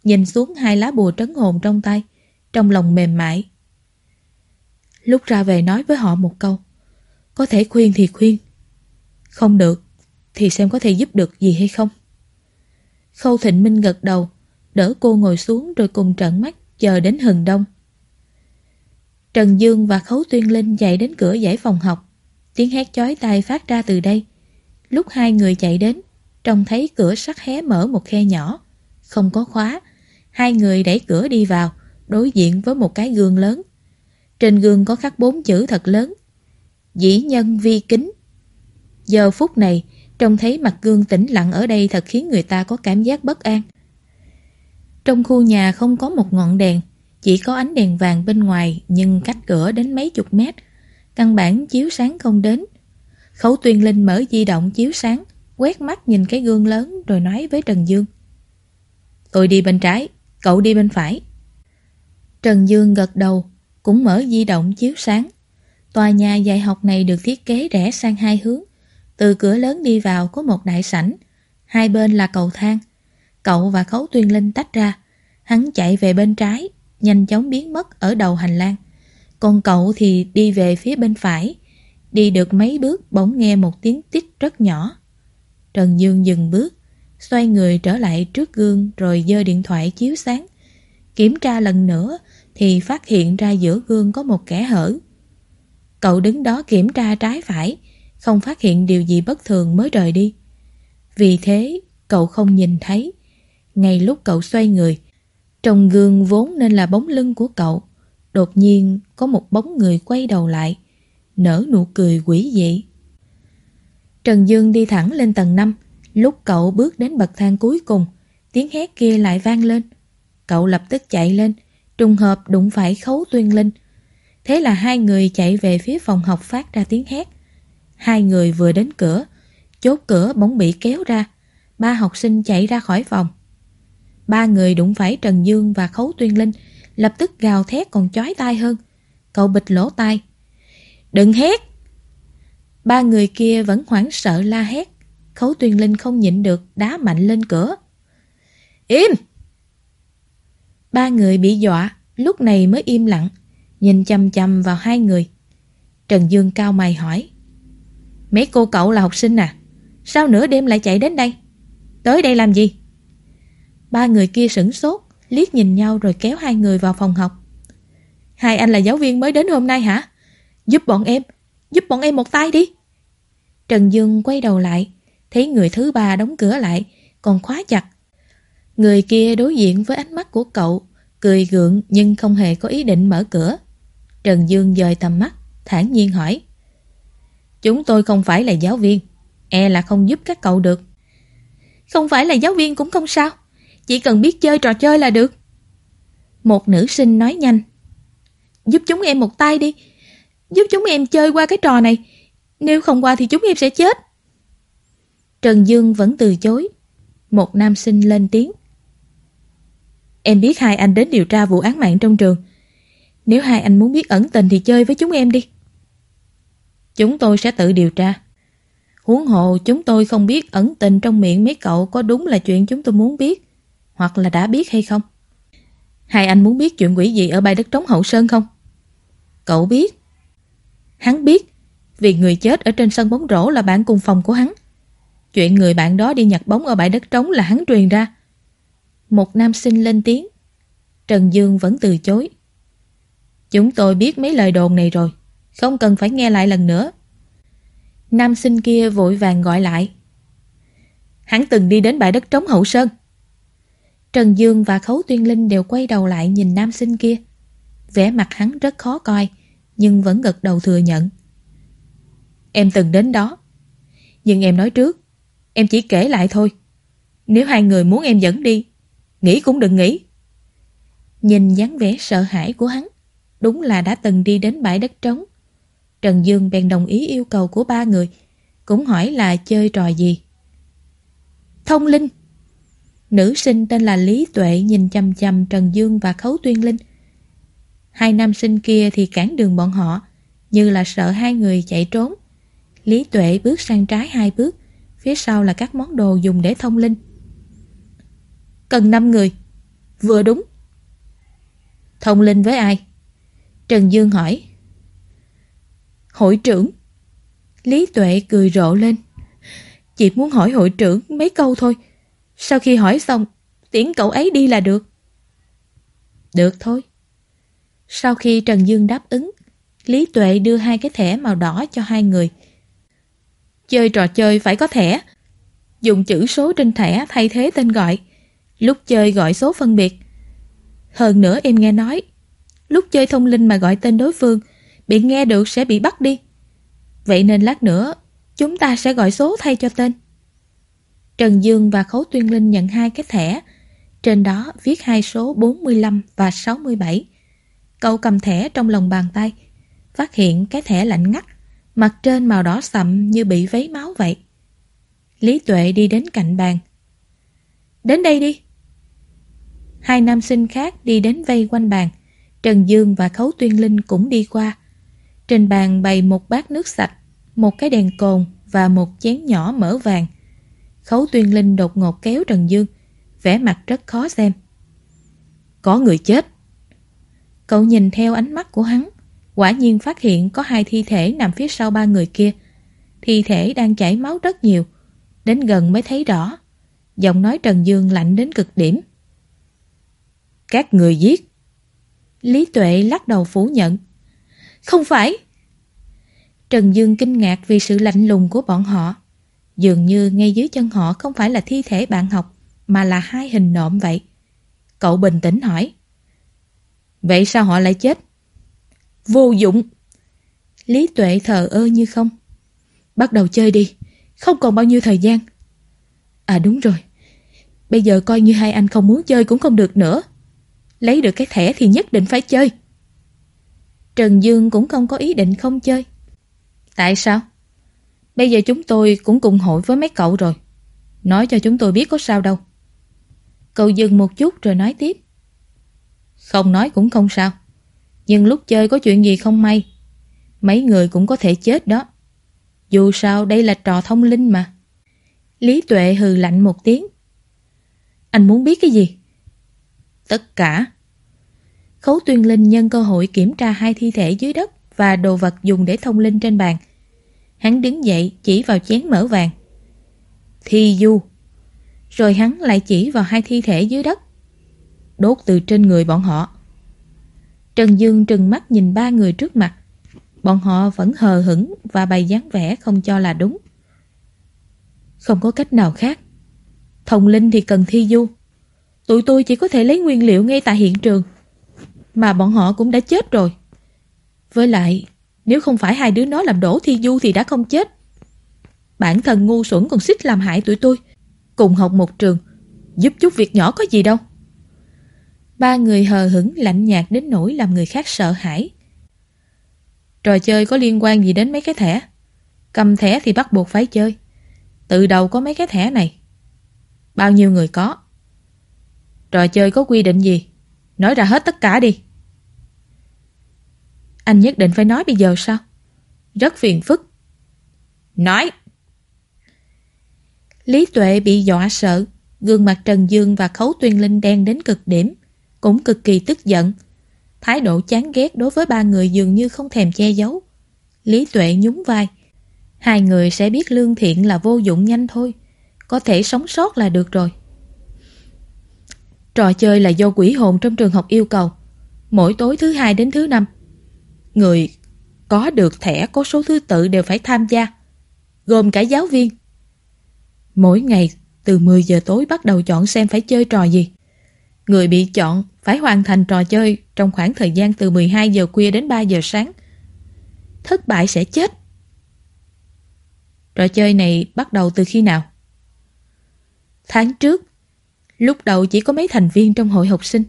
nhìn xuống hai lá bùa trấn hồn trong tay, trong lòng mềm mại. Lúc ra về nói với họ một câu, có thể khuyên thì khuyên, không được thì xem có thể giúp được gì hay không. Khâu Thịnh Minh gật đầu, đỡ cô ngồi xuống rồi cùng trận mắt chờ đến hừng đông. Trần Dương và Khấu Tuyên Linh chạy đến cửa giải phòng học. Tiếng hét chói tai phát ra từ đây. Lúc hai người chạy đến, trông thấy cửa sắt hé mở một khe nhỏ. Không có khóa. Hai người đẩy cửa đi vào, đối diện với một cái gương lớn. Trên gương có khắc bốn chữ thật lớn. Dĩ nhân vi kính. Giờ phút này, trông thấy mặt gương tĩnh lặng ở đây thật khiến người ta có cảm giác bất an. Trong khu nhà không có một ngọn đèn, chỉ có ánh đèn vàng bên ngoài nhưng cách cửa đến mấy chục mét. Căn bản chiếu sáng không đến. Khấu tuyên linh mở di động chiếu sáng, quét mắt nhìn cái gương lớn rồi nói với Trần Dương. Tôi đi bên trái, cậu đi bên phải. Trần Dương gật đầu, cũng mở di động chiếu sáng. Tòa nhà dạy học này được thiết kế rẽ sang hai hướng. Từ cửa lớn đi vào có một đại sảnh, hai bên là cầu thang. Cậu và Khấu Tuyên Linh tách ra, hắn chạy về bên trái, nhanh chóng biến mất ở đầu hành lang. Còn cậu thì đi về phía bên phải, đi được mấy bước bỗng nghe một tiếng tít rất nhỏ. Trần Dương dừng bước, xoay người trở lại trước gương rồi dơ điện thoại chiếu sáng. Kiểm tra lần nữa thì phát hiện ra giữa gương có một kẻ hở. Cậu đứng đó kiểm tra trái phải, không phát hiện điều gì bất thường mới rời đi. Vì thế, cậu không nhìn thấy. Ngay lúc cậu xoay người, trong gương vốn nên là bóng lưng của cậu, đột nhiên có một bóng người quay đầu lại, nở nụ cười quỷ dị. Trần Dương đi thẳng lên tầng 5, lúc cậu bước đến bậc thang cuối cùng, tiếng hét kia lại vang lên. Cậu lập tức chạy lên, trùng hợp đụng phải khấu tuyên linh. Thế là hai người chạy về phía phòng học phát ra tiếng hét. Hai người vừa đến cửa, chốt cửa bỗng bị kéo ra. Ba học sinh chạy ra khỏi phòng. Ba người đụng phải Trần Dương và Khấu Tuyên Linh, lập tức gào thét còn chói tai hơn. Cậu bịch lỗ tai. Đừng hét! Ba người kia vẫn hoảng sợ la hét. Khấu Tuyên Linh không nhịn được đá mạnh lên cửa. Im! Ba người bị dọa, lúc này mới im lặng, nhìn chăm chăm vào hai người. Trần Dương cao mày hỏi. Mấy cô cậu là học sinh à? Sao nửa đêm lại chạy đến đây? Tới đây làm gì? Ba người kia sửng sốt, liếc nhìn nhau rồi kéo hai người vào phòng học. Hai anh là giáo viên mới đến hôm nay hả? Giúp bọn em, giúp bọn em một tay đi. Trần Dương quay đầu lại, thấy người thứ ba đóng cửa lại, còn khóa chặt. Người kia đối diện với ánh mắt của cậu, cười gượng nhưng không hề có ý định mở cửa. Trần Dương dời tầm mắt, thản nhiên hỏi. Chúng tôi không phải là giáo viên, e là không giúp các cậu được. Không phải là giáo viên cũng không sao, chỉ cần biết chơi trò chơi là được. Một nữ sinh nói nhanh. Giúp chúng em một tay đi, giúp chúng em chơi qua cái trò này, nếu không qua thì chúng em sẽ chết. Trần Dương vẫn từ chối. Một nam sinh lên tiếng. Em biết hai anh đến điều tra vụ án mạng trong trường. Nếu hai anh muốn biết ẩn tình thì chơi với chúng em đi. Chúng tôi sẽ tự điều tra. Huống hồ chúng tôi không biết ẩn tình trong miệng mấy cậu có đúng là chuyện chúng tôi muốn biết, hoặc là đã biết hay không. Hai anh muốn biết chuyện quỷ gì ở bãi đất trống hậu sơn không? Cậu biết. Hắn biết, vì người chết ở trên sân bóng rổ là bạn cùng phòng của hắn. Chuyện người bạn đó đi nhặt bóng ở bãi đất trống là hắn truyền ra. Một nam sinh lên tiếng. Trần Dương vẫn từ chối. Chúng tôi biết mấy lời đồn này rồi. Không cần phải nghe lại lần nữa. Nam sinh kia vội vàng gọi lại. Hắn từng đi đến bãi đất trống hậu sơn. Trần Dương và Khấu Tuyên Linh đều quay đầu lại nhìn nam sinh kia. vẻ mặt hắn rất khó coi, nhưng vẫn gật đầu thừa nhận. Em từng đến đó. Nhưng em nói trước, em chỉ kể lại thôi. Nếu hai người muốn em dẫn đi, nghĩ cũng đừng nghĩ. Nhìn dáng vẻ sợ hãi của hắn, đúng là đã từng đi đến bãi đất trống. Trần Dương bèn đồng ý yêu cầu của ba người, cũng hỏi là chơi trò gì. Thông linh Nữ sinh tên là Lý Tuệ nhìn chăm chăm Trần Dương và Khấu Tuyên Linh. Hai nam sinh kia thì cản đường bọn họ, như là sợ hai người chạy trốn. Lý Tuệ bước sang trái hai bước, phía sau là các món đồ dùng để thông linh. Cần 5 người. Vừa đúng. Thông linh với ai? Trần Dương hỏi. Hội trưởng. Lý Tuệ cười rộ lên. Chỉ muốn hỏi hội trưởng mấy câu thôi. Sau khi hỏi xong, tiễn cậu ấy đi là được. Được thôi. Sau khi Trần Dương đáp ứng, Lý Tuệ đưa hai cái thẻ màu đỏ cho hai người. Chơi trò chơi phải có thẻ. Dùng chữ số trên thẻ thay thế tên gọi. Lúc chơi gọi số phân biệt. Hơn nữa em nghe nói, lúc chơi thông linh mà gọi tên đối phương, bị nghe được sẽ bị bắt đi. Vậy nên lát nữa, chúng ta sẽ gọi số thay cho tên. Trần Dương và Khấu Tuyên Linh nhận hai cái thẻ. Trên đó viết hai số 45 và 67. Cậu cầm thẻ trong lòng bàn tay, phát hiện cái thẻ lạnh ngắt, mặt trên màu đỏ sậm như bị vấy máu vậy. Lý Tuệ đi đến cạnh bàn. Đến đây đi. Hai nam sinh khác đi đến vây quanh bàn. Trần Dương và Khấu Tuyên Linh cũng đi qua. Trên bàn bày một bát nước sạch, một cái đèn cồn và một chén nhỏ mỡ vàng. Khấu Tuyên Linh đột ngột kéo Trần Dương, vẻ mặt rất khó xem. Có người chết. Cậu nhìn theo ánh mắt của hắn, quả nhiên phát hiện có hai thi thể nằm phía sau ba người kia. Thi thể đang chảy máu rất nhiều, đến gần mới thấy rõ. Giọng nói Trần Dương lạnh đến cực điểm. Các người giết. Lý Tuệ lắc đầu phủ nhận. Không phải. Trần Dương kinh ngạc vì sự lạnh lùng của bọn họ. Dường như ngay dưới chân họ không phải là thi thể bạn học, mà là hai hình nộm vậy. Cậu bình tĩnh hỏi. Vậy sao họ lại chết? Vô dụng. Lý Tuệ thờ ơ như không. Bắt đầu chơi đi, không còn bao nhiêu thời gian. À đúng rồi, bây giờ coi như hai anh không muốn chơi cũng không được nữa. Lấy được cái thẻ thì nhất định phải chơi. Trần Dương cũng không có ý định không chơi. Tại sao? Bây giờ chúng tôi cũng cùng hội với mấy cậu rồi. Nói cho chúng tôi biết có sao đâu. Cậu dừng một chút rồi nói tiếp. Không nói cũng không sao. Nhưng lúc chơi có chuyện gì không may. Mấy người cũng có thể chết đó. Dù sao đây là trò thông linh mà. Lý Tuệ hừ lạnh một tiếng. Anh muốn biết cái gì? Tất cả. Khấu tuyên linh nhân cơ hội kiểm tra hai thi thể dưới đất và đồ vật dùng để thông linh trên bàn. Hắn đứng dậy chỉ vào chén mỡ vàng. Thi du. Rồi hắn lại chỉ vào hai thi thể dưới đất. Đốt từ trên người bọn họ. Trần Dương trừng mắt nhìn ba người trước mặt. Bọn họ vẫn hờ hững và bày dáng vẻ không cho là đúng. Không có cách nào khác. Thông linh thì cần thi du. Tụi tôi chỉ có thể lấy nguyên liệu ngay tại hiện trường. Mà bọn họ cũng đã chết rồi. Với lại, nếu không phải hai đứa nó làm đổ thi du thì đã không chết. Bản thân ngu xuẩn còn xích làm hại tụi tôi. Cùng học một trường, giúp chút việc nhỏ có gì đâu. Ba người hờ hững lạnh nhạt đến nỗi làm người khác sợ hãi. Trò chơi có liên quan gì đến mấy cái thẻ? Cầm thẻ thì bắt buộc phải chơi. Từ đầu có mấy cái thẻ này. Bao nhiêu người có? Trò chơi có quy định gì? Nói ra hết tất cả đi. Anh nhất định phải nói bây giờ sao? Rất phiền phức. Nói! Lý Tuệ bị dọa sợ, gương mặt Trần Dương và Khấu Tuyên Linh đen đến cực điểm, cũng cực kỳ tức giận. Thái độ chán ghét đối với ba người dường như không thèm che giấu. Lý Tuệ nhún vai. Hai người sẽ biết lương thiện là vô dụng nhanh thôi. Có thể sống sót là được rồi. Trò chơi là do quỷ hồn trong trường học yêu cầu. Mỗi tối thứ hai đến thứ năm. Người có được thẻ có số thứ tự đều phải tham gia. Gồm cả giáo viên. Mỗi ngày từ 10 giờ tối bắt đầu chọn xem phải chơi trò gì. Người bị chọn phải hoàn thành trò chơi trong khoảng thời gian từ 12 giờ khuya đến 3 giờ sáng. Thất bại sẽ chết. Trò chơi này bắt đầu từ khi nào? Tháng trước, lúc đầu chỉ có mấy thành viên trong hội học sinh.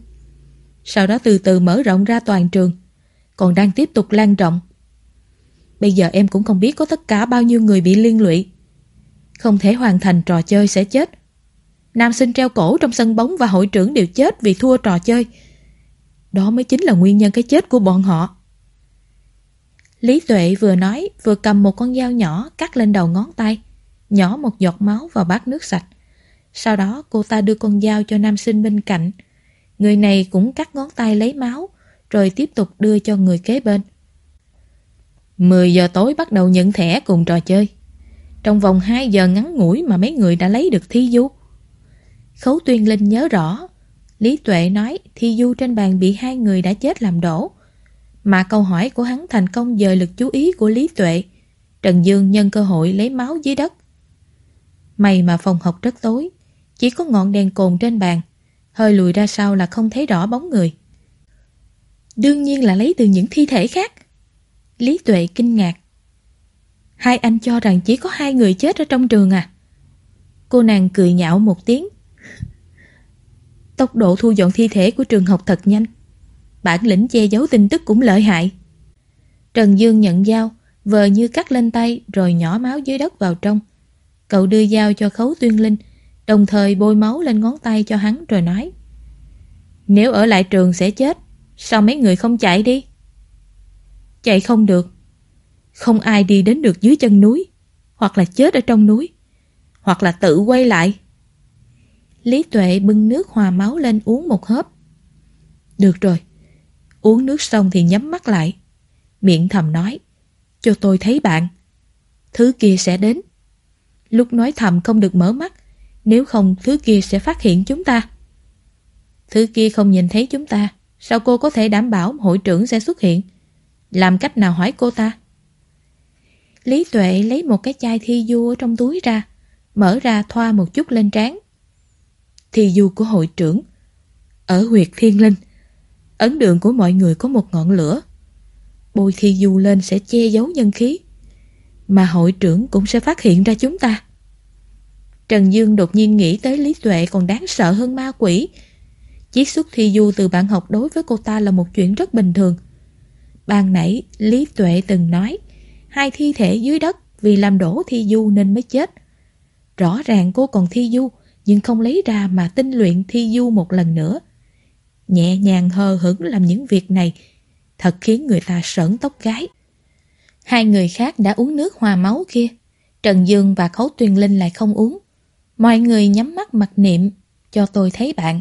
Sau đó từ từ mở rộng ra toàn trường, còn đang tiếp tục lan rộng. Bây giờ em cũng không biết có tất cả bao nhiêu người bị liên lụy. Không thể hoàn thành trò chơi sẽ chết. Nam sinh treo cổ trong sân bóng và hội trưởng đều chết vì thua trò chơi. Đó mới chính là nguyên nhân cái chết của bọn họ. Lý Tuệ vừa nói vừa cầm một con dao nhỏ cắt lên đầu ngón tay, nhỏ một giọt máu vào bát nước sạch. Sau đó cô ta đưa con dao cho nam sinh bên cạnh. Người này cũng cắt ngón tay lấy máu, rồi tiếp tục đưa cho người kế bên. 10 giờ tối bắt đầu nhận thẻ cùng trò chơi. Trong vòng 2 giờ ngắn ngủi mà mấy người đã lấy được thi du. Khấu Tuyên Linh nhớ rõ, Lý Tuệ nói thi du trên bàn bị hai người đã chết làm đổ. Mà câu hỏi của hắn thành công dời lực chú ý của Lý Tuệ. Trần Dương nhân cơ hội lấy máu dưới đất. May mà phòng học rất tối, chỉ có ngọn đèn cồn trên bàn. Hơi lùi ra sau là không thấy rõ bóng người. Đương nhiên là lấy từ những thi thể khác. Lý Tuệ kinh ngạc. Hai anh cho rằng chỉ có hai người chết ở trong trường à? Cô nàng cười nhạo một tiếng. Tốc độ thu dọn thi thể của trường học thật nhanh. Bản lĩnh che giấu tin tức cũng lợi hại. Trần Dương nhận dao, vờ như cắt lên tay rồi nhỏ máu dưới đất vào trong. Cậu đưa dao cho khấu tuyên linh, đồng thời bôi máu lên ngón tay cho hắn rồi nói. Nếu ở lại trường sẽ chết, sao mấy người không chạy đi? Chạy không được, Không ai đi đến được dưới chân núi, hoặc là chết ở trong núi, hoặc là tự quay lại. Lý Tuệ bưng nước hòa máu lên uống một hớp. Được rồi, uống nước xong thì nhắm mắt lại. Miệng thầm nói, cho tôi thấy bạn. Thứ kia sẽ đến. Lúc nói thầm không được mở mắt, nếu không thứ kia sẽ phát hiện chúng ta. Thứ kia không nhìn thấy chúng ta, sao cô có thể đảm bảo hội trưởng sẽ xuất hiện? Làm cách nào hỏi cô ta? Lý Tuệ lấy một cái chai thi du ở trong túi ra, mở ra thoa một chút lên trán. Thi du của hội trưởng, ở huyệt thiên linh, ấn đường của mọi người có một ngọn lửa. Bôi thi du lên sẽ che giấu nhân khí, mà hội trưởng cũng sẽ phát hiện ra chúng ta. Trần Dương đột nhiên nghĩ tới Lý Tuệ còn đáng sợ hơn ma quỷ. Chiết xuất thi du từ bạn học đối với cô ta là một chuyện rất bình thường. Ban nãy, Lý Tuệ từng nói, hai thi thể dưới đất, vì làm đổ thi du nên mới chết. Rõ ràng cô còn thi du, nhưng không lấy ra mà tinh luyện thi du một lần nữa. Nhẹ nhàng hờ hững làm những việc này, thật khiến người ta sởn tóc gái. Hai người khác đã uống nước hòa máu kia. Trần Dương và Khấu Tuyên Linh lại không uống. Mọi người nhắm mắt mặc niệm, cho tôi thấy bạn.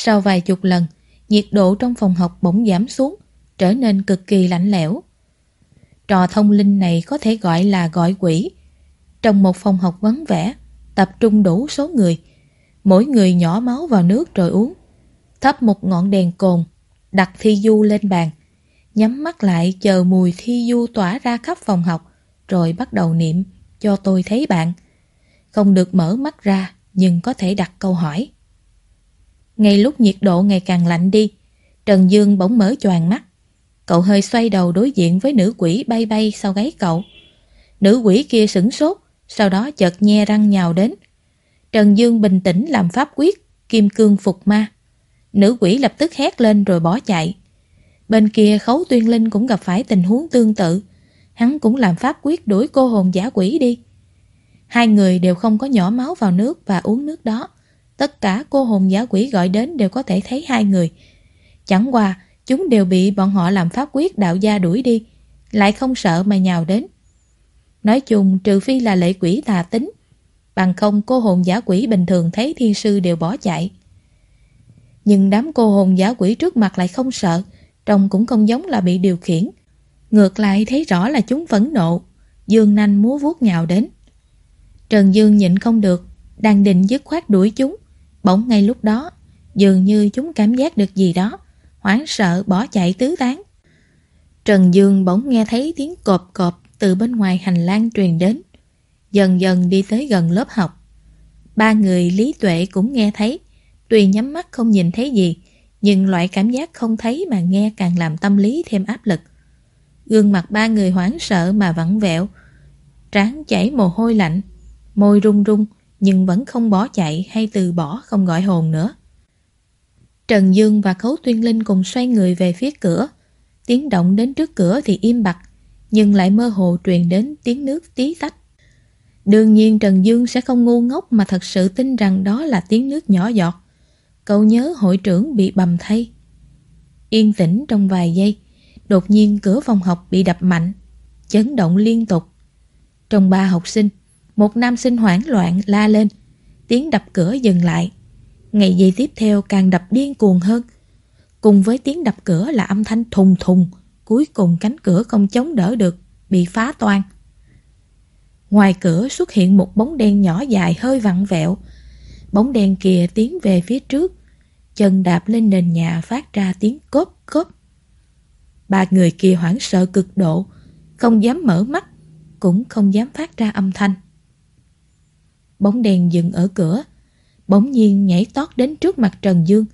Sau vài chục lần, nhiệt độ trong phòng học bỗng giảm xuống, trở nên cực kỳ lạnh lẽo. Trò thông linh này có thể gọi là gọi quỷ. Trong một phòng học vắng vẻ, tập trung đủ số người, mỗi người nhỏ máu vào nước rồi uống. Thắp một ngọn đèn cồn, đặt thi du lên bàn, nhắm mắt lại chờ mùi thi du tỏa ra khắp phòng học, rồi bắt đầu niệm cho tôi thấy bạn. Không được mở mắt ra, nhưng có thể đặt câu hỏi. Ngay lúc nhiệt độ ngày càng lạnh đi, Trần Dương bỗng mở choàng mắt. Cậu hơi xoay đầu đối diện với nữ quỷ bay bay sau gáy cậu. Nữ quỷ kia sửng sốt, sau đó chợt nhe răng nhào đến. Trần Dương bình tĩnh làm pháp quyết, kim cương phục ma. Nữ quỷ lập tức hét lên rồi bỏ chạy. Bên kia khấu tuyên linh cũng gặp phải tình huống tương tự. Hắn cũng làm pháp quyết đuổi cô hồn giả quỷ đi. Hai người đều không có nhỏ máu vào nước và uống nước đó. Tất cả cô hồn giả quỷ gọi đến đều có thể thấy hai người. Chẳng qua, chúng đều bị bọn họ làm pháp quyết đạo gia đuổi đi, lại không sợ mà nhào đến. Nói chung, trừ phi là lệ quỷ tà tính, bằng không cô hồn giả quỷ bình thường thấy thiên sư đều bỏ chạy. Nhưng đám cô hồn giả quỷ trước mặt lại không sợ, trông cũng không giống là bị điều khiển. Ngược lại thấy rõ là chúng phẫn nộ, dương nanh múa vuốt nhào đến. Trần Dương nhịn không được, đang định dứt khoát đuổi chúng. Bỗng ngay lúc đó, dường như chúng cảm giác được gì đó, hoảng sợ bỏ chạy tứ tán. Trần Dương bỗng nghe thấy tiếng cộp cộp từ bên ngoài hành lang truyền đến. Dần dần đi tới gần lớp học. Ba người Lý Tuệ cũng nghe thấy, tuy nhắm mắt không nhìn thấy gì, nhưng loại cảm giác không thấy mà nghe càng làm tâm lý thêm áp lực. Gương mặt ba người hoảng sợ mà vặn vẹo, trán chảy mồ hôi lạnh, môi run run nhưng vẫn không bỏ chạy hay từ bỏ không gọi hồn nữa. Trần Dương và Khấu Tuyên Linh cùng xoay người về phía cửa. Tiếng động đến trước cửa thì im bặt, nhưng lại mơ hồ truyền đến tiếng nước tí tách. Đương nhiên Trần Dương sẽ không ngu ngốc mà thật sự tin rằng đó là tiếng nước nhỏ giọt. Cậu nhớ hội trưởng bị bầm thay. Yên tĩnh trong vài giây, đột nhiên cửa phòng học bị đập mạnh, chấn động liên tục. Trong ba học sinh, một nam sinh hoảng loạn la lên, tiếng đập cửa dừng lại. Ngày giây tiếp theo càng đập điên cuồng hơn. Cùng với tiếng đập cửa là âm thanh thùng thùng, cuối cùng cánh cửa không chống đỡ được, bị phá toan. Ngoài cửa xuất hiện một bóng đen nhỏ dài hơi vặn vẹo. Bóng đen kia tiến về phía trước, chân đạp lên nền nhà phát ra tiếng cốp cốp. Ba người kia hoảng sợ cực độ, không dám mở mắt, cũng không dám phát ra âm thanh. Bóng đèn dừng ở cửa, bỗng nhiên nhảy tót đến trước mặt Trần Dương.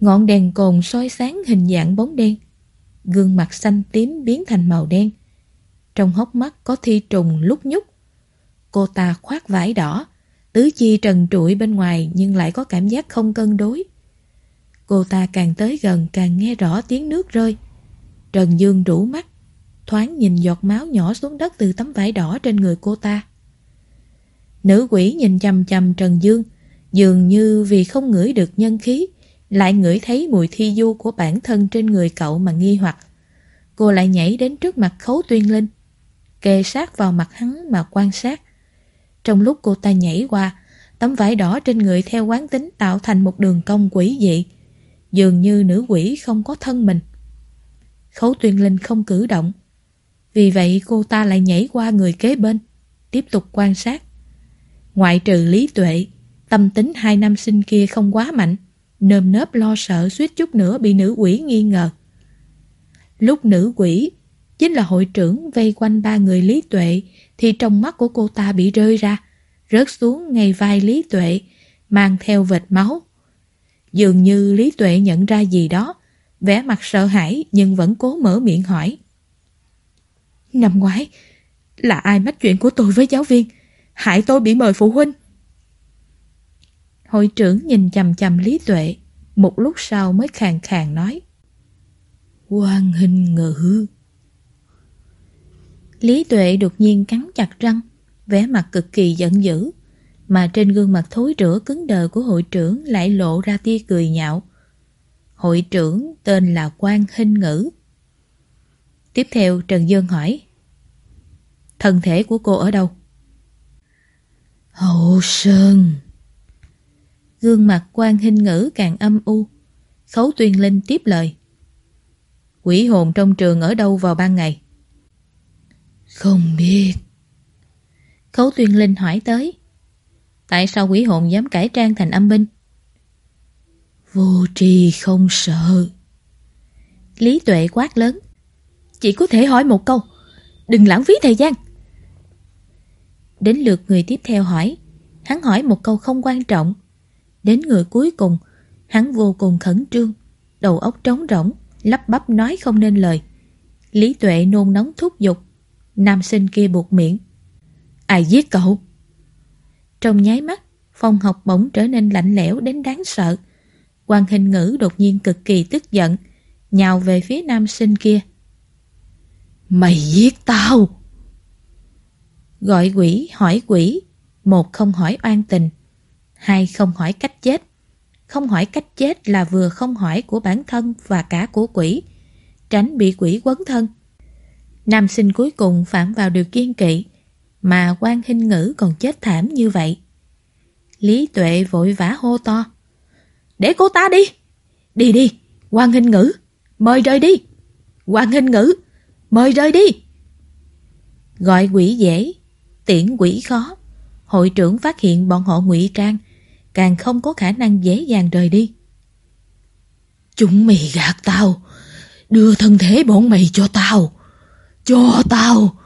Ngọn đèn cồn soi sáng hình dạng bóng đen, gương mặt xanh tím biến thành màu đen. Trong hốc mắt có thi trùng lúc nhúc. Cô ta khoác vải đỏ, tứ chi trần trụi bên ngoài nhưng lại có cảm giác không cân đối. Cô ta càng tới gần càng nghe rõ tiếng nước rơi. Trần Dương rủ mắt, thoáng nhìn giọt máu nhỏ xuống đất từ tấm vải đỏ trên người cô ta. Nữ quỷ nhìn chầm chầm Trần Dương, dường như vì không ngửi được nhân khí, lại ngửi thấy mùi thi du của bản thân trên người cậu mà nghi hoặc. Cô lại nhảy đến trước mặt khấu tuyên linh Kề sát vào mặt hắn mà quan sát. Trong lúc cô ta nhảy qua Tấm vải đỏ trên người theo quán tính tạo thành một đường cong quỷ dị. Dường như nữ quỷ không có thân mình. Khấu tuyên linh không cử động. Vì vậy cô ta lại nhảy qua người kế bên Tiếp tục quan sát. Ngoại trừ lý tuệ, Tâm tính hai năm sinh kia không quá mạnh, Nơm nớp lo sợ suýt chút nữa bị nữ quỷ nghi ngờ. Lúc nữ quỷ, Chính là hội trưởng vây quanh ba người lý tuệ, Thì trong mắt của cô ta bị rơi ra, Rớt xuống ngay vai lý tuệ, Mang theo vệt máu. Dường như lý tuệ nhận ra gì đó, vẻ mặt sợ hãi nhưng vẫn cố mở miệng hỏi. Năm ngoái, Là ai mách chuyện của tôi với giáo viên? Hại tôi bị mời phụ huynh. Hội trưởng nhìn chầm chầm Lý Tuệ, Một lúc sau mới khàn khàn nói. Quang hình ngữ Lý Tuệ đột nhiên cắn chặt răng, vẻ mặt cực kỳ giận dữ, Mà trên gương mặt thối rữa cứng đờ của hội trưởng Lại lộ ra tia cười nhạo. Hội trưởng tên là Quan Hinh Ngữ. Tiếp theo Trần Dương hỏi, Thân thể của cô ở đâu? Hậu Sơn. Gương mặt quan hình ngữ càng âm u Khấu tuyên linh tiếp lời. Quỷ hồn trong trường ở đâu vào ban ngày? Không biết. Khấu tuyên linh hỏi tới. Tại sao quỷ hồn dám cải trang thành âm binh? Vô tri không sợ. Lý tuệ quát lớn. Chỉ có thể hỏi một câu. Đừng lãng phí thời gian Đến lượt người tiếp theo hỏi. Hắn hỏi một câu không quan trọng. Đến người cuối cùng, Hắn vô cùng khẩn trương. Đầu óc trống rỗng, Lắp bắp nói không nên lời. Lý tuệ nôn nóng thúc giục. Nam sinh kia buộc miệng. Ai giết cậu? Trong nháy mắt, Phòng học bỗng trở nên lạnh lẽo đến đáng sợ. Quan hình ngữ đột nhiên cực kỳ tức giận, Nhào về phía nam sinh kia. Mày giết tao! Gọi quỷ, hỏi quỷ. Một không hỏi oan tình. Hai không hỏi cách chết. Không hỏi cách chết là vừa không hỏi của bản thân và cả của quỷ. Tránh bị quỷ quấn thân. Nam sinh cuối cùng phạm vào điều kiên kỵ, Mà quan hình ngữ còn chết thảm như vậy. Lý tuệ vội vã hô to. Để cô ta đi! Đi đi, quan hình ngữ, Mời rời đi! Quan hình ngữ, Mời rời đi! Gọi quỷ dễ Tiễn quỷ khó. Hội trưởng phát hiện bọn họ ngụy trang, Càng không có khả năng dễ dàng rời đi. Chúng mày gạt tao, Đưa thân thể bọn mày cho tao Cho tao,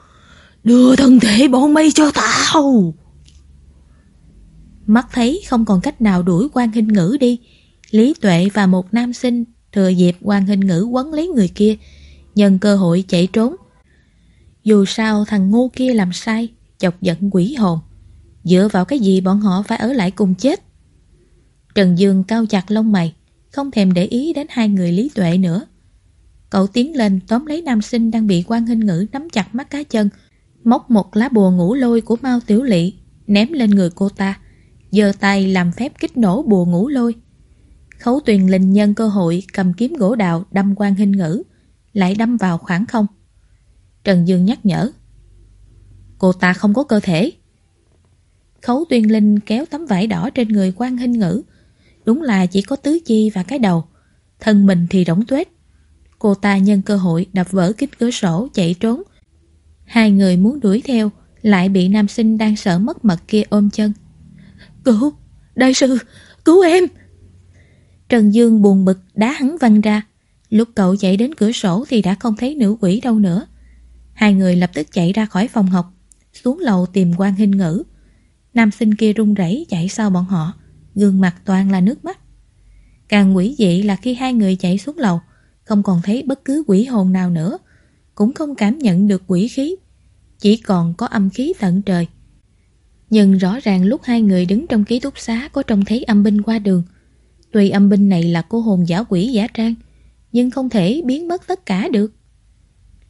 Đưa thân thể bọn mày cho tao. Mắt thấy không còn cách nào đuổi quan hình ngữ đi, Lý Tuệ và một nam sinh Thừa dịp quan hình ngữ quấn lấy người kia, Nhân cơ hội chạy trốn. Dù sao thằng ngu kia làm sai chọc giận quỷ hồn. Dựa vào cái gì bọn họ phải ở lại cùng chết? Trần Dương cao chặt lông mày, không thèm để ý đến hai người lý tuệ nữa. Cậu tiến lên tóm lấy nam sinh đang bị quan hình ngữ nắm chặt mắt cá chân, móc một lá bùa ngủ lôi của Mao Tiểu Lị, ném lên người cô ta, giơ tay làm phép kích nổ bùa ngủ lôi. Khấu tuyền linh nhân cơ hội cầm kiếm gỗ đào đâm quan hình ngữ, lại đâm vào khoảng không. Trần Dương nhắc nhở. Cô ta không có cơ thể. Khấu tuyên linh kéo tấm vải đỏ trên người quan hình ngữ. Đúng là chỉ có tứ chi và cái đầu. Thân mình thì rỗng tuếch. Cô ta nhân cơ hội đập vỡ kính cửa sổ chạy trốn. Hai người muốn đuổi theo, lại bị nam sinh đang sợ mất mật kia ôm chân. Cứu! Đại sư! Cứu em! Trần Dương buồn bực đá hắn văng ra. Lúc cậu chạy đến cửa sổ thì đã không thấy nữ quỷ đâu nữa. Hai người lập tức chạy ra khỏi phòng học xuống lầu tìm quan hình ngữ. Nam sinh kia run rẩy chạy sau bọn họ, gương mặt toàn là nước mắt. Càng quỷ dị là khi hai người chạy xuống lầu, không còn thấy bất cứ quỷ hồn nào nữa, cũng không cảm nhận được quỷ khí, chỉ còn có âm khí tận trời. Nhưng rõ ràng lúc hai người đứng trong ký túc xá có trông thấy âm binh qua đường. Tuy âm binh này là cô hồn giả quỷ giả trang, nhưng không thể biến mất tất cả được.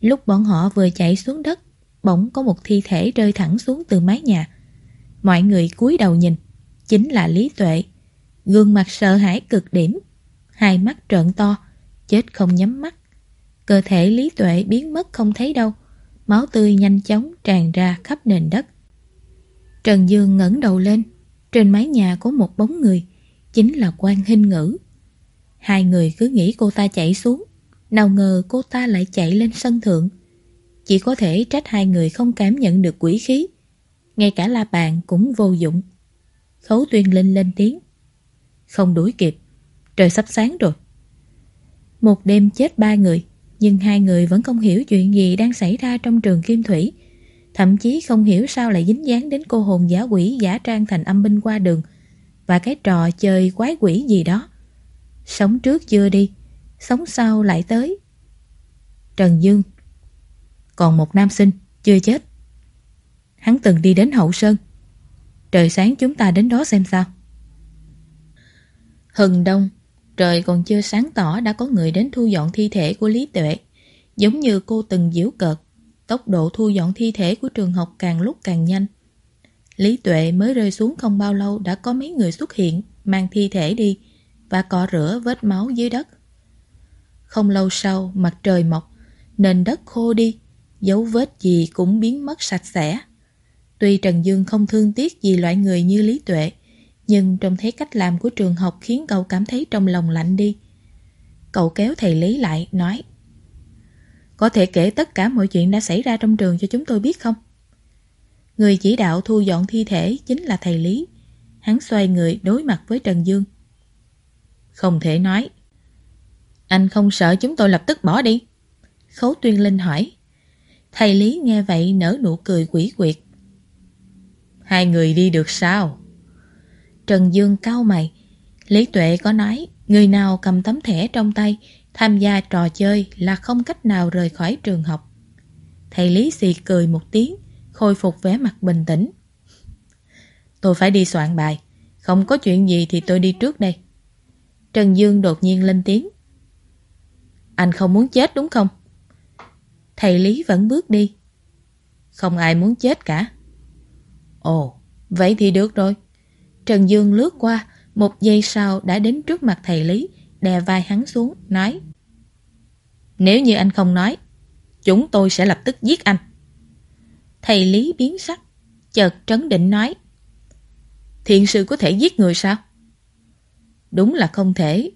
Lúc bọn họ vừa chạy xuống đất, bỗng có một thi thể rơi thẳng xuống từ mái nhà. Mọi người cúi đầu nhìn, chính là Lý Tuệ. Gương mặt sợ hãi cực điểm, hai mắt trợn to, chết không nhắm mắt. Cơ thể Lý Tuệ biến mất không thấy đâu. Máu tươi nhanh chóng tràn ra khắp nền đất. Trần Dương ngẩng đầu lên. Trên mái nhà có một bóng người, chính là quan hinh ngữ. Hai người cứ nghĩ cô ta chạy xuống, nào ngờ cô ta lại chạy lên sân thượng. Chỉ có thể trách hai người không cảm nhận được quỷ khí. Ngay cả la bàn cũng vô dụng. Khấu tuyên linh lên tiếng. Không đuổi kịp, trời sắp sáng rồi. Một đêm chết ba người, nhưng hai người vẫn không hiểu chuyện gì đang xảy ra trong trường Kim Thủy. Thậm chí không hiểu sao lại dính dáng đến cô hồn giả quỷ giả trang thành âm binh qua đường và cái trò chơi quái quỷ gì đó. Sống trước chưa đi, sống sau lại tới. Trần Dương còn một nam sinh, chưa chết. Hắn từng đi đến Hậu Sơn. Trời sáng chúng ta đến đó xem sao. Hừng đông, trời còn chưa sáng tỏ đã có người đến thu dọn thi thể của Lý Tuệ. Giống như cô từng diễu cợt, tốc độ thu dọn thi thể của trường học càng lúc càng nhanh. Lý Tuệ mới rơi xuống không bao lâu đã có mấy người xuất hiện, mang thi thể đi và cọ rửa vết máu dưới đất. Không lâu sau, mặt trời mọc, nền đất khô đi, dấu vết gì cũng biến mất sạch sẽ. Tuy Trần Dương không thương tiếc gì loại người như Lý Tuệ, nhưng trông thấy cách làm của trường học khiến cậu cảm thấy trong lòng lạnh đi. Cậu kéo thầy Lý lại, nói Có thể kể tất cả mọi chuyện đã xảy ra trong trường cho chúng tôi biết không? Người chỉ đạo thu dọn thi thể chính là thầy Lý. Hắn xoay người đối mặt với Trần Dương. Không thể nói. Anh không sợ chúng tôi lập tức bỏ đi? Khấu Tuyên Linh hỏi. Thầy Lý nghe vậy nở nụ cười quỷ quyệt. Hai người đi được sao? Trần Dương cau mày. Lý Tuệ có nói, người nào cầm tấm thẻ trong tay, tham gia trò chơi là không cách nào rời khỏi trường học. Thầy Lý xì cười một tiếng, khôi phục vẻ mặt bình tĩnh. Tôi phải đi soạn bài, không có chuyện gì thì tôi đi trước đây. Trần Dương đột nhiên lên tiếng. Anh không muốn chết đúng không? Thầy Lý vẫn bước đi. Không ai muốn chết cả. Ồ, vậy thì được rồi. Trần Dương lướt qua, một giây sau đã đến trước mặt thầy Lý, đè vai hắn xuống, nói Nếu như anh không nói, chúng tôi sẽ lập tức giết anh. Thầy Lý biến sắc, chợt trấn định nói Thiện sư có thể giết người sao? Đúng là không thể.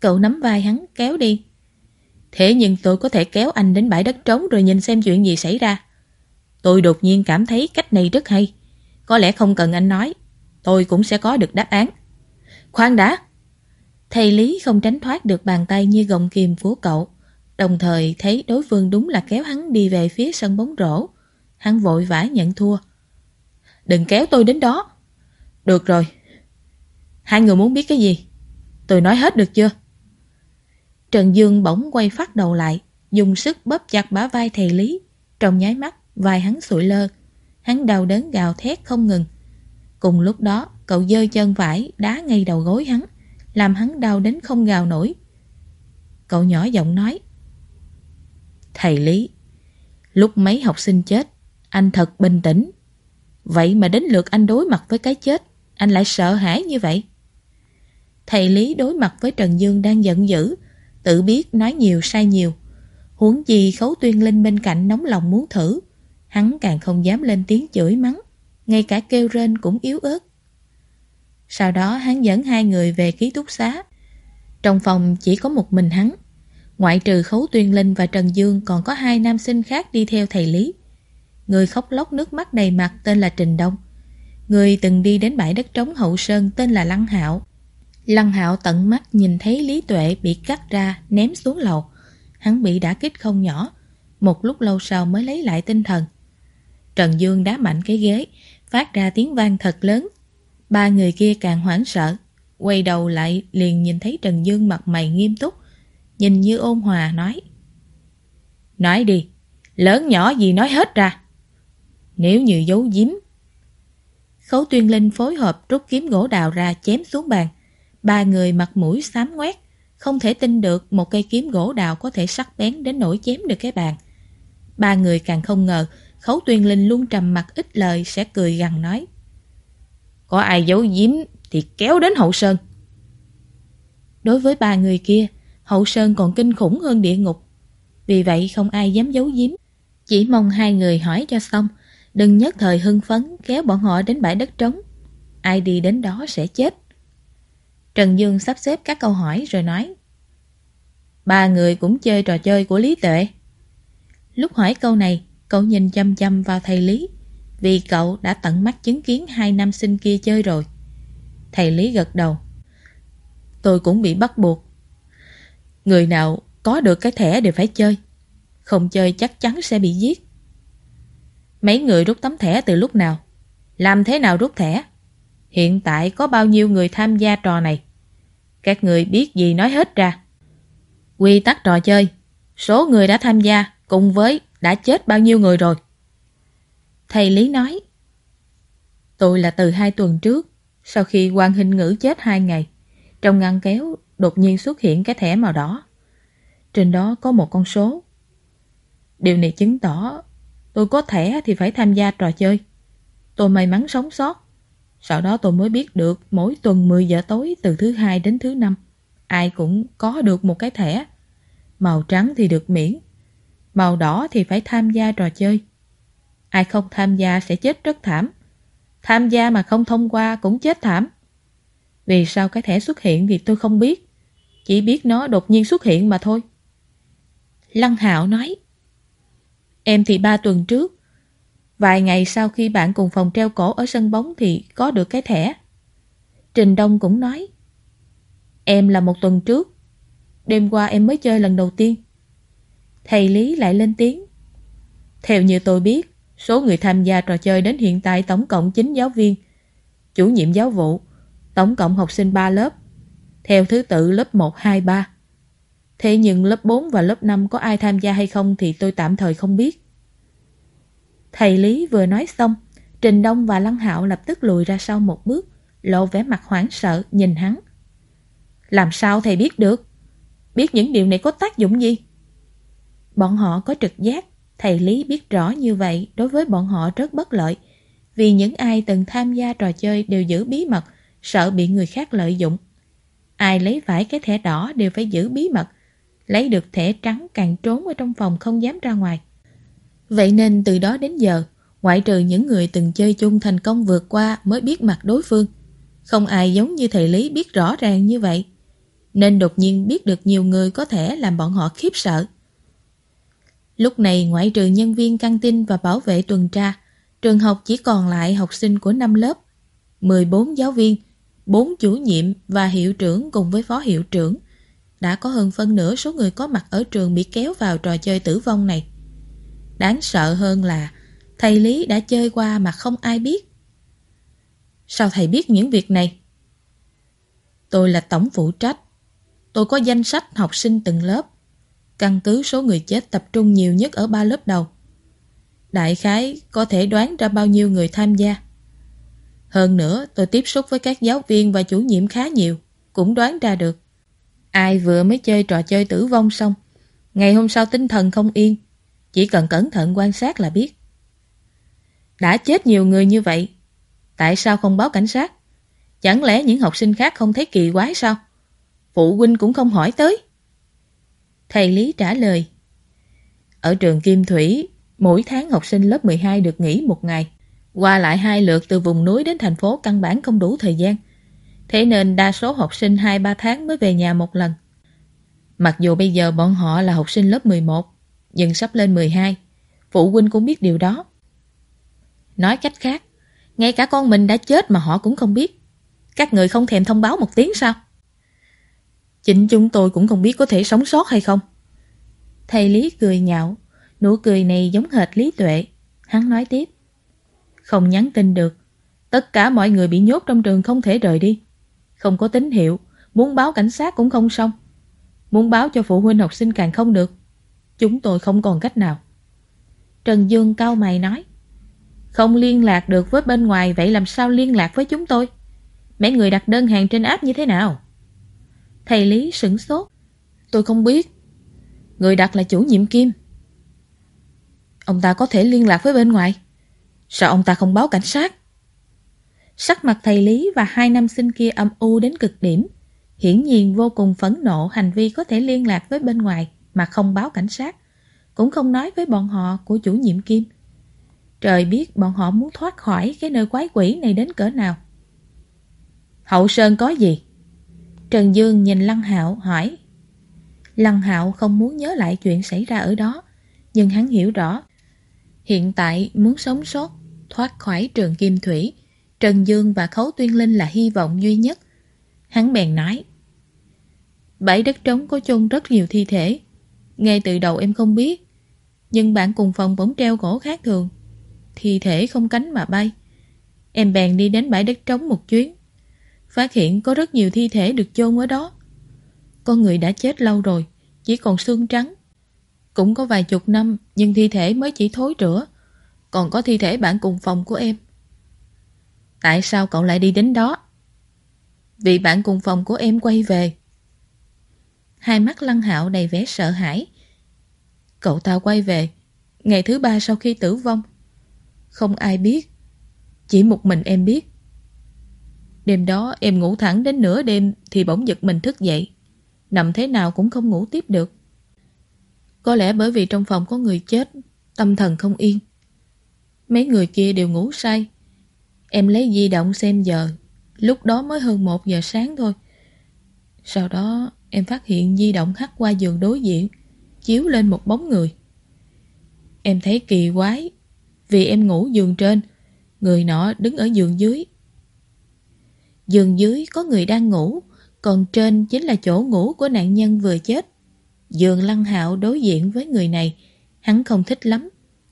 Cậu nắm vai hắn kéo đi. Thế nhưng tôi có thể kéo anh đến bãi đất trống rồi nhìn xem chuyện gì xảy ra. Tôi đột nhiên cảm thấy cách này rất hay. Có lẽ không cần anh nói, tôi cũng sẽ có được đáp án. Khoan đã! Thầy Lý không tránh thoát được bàn tay như gọng kìm của cậu, đồng thời thấy đối phương đúng là kéo hắn đi về phía sân bóng rổ. Hắn vội vã nhận thua. Đừng kéo tôi đến đó. Được rồi. Hai người muốn biết cái gì? Tôi nói hết được chưa? Trần Dương bỗng quay phát đầu lại, dùng sức bóp chặt bả vai thầy Lý. Trong nháy mắt, vai hắn sụi lơ. Hắn đau đớn gào thét không ngừng. Cùng lúc đó, cậu dơ chân vải đá ngay đầu gối hắn, làm hắn đau đến không gào nổi. Cậu nhỏ giọng nói. Thầy Lý, lúc mấy học sinh chết, anh thật bình tĩnh. Vậy mà đến lượt anh đối mặt với cái chết, anh lại sợ hãi như vậy. Thầy Lý đối mặt với Trần Dương đang giận dữ, tự biết nói nhiều sai nhiều. Huống gì khấu tuyên linh bên cạnh nóng lòng muốn thử. Hắn càng không dám lên tiếng chửi mắng, ngay cả kêu rên cũng yếu ớt. Sau đó hắn dẫn hai người về ký túc xá. Trong phòng chỉ có một mình hắn. Ngoại trừ Khấu Tuyên Linh và Trần Dương còn có hai nam sinh khác đi theo thầy Lý. Người khóc lóc nước mắt đầy mặt tên là Trình Đông. Người từng đi đến bãi đất trống Hậu Sơn tên là Lăng Hạo. Lăng Hạo tận mắt nhìn thấy Lý Tuệ bị cắt ra ném xuống lầu. Hắn bị đả kích không nhỏ. Một lúc lâu sau mới lấy lại tinh thần. Trần Dương đá mạnh cái ghế, phát ra tiếng vang thật lớn. Ba người kia càng hoảng sợ. Quay đầu lại liền nhìn thấy Trần Dương mặt mày nghiêm túc. Nhìn như ôn hòa nói. Nói đi, lớn nhỏ gì nói hết ra. Nếu như giấu giếm. Khấu tuyên linh phối hợp rút kiếm gỗ đào ra chém xuống bàn. Ba người mặt mũi xám ngoét, không thể tin được một cây kiếm gỗ đào có thể sắc bén đến nỗi chém được cái bàn. Ba người càng không ngờ Khấu tuyên linh luôn trầm mặt ít lời sẽ cười gằn nói. Có ai giấu giếm thì kéo đến hậu sơn. Đối với ba người kia, hậu sơn còn kinh khủng hơn địa ngục. Vì vậy không ai dám giấu giếm. Chỉ mong hai người hỏi cho xong, đừng nhất thời hưng phấn kéo bọn họ đến bãi đất trống. Ai đi đến đó sẽ chết. Trần Dương sắp xếp các câu hỏi rồi nói. Ba người cũng chơi trò chơi của Lý Tuệ. Lúc hỏi câu này, cậu nhìn chăm chăm vào thầy Lý, vì cậu đã tận mắt chứng kiến hai nam sinh kia chơi rồi. Thầy Lý gật đầu. Tôi cũng bị bắt buộc. Người nào có được cái thẻ đều phải chơi. Không chơi chắc chắn sẽ bị giết. Mấy người rút tấm thẻ từ lúc nào? Làm thế nào rút thẻ? Hiện tại có bao nhiêu người tham gia trò này? Các người biết gì nói hết ra. Quy tắc trò chơi. Số người đã tham gia cùng với đã chết bao nhiêu người rồi. Thầy Lý nói. Tôi là từ hai tuần trước, sau khi quan hình ngữ chết hai ngày. Trong ngăn kéo đột nhiên xuất hiện cái thẻ màu đỏ. Trên đó có một con số. Điều này chứng tỏ tôi có thẻ thì phải tham gia trò chơi. Tôi may mắn sống sót. Sau đó tôi mới biết được mỗi tuần 10 giờ tối từ thứ hai đến thứ năm, ai cũng có được một cái thẻ. Màu trắng thì được miễn, màu đỏ thì phải tham gia trò chơi. Ai không tham gia sẽ chết rất thảm. Tham gia mà không thông qua cũng chết thảm. Vì sao cái thẻ xuất hiện thì tôi không biết. Chỉ biết nó đột nhiên xuất hiện mà thôi. Lăng Hạo nói Em thì ba tuần trước Vài ngày sau khi bạn cùng phòng treo cổ ở sân bóng thì có được cái thẻ. Trình Đông cũng nói Em là một tuần trước Đêm qua em mới chơi lần đầu tiên Thầy Lý lại lên tiếng Theo như tôi biết Số người tham gia trò chơi đến hiện tại tổng cộng 9 giáo viên Chủ nhiệm giáo vụ Tổng cộng học sinh 3 lớp Theo thứ tự lớp 1, 2, 3 Thế nhưng lớp 4 và lớp 5 có ai tham gia hay không thì tôi tạm thời không biết. Thầy Lý vừa nói xong, Trình Đông và Lăng Hạo lập tức lùi ra sau một bước, lộ vẻ mặt hoảng sợ nhìn hắn. Làm sao thầy biết được? Biết những điều này có tác dụng gì? Bọn họ có trực giác, thầy Lý biết rõ như vậy đối với bọn họ rất bất lợi, vì những ai từng tham gia trò chơi đều giữ bí mật, sợ bị người khác lợi dụng. Ai lấy phải cái thẻ đỏ đều phải giữ bí mật, lấy được thẻ trắng càng trốn ở trong phòng không dám ra ngoài. Vậy nên từ đó đến giờ, ngoại trừ những người từng chơi chung thành công vượt qua mới biết mặt đối phương. Không ai giống như thầy Lý biết rõ ràng như vậy. Nên đột nhiên biết được nhiều người có thể làm bọn họ khiếp sợ. Lúc này ngoại trừ nhân viên căng tin và bảo vệ tuần tra, trường học chỉ còn lại học sinh của năm lớp, 14 giáo viên, 4 chủ nhiệm và hiệu trưởng cùng với phó hiệu trưởng. Đã có hơn phân nửa số người có mặt ở trường bị kéo vào trò chơi tử vong này. Đáng sợ hơn là thầy Lý đã chơi qua mà không ai biết. Sao thầy biết những việc này? Tôi là tổng phụ trách. Tôi có danh sách học sinh từng lớp. Căn cứ số người chết tập trung nhiều nhất ở ba lớp đầu. Đại khái có thể đoán ra bao nhiêu người tham gia. Hơn nữa, tôi tiếp xúc với các giáo viên và chủ nhiệm khá nhiều, cũng đoán ra được. Ai vừa mới chơi trò chơi tử vong xong, ngày hôm sau tinh thần không yên, chỉ cần cẩn thận quan sát là biết. Đã chết nhiều người như vậy, tại sao không báo cảnh sát? Chẳng lẽ những học sinh khác không thấy kỳ quái sao? Phụ huynh cũng không hỏi tới. Thầy Lý trả lời. Ở trường Kim Thủy, mỗi tháng học sinh lớp 12 được nghỉ một ngày. Qua lại hai lượt từ vùng núi đến thành phố căn bản không đủ thời gian. Thế nên đa số học sinh 2-3 tháng mới về nhà một lần. Mặc dù bây giờ bọn họ là học sinh lớp 11, nhưng sắp lên 12, phụ huynh cũng biết điều đó. Nói cách khác, ngay cả con mình đã chết mà họ cũng không biết. Các người không thèm thông báo một tiếng sao? Chính chúng tôi cũng không biết có thể sống sót hay không. Thầy Lý cười nhạo, nụ cười này giống hệt Lý Tuệ. Hắn nói tiếp. Không nhắn tin được. Tất cả mọi người bị nhốt trong trường không thể rời đi. Không có tín hiệu, muốn báo cảnh sát cũng không xong. Muốn báo cho phụ huynh học sinh càng không được. Chúng tôi không còn cách nào. Trần Dương cao mày nói. Không liên lạc được với bên ngoài, vậy làm sao liên lạc với chúng tôi? Mấy người đặt đơn hàng trên app như thế nào? Thầy Lý sửng sốt. Tôi không biết. Người đặt là chủ nhiệm Kim. Ông ta có thể liên lạc với bên ngoài. Sao ông ta không báo cảnh sát? Sắc mặt thầy Lý và hai nam sinh kia âm u đến cực điểm. Hiển nhiên vô cùng phẫn nộ hành vi có thể liên lạc với bên ngoài mà không báo cảnh sát. cũng không nói với bọn họ của chủ nhiệm Kim. Trời biết bọn họ muốn thoát khỏi cái nơi quái quỷ này đến cỡ nào. Hậu Sơn có gì? Trần Dương nhìn Lăng Hạo hỏi. Lăng Hạo không muốn nhớ lại chuyện xảy ra ở đó, nhưng hắn hiểu rõ. Hiện tại muốn sống sót, thoát khỏi trường Kim Thủy, Trần Dương và Khấu Tuyên Linh là hy vọng duy nhất. Hắn bèn nói. Bãi đất trống có chôn rất nhiều thi thể. Ngay từ đầu em không biết, nhưng bạn cùng phòng bỗng treo gỗ khác thường. Thi thể không cánh mà bay. Em bèn đi đến bãi đất trống một chuyến. Phát hiện có rất nhiều thi thể được chôn ở đó. Con người đã chết lâu rồi, chỉ còn xương trắng. Cũng có vài chục năm, nhưng thi thể mới chỉ thối rữa. Còn có thi thể bạn cùng phòng của em. Tại sao cậu lại đi đến đó? Vì bạn cùng phòng của em quay về. Hai mắt lăng hạo đầy vẻ sợ hãi. Cậu ta quay về, ngày thứ ba sau khi tử vong. Không ai biết, chỉ một mình em biết. Đêm đó em ngủ thẳng đến nửa đêm thì bỗng giật mình thức dậy. Nằm thế nào cũng không ngủ tiếp được. Có lẽ bởi vì trong phòng có người chết, tâm thần không yên. Mấy người kia đều ngủ say. Em lấy di động xem giờ, lúc đó mới hơn một giờ sáng thôi. Sau đó em phát hiện di động hắt qua giường đối diện, chiếu lên một bóng người. Em thấy kỳ quái, vì em ngủ giường trên, người nọ đứng ở giường dưới. Giường dưới có người đang ngủ, còn trên chính là chỗ ngủ của nạn nhân vừa chết. Giường lăng hạo đối diện với người này, hắn không thích lắm,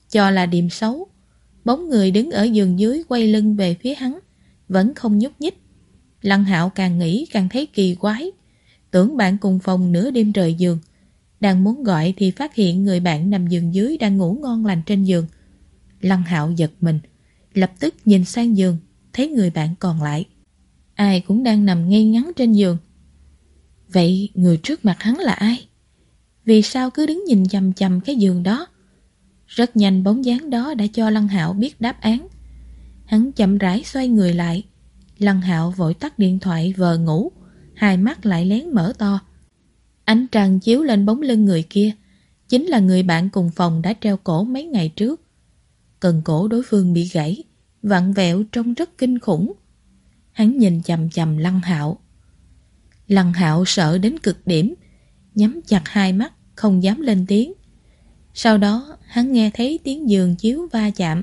cho là điểm xấu. Bóng người đứng ở giường dưới quay lưng về phía hắn, vẫn không nhúc nhích. Lăng hạo càng nghĩ càng thấy kỳ quái, tưởng bạn cùng phòng nửa đêm rời giường. Đang muốn gọi thì phát hiện người bạn nằm giường dưới đang ngủ ngon lành trên giường. Lăng hạo giật mình, lập tức nhìn sang giường, thấy người bạn còn lại. Ai cũng đang nằm ngay ngắn trên giường. Vậy người trước mặt hắn là ai? Vì sao cứ đứng nhìn chầm chầm cái giường đó? Rất nhanh bóng dáng đó đã cho Lăng Hạo biết đáp án. Hắn chậm rãi xoay người lại. Lăng Hạo vội tắt điện thoại vờ ngủ, hai mắt lại lén mở to. Ánh trăng chiếu lên bóng lưng người kia, chính là người bạn cùng phòng đã treo cổ mấy ngày trước. Cần cổ đối phương bị gãy, vặn vẹo trông rất kinh khủng. Hắn nhìn chầm chầm Lăng Hạo. Lăng Hạo sợ đến cực điểm, nhắm chặt hai mắt, không dám lên tiếng. Sau đó, hắn nghe thấy tiếng giường chiếu va chạm,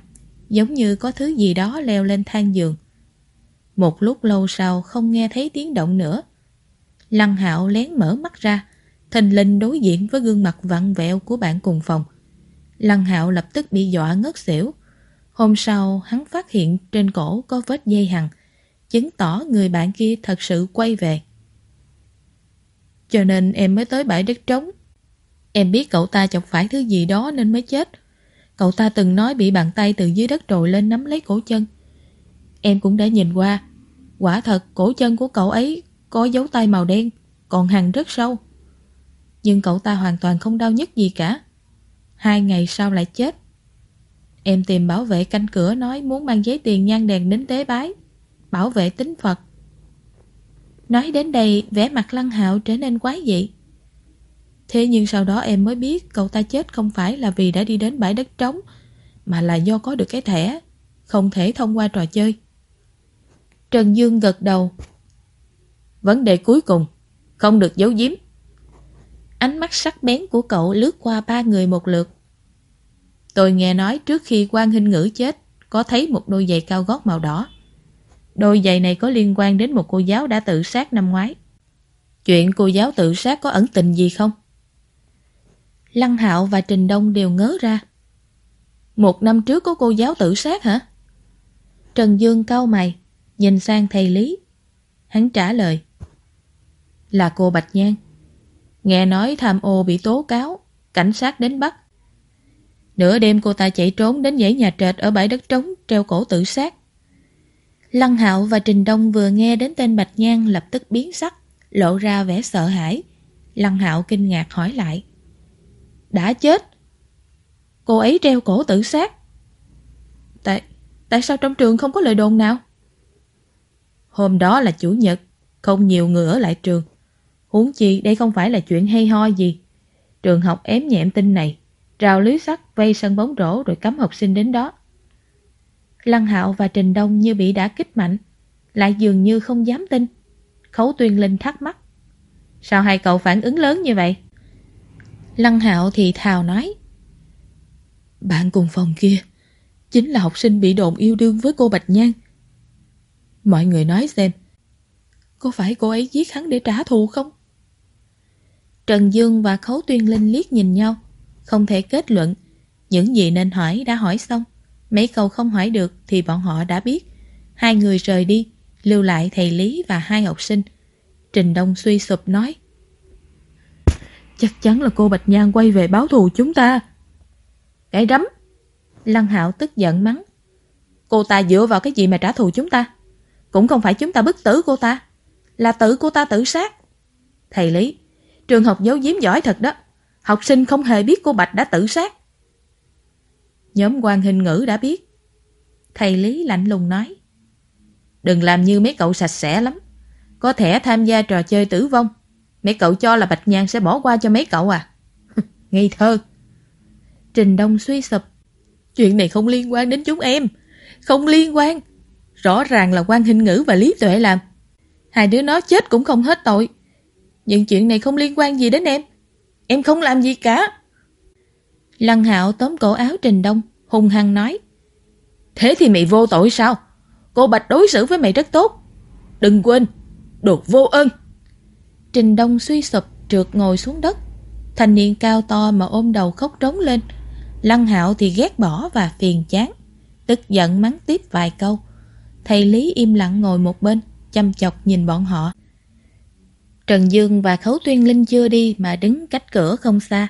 giống như có thứ gì đó leo lên thang giường. Một lúc lâu sau không nghe thấy tiếng động nữa. Lăng Hạo lén mở mắt ra, thình lình đối diện với gương mặt vặn vẹo của bạn cùng phòng. Lăng Hạo lập tức bị dọa ngất xỉu. Hôm sau, hắn phát hiện trên cổ có vết dây hằng, chứng tỏ người bạn kia thật sự quay về. Cho nên em mới tới bãi đất trống. Em biết cậu ta chọc phải thứ gì đó nên mới chết. Cậu ta từng nói bị bàn tay từ dưới đất trồi lên nắm lấy cổ chân. Em cũng đã nhìn qua. Quả thật cổ chân của cậu ấy có dấu tay màu đen, còn hằn rất sâu. Nhưng cậu ta hoàn toàn không đau nhức gì cả. Hai ngày sau lại chết. Em tìm bảo vệ canh cửa nói muốn mang giấy tiền nhang đèn đến tế bái. Bảo vệ tính Phật. Nói đến đây, vẻ mặt lăng hạo trở nên quái dị. Thế nhưng sau đó em mới biết cậu ta chết không phải là vì đã đi đến bãi đất trống, mà là do có được cái thẻ, không thể thông qua trò chơi. Trần Dương gật đầu. Vấn đề cuối cùng, không được giấu giếm. Ánh mắt sắc bén của cậu lướt qua ba người một lượt. Tôi nghe nói trước khi quan hình ngữ chết, có thấy một đôi giày cao gót màu đỏ. Đôi giày này có liên quan đến một cô giáo đã tự sát năm ngoái. Chuyện cô giáo tự sát có ẩn tình gì không? Lăng Hạo và Trình Đông đều ngớ ra. Một năm trước có cô giáo tự sát hả? Trần Dương cau mày, nhìn sang thầy Lý. Hắn trả lời. Là cô Bạch Nhan. Nghe nói tham ô bị tố cáo, cảnh sát đến bắt. Nửa đêm cô ta chạy trốn đến dãy nhà trệt ở bãi đất trống treo cổ tự sát. Lăng Hạo và Trình Đông vừa nghe đến tên Bạch Nhan lập tức biến sắc, lộ ra vẻ sợ hãi. Lăng Hạo kinh ngạc hỏi lại. Đã chết? Cô ấy treo cổ tự sát. Tại, tại sao trong trường không có lời đồn nào? Hôm đó là chủ nhật, không nhiều người ở lại trường. Huống chi đây không phải là chuyện hay ho gì. Trường học ém nhẹm tin này, rào lưới sắt vây sân bóng rổ rồi cấm học sinh đến đó. Lăng Hạo và Trình Đông như bị đã kích mạnh, lại dường như không dám tin. Khấu Tuyên Linh thắc mắc. Sao hai cậu phản ứng lớn như vậy? Lăng Hạo thì thào nói. Bạn cùng phòng kia, chính là học sinh bị đồn yêu đương với cô Bạch Nhan. Mọi người nói xem, có phải cô ấy giết hắn để trả thù không? Trần Dương và Khấu Tuyên Linh liếc nhìn nhau, không thể kết luận. Những gì nên hỏi đã hỏi xong. Mấy câu không hỏi được thì bọn họ đã biết. Hai người rời đi, lưu lại thầy Lý và hai học sinh. Trình Đông suy sụp nói. Chắc chắn là cô Bạch Nhan quay về báo thù chúng ta. Cái rắm. Lăng Hạo tức giận mắng. Cô ta dựa vào cái gì mà trả thù chúng ta? Cũng không phải chúng ta bức tử cô ta. Là tự cô ta tự sát. Thầy Lý, trường học giấu giếm giỏi thật đó. Học sinh không hề biết cô Bạch đã tự sát. Nhóm quan hình ngữ đã biết. Thầy Lý lạnh lùng nói. Đừng làm như mấy cậu sạch sẽ lắm. Có thể tham gia trò chơi tử vong. Mấy cậu cho là Bạch Nhan sẽ bỏ qua cho mấy cậu à? Ngây thơ. Trình Đông suy sụp. Chuyện này không liên quan đến chúng em. Không liên quan. Rõ ràng là quan hình ngữ và Lý Tuệ làm. Hai đứa nó chết cũng không hết tội. Nhưng chuyện này không liên quan gì đến em. Em không làm gì cả. Lăng Hạo tóm cổ áo Trình Đông, hùng hăng nói. Thế thì mày vô tội sao? Cô Bạch đối xử với mày rất tốt. Đừng quên, đột vô ơn. Trình Đông suy sụp trượt ngồi xuống đất. Thanh niên cao to mà ôm đầu khóc trống lên. Lăng Hạo thì ghét bỏ và phiền chán. Tức giận mắng tiếp vài câu. Thầy Lý im lặng ngồi một bên, chăm chọc nhìn bọn họ. Trần Dương và Khấu Tuyên Linh chưa đi mà đứng cách cửa không xa.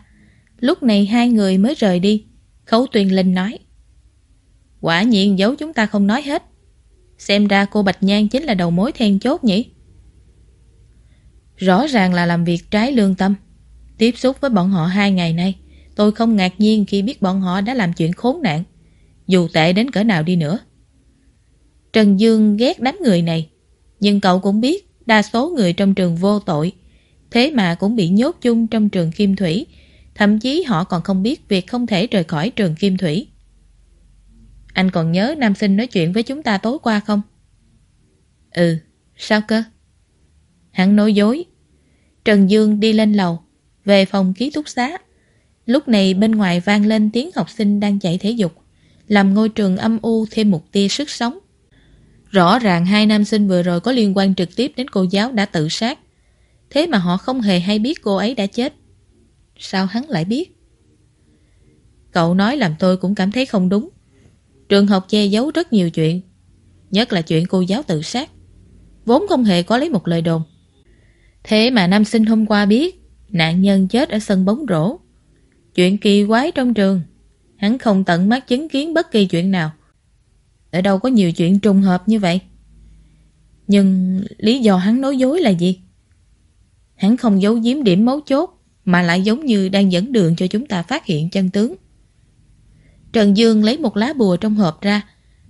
Lúc này hai người mới rời đi. Khấu Tuyên Linh nói. Quả nhiên giấu chúng ta không nói hết. Xem ra cô Bạch Nhan chính là đầu mối then chốt nhỉ? Rõ ràng là làm việc trái lương tâm. Tiếp xúc với bọn họ hai ngày nay, tôi không ngạc nhiên khi biết bọn họ đã làm chuyện khốn nạn. Dù tệ đến cỡ nào đi nữa. Trần Dương ghét đám người này, nhưng cậu cũng biết đa số người trong trường vô tội, thế mà cũng bị nhốt chung trong trường Kim Thủy, thậm chí họ còn không biết việc không thể rời khỏi trường Kim Thủy. Anh còn nhớ nam sinh nói chuyện với chúng ta tối qua không? Ừ, sao cơ? Hắn nói dối. Trần Dương đi lên lầu, về phòng ký túc xá. Lúc này bên ngoài vang lên tiếng học sinh đang chạy thể dục, làm ngôi trường âm u thêm một tia sức sống. Rõ ràng hai nam sinh vừa rồi có liên quan trực tiếp đến cô giáo đã tự sát. Thế mà họ không hề hay biết cô ấy đã chết. Sao hắn lại biết? Cậu nói làm tôi cũng cảm thấy không đúng. Trường học che giấu rất nhiều chuyện. Nhất là chuyện cô giáo tự sát. Vốn không hề có lấy một lời đồn. Thế mà nam sinh hôm qua biết, nạn nhân chết ở sân bóng rổ. Chuyện kỳ quái trong trường. Hắn không tận mắt chứng kiến bất kỳ chuyện nào tại đâu có nhiều chuyện trùng hợp như vậy? Nhưng lý do hắn nói dối là gì? Hắn không giấu giếm điểm mấu chốt, Mà lại giống như đang dẫn đường cho chúng ta phát hiện chân tướng. Trần Dương lấy một lá bùa trong hộp ra.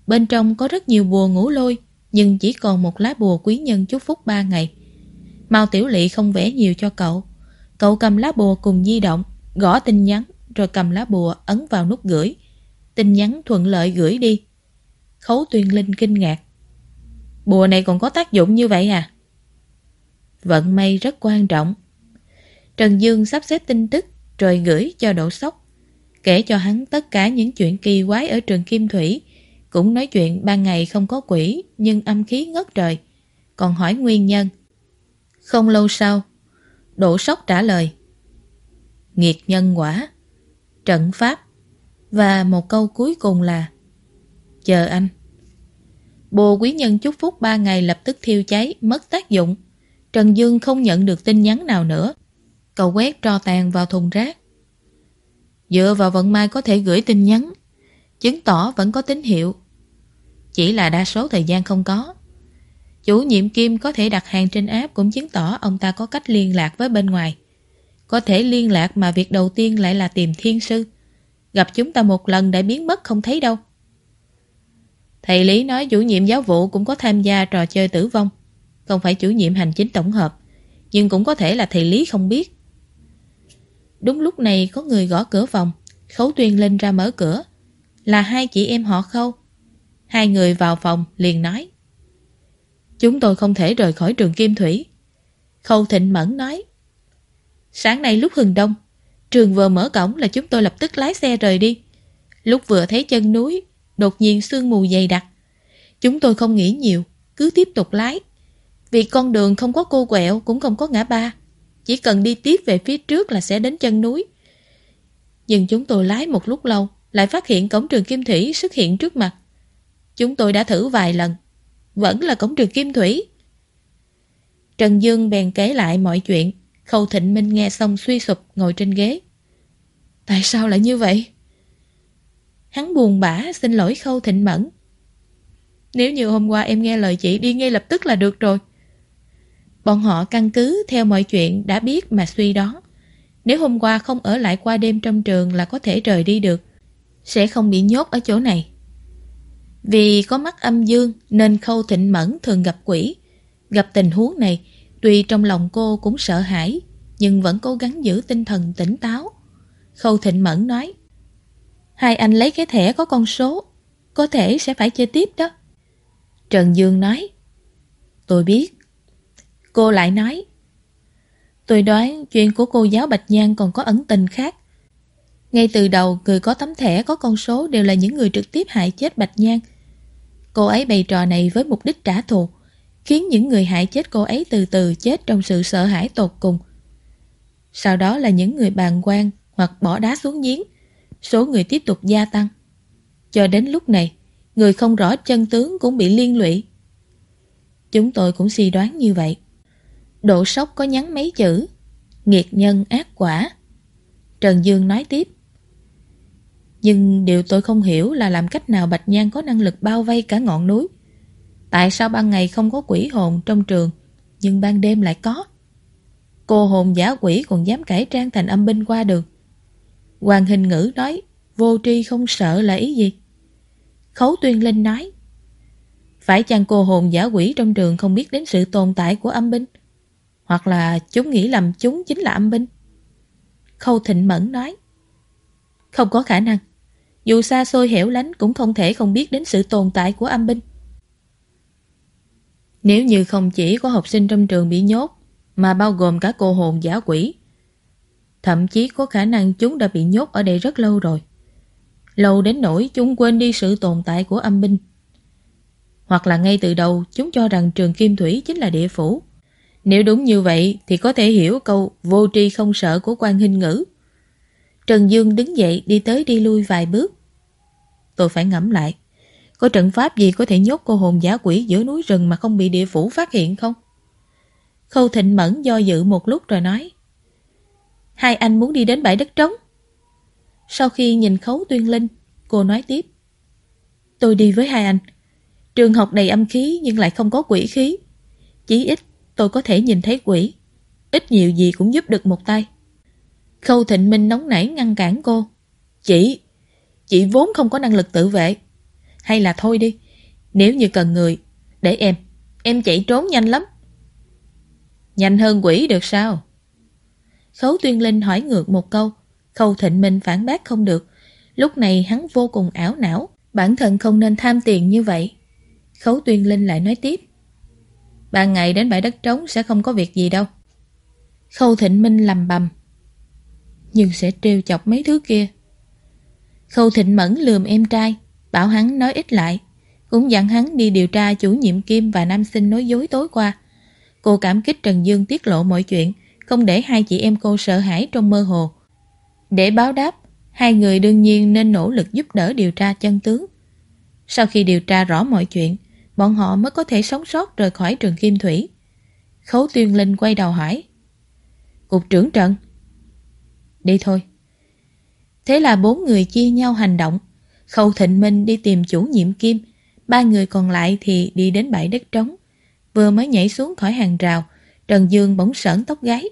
Bên trong có rất nhiều bùa ngủ lôi, Nhưng chỉ còn một lá bùa quý nhân chúc phúc ba ngày. Mao Tiểu Lị không vẽ nhiều cho cậu. Cậu cầm lá bùa cùng di động, Gõ tin nhắn, Rồi cầm lá bùa ấn vào nút gửi. Tin nhắn thuận lợi gửi đi. Khấu tuyên linh kinh ngạc. Bùa này còn có tác dụng như vậy à? Vận may rất quan trọng. Trần Dương sắp xếp tin tức rồi gửi cho Đỗ Sóc. Kể cho hắn tất cả những chuyện kỳ quái ở trường Kim Thủy. Cũng nói chuyện ban ngày không có quỷ nhưng âm khí ngất trời. Còn hỏi nguyên nhân. Không lâu sau, Đỗ Sóc trả lời. Nghiệt nhân quả, trận pháp và một câu cuối cùng là Chờ anh. Bồ quý nhân chúc phúc ba ngày lập tức thiêu cháy, mất tác dụng. Trần Dương không nhận được tin nhắn nào nữa. Cậu quét tro tàn vào thùng rác. Dựa vào vận may có thể gửi tin nhắn, chứng tỏ vẫn có tín hiệu. Chỉ là đa số thời gian không có. Chủ nhiệm Kim có thể đặt hàng trên app cũng chứng tỏ ông ta có cách liên lạc với bên ngoài. Có thể liên lạc mà việc đầu tiên lại là tìm thiên sư. Gặp chúng ta một lần đã biến mất không thấy đâu. Thầy Lý nói chủ nhiệm giáo vụ cũng có tham gia trò chơi tử vong. Không phải chủ nhiệm hành chính tổng hợp, nhưng cũng có thể là thầy Lý không biết. Đúng lúc này có người gõ cửa phòng. Khấu Tuyên lên ra mở cửa. Là hai chị em họ khâu. Hai người vào phòng liền nói. Chúng tôi không thể rời khỏi trường Kim Thủy. Khâu Thịnh Mẫn nói. Sáng nay lúc hừng đông, trường vừa mở cổng là chúng tôi lập tức lái xe rời đi. Lúc vừa thấy chân núi, đột nhiên sương mù dày đặc. Chúng tôi không nghĩ nhiều, cứ tiếp tục lái. Vì con đường không có cô quẹo cũng không có ngã ba. Chỉ cần đi tiếp về phía trước là sẽ đến chân núi. Nhưng chúng tôi lái một lúc lâu, lại phát hiện cổng trường Kim Thủy xuất hiện trước mặt. Chúng tôi đã thử vài lần, vẫn là cổng trường Kim Thủy. Trần Dương bèn kể lại mọi chuyện, Khâu Thịnh Minh nghe xong suy sụp ngồi trên ghế. Tại sao lại như vậy? Hắn buồn bã xin lỗi Khâu Thịnh Mẫn. Nếu như hôm qua em nghe lời chị đi ngay lập tức là được rồi. Bọn họ căn cứ theo mọi chuyện đã biết mà suy đó. Nếu hôm qua không ở lại qua đêm trong trường là có thể rời đi được. Sẽ không bị nhốt ở chỗ này. Vì có mắt âm dương nên Khâu Thịnh Mẫn thường gặp quỷ. Gặp tình huống này, tuy trong lòng cô cũng sợ hãi, nhưng vẫn cố gắng giữ tinh thần tỉnh táo. Khâu Thịnh Mẫn nói Hai anh lấy cái thẻ có con số, Có thể sẽ phải chơi tiếp đó. Trần Dương nói, Tôi biết. Cô lại nói, Tôi đoán chuyện của cô giáo Bạch Nhan còn có ẩn tình khác. Ngay từ đầu, người có tấm thẻ có con số đều là những người trực tiếp hại chết Bạch Nhan. Cô ấy bày trò này với mục đích trả thù, Khiến những người hại chết cô ấy từ từ chết trong sự sợ hãi tột cùng. Sau đó là những người bàn quan hoặc bỏ đá xuống giếng. Số người tiếp tục gia tăng. Cho đến lúc này, Người không rõ chân tướng cũng bị liên lụy. Chúng tôi cũng suy đoán như vậy. Độ sốc có nhắn mấy chữ? Nghiệt nhân ác quả. Trần Dương nói tiếp. Nhưng điều tôi không hiểu là làm cách nào Bạch Nhan có năng lực bao vây cả ngọn núi. Tại sao ban ngày không có quỷ hồn trong trường, Nhưng ban đêm lại có? Cô hồn giả quỷ còn dám cải trang thành âm binh qua đường. Hoàng hình ngữ nói, Vô tri không sợ là ý gì? Khấu tuyên linh nói, Phải chăng cô hồn giả quỷ trong trường Không biết đến sự tồn tại của âm binh? Hoặc là chúng nghĩ lầm chúng chính là âm binh? Khâu thịnh mẫn nói, Không có khả năng. Dù xa xôi hẻo lánh Cũng không thể không biết đến sự tồn tại của âm binh. Nếu như không chỉ có học sinh trong trường bị nhốt, Mà bao gồm cả cô hồn giả quỷ Thậm chí có khả năng chúng đã bị nhốt ở đây rất lâu rồi. Lâu đến nỗi chúng quên đi sự tồn tại của âm binh. Hoặc là ngay từ đầu, chúng cho rằng trường Kim Thủy chính là địa phủ. Nếu đúng như vậy, thì có thể hiểu câu vô tri không sợ của quan hình ngữ. Trần Dương đứng dậy đi tới đi lui vài bước. Tôi phải ngẫm lại. Có trận pháp gì có thể nhốt cô hồn giả quỷ giữa núi rừng mà không bị địa phủ phát hiện không? Khâu Thịnh Mẫn do dự một lúc rồi nói Hai anh muốn đi đến bãi đất trống. Sau khi nhìn khấu tuyên linh, cô nói tiếp. Tôi đi với hai anh. Trường học đầy âm khí nhưng lại không có quỷ khí. Chỉ ít tôi có thể nhìn thấy quỷ. Ít nhiều gì cũng giúp được một tay. Khâu Thịnh Minh nóng nảy ngăn cản cô. Chị, chị vốn không có năng lực tự vệ. Hay là thôi đi, nếu như cần người, để em, em chạy trốn nhanh lắm. Nhanh hơn quỷ được sao? Khấu Tuyên Linh hỏi ngược một câu, Khâu Thịnh Minh phản bác không được. Lúc này hắn vô cùng ảo não, bản thân không nên tham tiền như vậy. Khấu Tuyên Linh lại nói tiếp. Ban ngày đến bãi đất trống sẽ không có việc gì đâu. Khâu Thịnh Minh lầm bầm. Nhưng sẽ trêu chọc mấy thứ kia. Khâu Thịnh Mẫn lườm em trai, bảo hắn nói ít lại. Cũng dặn hắn đi điều tra chủ nhiệm Kim và nam sinh nói dối tối qua. Cô cảm kích Trần Dương tiết lộ mọi chuyện, không để hai chị em cô sợ hãi trong mơ hồ. Để báo đáp, hai người đương nhiên nên nỗ lực giúp đỡ điều tra chân tướng. Sau khi điều tra rõ mọi chuyện, bọn họ mới có thể sống sót rời khỏi trường Kim Thủy. Khấu Tuyên Linh quay đầu hỏi. Cục trưởng trận. Đi thôi. Thế là bốn người chia nhau hành động. Khâu Thịnh Minh đi tìm chủ nhiệm Kim, ba người còn lại thì đi đến bãi đất trống. Vừa mới nhảy xuống khỏi hàng rào, Trần Dương bỗng sởn tóc gáy.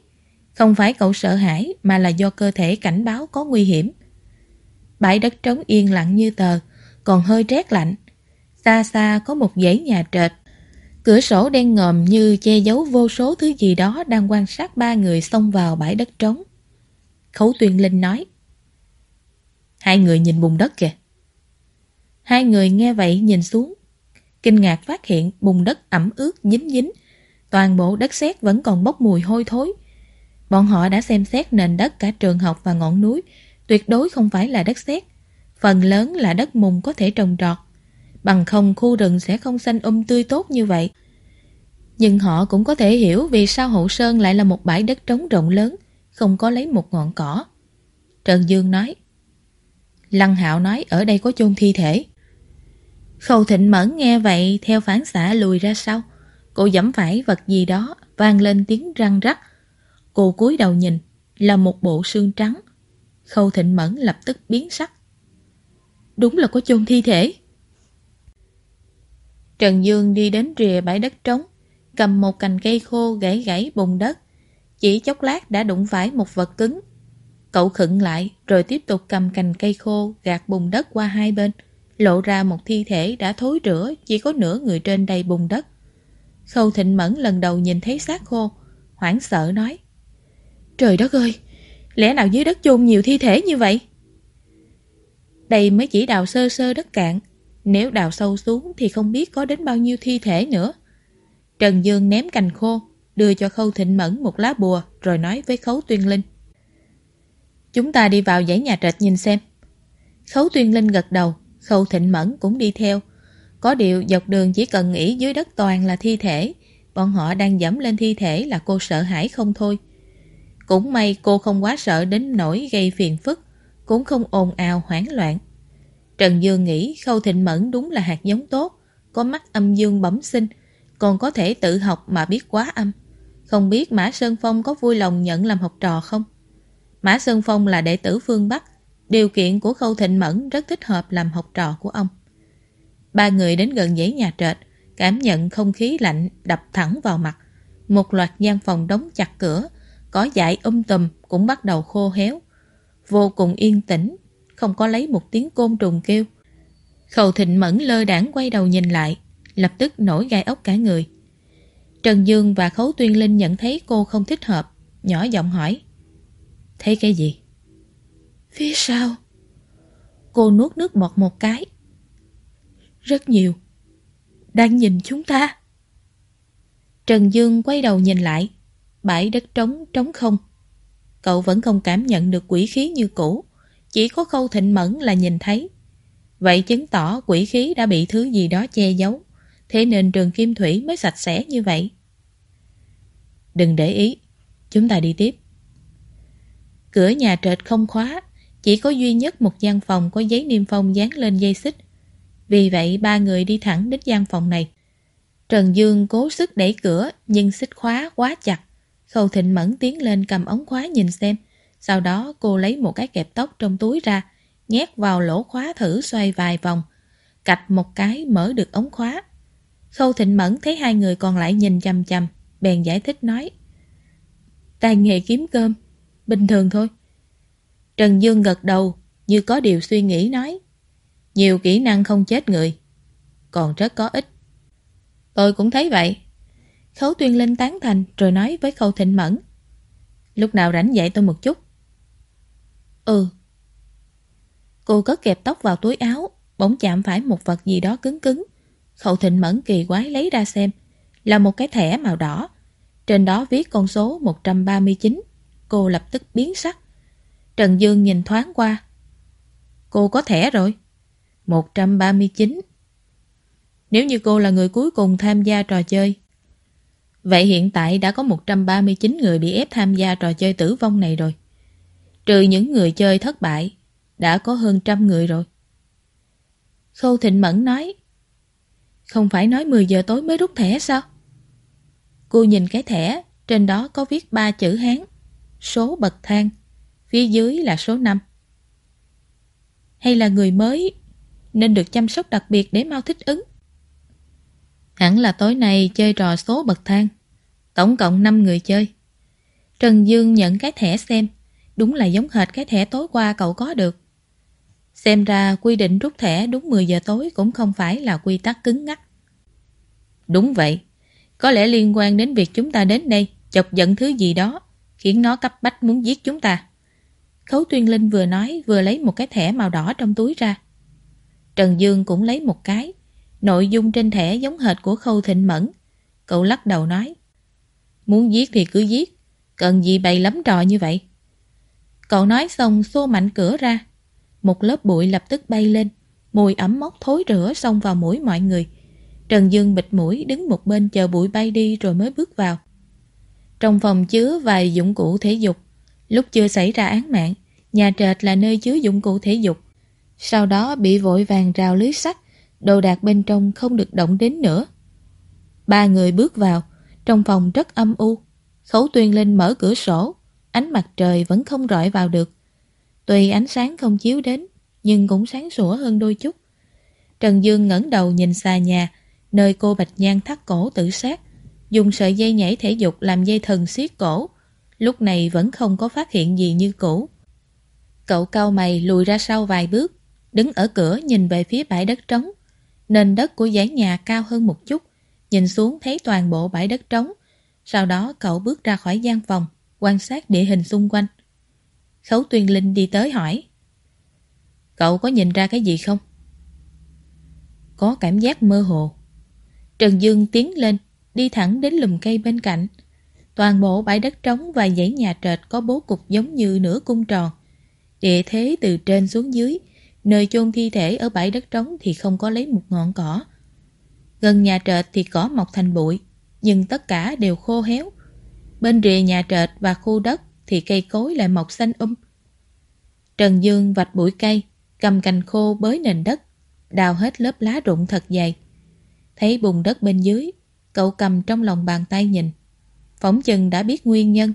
Không phải cậu sợ hãi mà là do cơ thể cảnh báo có nguy hiểm. Bãi đất trống yên lặng như tờ, còn hơi rét lạnh. Xa xa có một dãy nhà trệt. Cửa sổ đen ngòm như che giấu vô số thứ gì đó đang quan sát ba người xông vào bãi đất trống. Khấu Tuyền Linh nói Hai người nhìn bùn đất kìa. Hai người nghe vậy nhìn xuống. Kinh ngạc phát hiện bùn đất ẩm ướt dính dính. Toàn bộ đất sét vẫn còn bốc mùi hôi thối. Bọn họ đã xem xét nền đất cả trường học và ngọn núi. Tuyệt đối không phải là đất sét. Phần lớn là đất mùng có thể trồng trọt. Bằng không khu rừng sẽ không xanh um tươi tốt như vậy. Nhưng họ cũng có thể hiểu vì sao Hậu Sơn lại là một bãi đất trống rộng lớn, không có lấy một ngọn cỏ. Trần Dương nói. Lăng Hạo nói ở đây có chôn thi thể. Khâu Thịnh Mẫn nghe vậy theo phán xạ lùi ra sau. Cô giẫm phải vật gì đó, vang lên tiếng răng rắc. Cô cúi đầu nhìn, là một bộ xương trắng. Khâu Thịnh Mẫn lập tức biến sắc. Đúng là có chôn thi thể. Trần Dương đi đến rìa bãi đất trống, cầm một cành cây khô gãy gãy bùn đất. Chỉ chốc lát đã đụng phải một vật cứng. Cậu khựng lại rồi tiếp tục cầm cành cây khô gạt bùn đất qua hai bên, lộ ra một thi thể đã thối rữa chỉ có nửa người trên đầy bùn đất. Khâu Thịnh Mẫn lần đầu nhìn thấy xác khô, hoảng sợ nói Trời đất ơi, lẽ nào dưới đất chôn nhiều thi thể như vậy? Đây mới chỉ đào sơ sơ đất cạn, nếu đào sâu xuống thì không biết có đến bao nhiêu thi thể nữa. Trần Dương ném cành khô, đưa cho Khâu Thịnh Mẫn một lá bùa rồi nói với Khấu Tuyên Linh. Chúng ta đi vào dãy nhà trệt nhìn xem. Khấu Tuyên Linh gật đầu, Khâu Thịnh Mẫn cũng đi theo. Có điều dọc đường chỉ cần nghĩ dưới đất toàn là thi thể, bọn họ đang dẫm lên thi thể là cô sợ hãi không thôi. Cũng may cô không quá sợ đến nỗi gây phiền phức, cũng không ồn ào hoảng loạn. Trần Dương nghĩ Khâu Thịnh Mẫn đúng là hạt giống tốt, có mắt âm dương bẩm sinh, còn có thể tự học mà biết quá âm. Không biết Mã Sơn Phong có vui lòng nhận làm học trò không? Mã Sơn Phong là đệ tử phương Bắc, điều kiện của Khâu Thịnh Mẫn rất thích hợp làm học trò của ông. Ba người đến gần dãy nhà trệt, cảm nhận không khí lạnh đập thẳng vào mặt. Một loạt gian phòng đóng chặt cửa, có dại um tùm cũng bắt đầu khô héo. Vô cùng yên tĩnh, không có lấy một tiếng côn trùng kêu. Khâu Thịnh Mẫn lơ đảng quay đầu nhìn lại, lập tức nổi gai ốc cả người. Trần Dương và Khấu Tuyên Linh nhận thấy cô không thích hợp, nhỏ giọng hỏi. Thấy cái gì? Phía sau. Cô nuốt nước bọt một cái. Rất nhiều. Đang nhìn chúng ta. Trần Dương quay đầu nhìn lại. Bãi đất trống, trống không. Cậu vẫn không cảm nhận được quỷ khí như cũ. Chỉ có khâu thịnh mẫn là nhìn thấy. Vậy chứng tỏ quỷ khí đã bị thứ gì đó che giấu. Thế nên trường kim thủy mới sạch sẽ như vậy. Đừng để ý. Chúng ta đi tiếp. Cửa nhà trệt không khóa, chỉ có duy nhất một gian phòng có giấy niêm phong dán lên dây xích. Vì vậy ba người đi thẳng đến gian phòng này. Trần Dương cố sức đẩy cửa nhưng xích khóa quá chặt. Khâu Thịnh Mẫn tiến lên cầm ống khóa nhìn xem. Sau đó cô lấy một cái kẹp tóc trong túi ra, nhét vào lỗ khóa thử xoay vài vòng. Cạch một cái mở được ống khóa. Khâu Thịnh Mẫn thấy hai người còn lại nhìn chăm chăm, bèn giải thích nói. Tài nghề kiếm cơm, bình thường thôi. Trần Dương gật đầu, như có điều suy nghĩ nói. Nhiều kỹ năng không chết người, còn rất có ích. Tôi cũng thấy vậy. Khấu Tuyên Linh tán thành rồi nói với Khâu Thịnh Mẫn. Lúc nào rảnh dạy tôi một chút. Ừ. Cô cất kẹp tóc vào túi áo, bỗng chạm phải một vật gì đó cứng cứng. Khâu Thịnh Mẫn kỳ quái lấy ra xem, là một cái thẻ màu đỏ. Trên đó viết con số 139. Cô lập tức biến sắc. Trần Dương nhìn thoáng qua. Cô có thẻ rồi. 139. Nếu như cô là người cuối cùng tham gia trò chơi. Vậy hiện tại đã có 139 người bị ép tham gia trò chơi tử vong này rồi. Trừ những người chơi thất bại, đã có hơn trăm người rồi. Khâu Thịnh Mẫn nói Không phải nói 10 giờ tối mới rút thẻ sao? Cô nhìn cái thẻ, trên đó có viết ba chữ Hán, số bậc thang, phía dưới là số 5. Hay là người mới nên được chăm sóc đặc biệt để mau thích ứng? Hẳn là tối nay chơi trò số bậc thang. Tổng cộng 5 người chơi. Trần Dương nhận cái thẻ xem, đúng là giống hệt cái thẻ tối qua cậu có được. Xem ra quy định rút thẻ đúng 10 giờ tối cũng không phải là quy tắc cứng ngắc. Đúng vậy, có lẽ liên quan đến việc chúng ta đến đây chọc giận thứ gì đó, khiến nó cấp bách muốn giết chúng ta. Khấu Tuyên Linh vừa nói vừa lấy một cái thẻ màu đỏ trong túi ra. Trần Dương cũng lấy một cái. Nội dung trên thẻ giống hệt của Khâu Thịnh Mẫn. Cậu lắc đầu nói. Muốn giết thì cứ giết. Cần gì bày lắm trò như vậy? Cậu nói xong xô mạnh cửa ra. Một lớp bụi lập tức bay lên. Mùi ẩm mốc thối rửa xông vào mũi mọi người. Trần Dương bịt mũi đứng một bên chờ bụi bay đi rồi mới bước vào. Trong phòng chứa vài dụng cụ thể dục. Lúc chưa xảy ra án mạng, nhà trệt là nơi chứa dụng cụ thể dục. Sau đó bị vội vàng rào lưới sắt, đồ đạc bên trong không được động đến nữa. Ba người bước vào, trong phòng rất âm u. Khấu tuyên linh mở cửa sổ, ánh mặt trời vẫn không rọi vào được. Tuy ánh sáng không chiếu đến, nhưng cũng sáng sủa hơn đôi chút. Trần Dương ngẩng đầu nhìn xa nhà, nơi cô Bạch Nhan thắt cổ tự sát, dùng sợi dây nhảy thể dục làm dây thần siết cổ. Lúc này vẫn không có phát hiện gì như cũ. Cậu cao mày lùi ra sau vài bước, đứng ở cửa nhìn về phía bãi đất trống. Nền đất của dãy nhà cao hơn một chút, nhìn xuống thấy toàn bộ bãi đất trống. Sau đó cậu bước ra khỏi gian phòng, quan sát địa hình xung quanh. Khấu Tuyên Linh đi tới hỏi. Cậu có nhìn ra cái gì không? Có cảm giác mơ hồ. Trần Dương tiến lên, đi thẳng đến lùm cây bên cạnh. Toàn bộ bãi đất trống và dãy nhà trệt có bố cục giống như nửa cung tròn. Địa thế từ trên xuống dưới, nơi chôn thi thể ở bãi đất trống thì không có lấy một ngọn cỏ. Gần nhà trệt thì cỏ mọc thành bụi, nhưng tất cả đều khô héo. Bên rìa nhà trệt và khu đất thì cây cối lại mọc xanh um. Trần Dương vạch bụi cây, cầm cành khô bới nền đất, đào hết lớp lá rụng thật dày. Thấy bùn đất bên dưới, cậu cầm trong lòng bàn tay nhìn. Phỏng chừng đã biết nguyên nhân.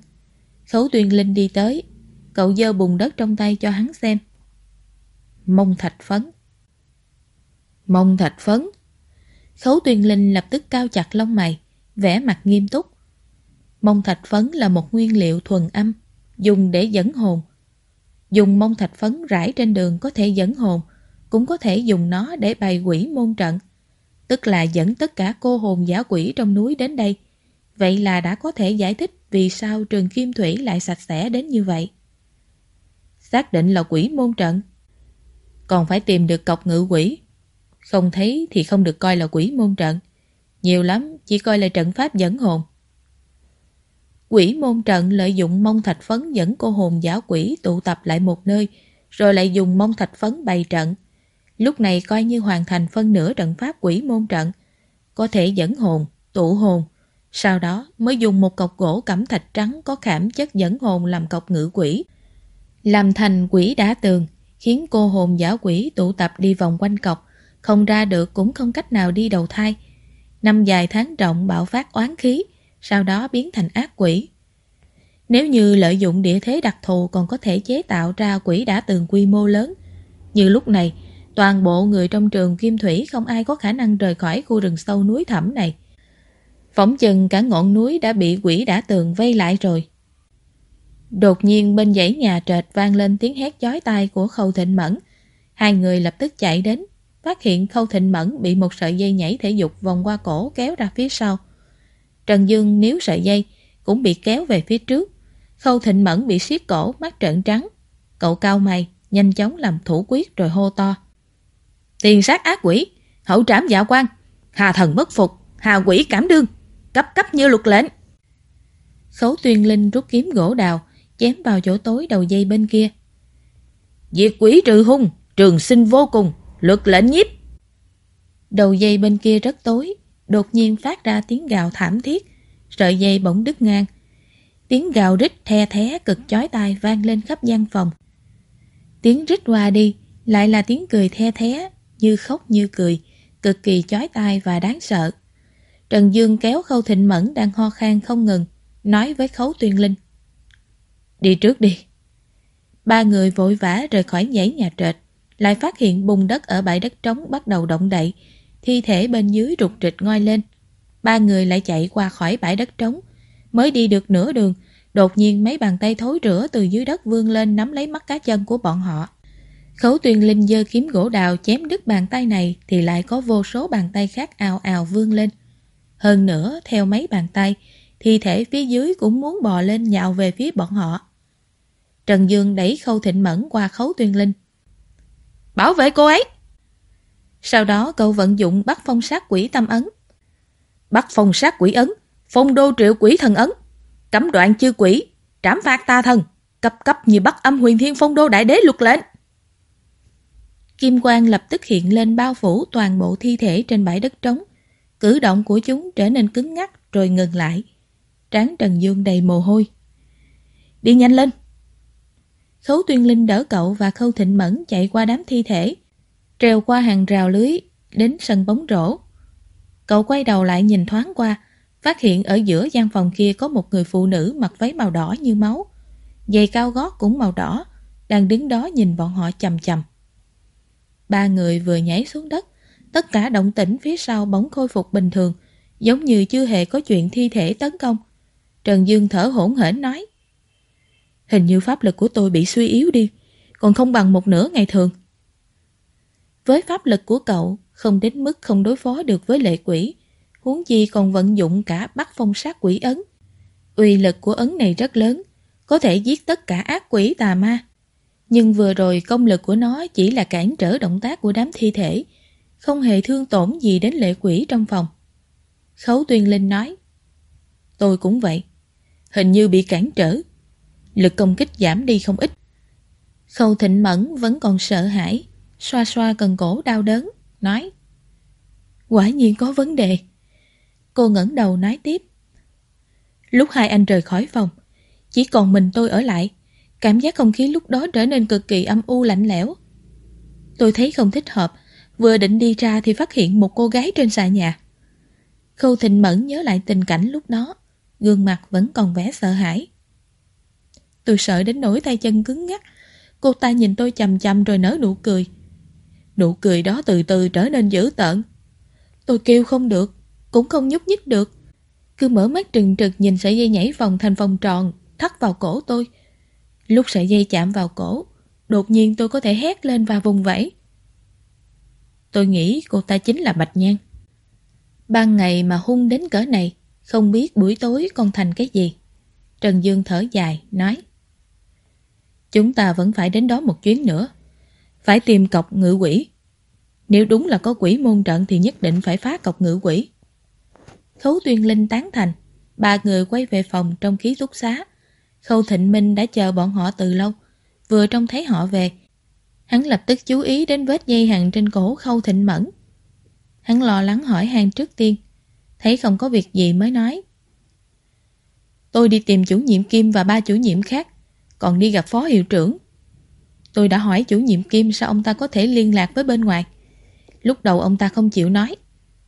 Khấu tuyên linh đi tới, cậu dơ bùn đất trong tay cho hắn xem. Mông thạch phấn Mông thạch phấn Khấu tuyên linh lập tức cao chặt lông mày, vẽ mặt nghiêm túc. Mông thạch phấn là một nguyên liệu thuần âm, dùng để dẫn hồn. Dùng mông thạch phấn rải trên đường có thể dẫn hồn, cũng có thể dùng nó để bày quỷ môn trận tức là dẫn tất cả cô hồn giả quỷ trong núi đến đây. Vậy là đã có thể giải thích vì sao trường Kim Thủy lại sạch sẽ đến như vậy. Xác định là quỷ môn trận. Còn phải tìm được cọc ngự quỷ. Không thấy thì không được coi là quỷ môn trận. Nhiều lắm, chỉ coi là trận pháp dẫn hồn. Quỷ môn trận lợi dụng mông thạch phấn dẫn cô hồn giả quỷ tụ tập lại một nơi, rồi lại dùng mông thạch phấn bày trận. Lúc này coi như hoàn thành phân nửa trận pháp quỷ môn trận. Có thể dẫn hồn, tụ hồn. Sau đó mới dùng một cọc gỗ cẩm thạch trắng có khảm chất dẫn hồn làm cọc ngự quỷ. Làm thành quỷ đá tường, khiến cô hồn giả quỷ tụ tập đi vòng quanh cọc, không ra được cũng không cách nào đi đầu thai. Năm dài tháng rộng bạo phát oán khí, sau đó biến thành ác quỷ. Nếu như lợi dụng địa thế đặc thù còn có thể chế tạo ra quỷ đã tường quy mô lớn, như lúc này Toàn bộ người trong trường Kim Thủy không ai có khả năng rời khỏi khu rừng sâu núi thẳm này. Phỏng chừng cả ngọn núi đã bị quỷ đã tường vây lại rồi. Đột nhiên bên dãy nhà trệt vang lên tiếng hét chói tai của Khâu Thịnh Mẫn. Hai người lập tức chạy đến, phát hiện Khâu Thịnh Mẫn bị một sợi dây nhảy thể dục vòng qua cổ kéo ra phía sau. Trần Dương níu sợi dây, cũng bị kéo về phía trước. Khâu Thịnh Mẫn bị siết cổ, mắt trợn trắng. Cậu cao mày, nhanh chóng làm thủ quyết rồi hô to. Tiền sát ác quỷ, hậu trảm dạ quan, hà thần bất phục, hà quỷ cảm đương, cấp cấp như luật lệnh. Khấu tuyên linh rút kiếm gỗ đào, chém vào chỗ tối đầu dây bên kia. Diệt quỷ trừ hung, trường sinh vô cùng, luật lệnh nhiếp. Đầu dây bên kia rất tối, đột nhiên phát ra tiếng gào thảm thiết, sợi dây bỗng đứt ngang. Tiếng gào rít the thé cực chói tai vang lên khắp gian phòng. Tiếng rít qua đi, lại là tiếng cười the thé, như khóc như cười, cực kỳ chói tai và đáng sợ. Trần Dương kéo Khâu Thịnh Mẫn đang ho khan không ngừng, nói với Khấu Tuyên Linh. Đi trước đi. Ba người vội vã rời khỏi dãy nhà trệt, lại phát hiện bùn đất ở bãi đất trống bắt đầu động đậy, thi thể bên dưới rụt rịch ngoi lên. Ba người lại chạy qua khỏi bãi đất trống, mới đi được nửa đường, đột nhiên mấy bàn tay thối rửa từ dưới đất vươn lên nắm lấy mắt cá chân của bọn họ. Khấu tuyên linh dơ kiếm gỗ đào chém đứt bàn tay này thì lại có vô số bàn tay khác ào ào vươn lên. Hơn nữa, theo mấy bàn tay, thi thể phía dưới cũng muốn bò lên nhào về phía bọn họ. Trần Dương đẩy Khâu Thịnh Mẫn qua Khấu Tuyên Linh. Bảo vệ cô ấy! Sau đó cậu vận dụng bắt phong sát quỷ tâm ấn. Bắt phong sát quỷ ấn, phong đô triệu quỷ thần ấn, cấm đoạn chư quỷ, trảm phạt ta thần, cấp cấp như bắt âm huyền thiên phong đô đại đế luật lệnh. Kim quang lập tức hiện lên bao phủ toàn bộ thi thể trên bãi đất trống. Cử động của chúng trở nên cứng ngắc rồi ngừng lại. Tráng Trần Dương đầy mồ hôi. Đi nhanh lên! Khấu Tuyên Linh đỡ cậu và Khâu Thịnh Mẫn chạy qua đám thi thể, trèo qua hàng rào lưới, đến sân bóng rổ. Cậu quay đầu lại nhìn thoáng qua, phát hiện ở giữa gian phòng kia có một người phụ nữ mặc váy màu đỏ như máu, giày cao gót cũng màu đỏ, đang đứng đó nhìn bọn họ chầm chầm. Ba người vừa nhảy xuống đất, tất cả động tĩnh phía sau bóng khôi phục bình thường, giống như chưa hề có chuyện thi thể tấn công. Trần Dương thở hổn hển nói Hình như pháp lực của tôi bị suy yếu đi, còn không bằng một nửa ngày thường. Với pháp lực của cậu, không đến mức không đối phó được với lệ quỷ, huống chi còn vận dụng cả bắt phong sát quỷ ấn. Uy lực của ấn này rất lớn, có thể giết tất cả ác quỷ tà ma. Nhưng vừa rồi công lực của nó chỉ là cản trở động tác của đám thi thể, không hề thương tổn gì đến lệ quỷ trong phòng. Khấu Tuyên Linh nói, Tôi cũng vậy, hình như bị cản trở, lực công kích giảm đi không ít. Khâu Thịnh Mẫn vẫn còn sợ hãi, xoa xoa cần cổ đau đớn, nói, Quả nhiên có vấn đề. Cô ngẩng đầu nói tiếp. Lúc hai anh rời khỏi phòng, chỉ còn mình tôi ở lại, Cảm giác không khí lúc đó trở nên cực kỳ âm u lạnh lẽo. Tôi thấy không thích hợp, vừa định đi ra thì phát hiện một cô gái trên xà nhà. Khâu Thịnh Mẫn nhớ lại tình cảnh lúc đó, gương mặt vẫn còn vẻ sợ hãi. Tôi sợ đến nỗi tay chân cứng ngắc, cô ta nhìn tôi chầm chầm rồi nở nụ cười. Nụ cười đó từ từ trở nên dữ tợn. Tôi kêu không được, cũng không nhúc nhích được. Cứ mở mắt trừng trực nhìn sợi dây nhảy vòng thành vòng tròn, thắt vào cổ tôi. Lúc sợi dây chạm vào cổ, đột nhiên tôi có thể hét lên và vùng vẫy. Tôi nghĩ cô ta chính là Bạch Nhan. Ban ngày mà hung đến cỡ này, không biết buổi tối con thành cái gì. Trần Dương thở dài, nói Chúng ta vẫn phải đến đó một chuyến nữa. Phải tìm cọc ngự quỷ. Nếu đúng là có quỷ môn trận thì nhất định phải phá cọc ngự quỷ. Khấu Tuyên Linh tán thành. Ba người quay về phòng trong khí túc xá. Khâu Thịnh Minh đã chờ bọn họ từ lâu, vừa trông thấy họ về. Hắn lập tức chú ý đến vết dây hàng trên cổ Khâu Thịnh Mẫn. Hắn lo lắng hỏi hàng trước tiên, thấy không có việc gì mới nói. Tôi đi tìm chủ nhiệm Kim và ba chủ nhiệm khác, còn đi gặp phó hiệu trưởng. Tôi đã hỏi chủ nhiệm Kim sao ông ta có thể liên lạc với bên ngoài. Lúc đầu ông ta không chịu nói,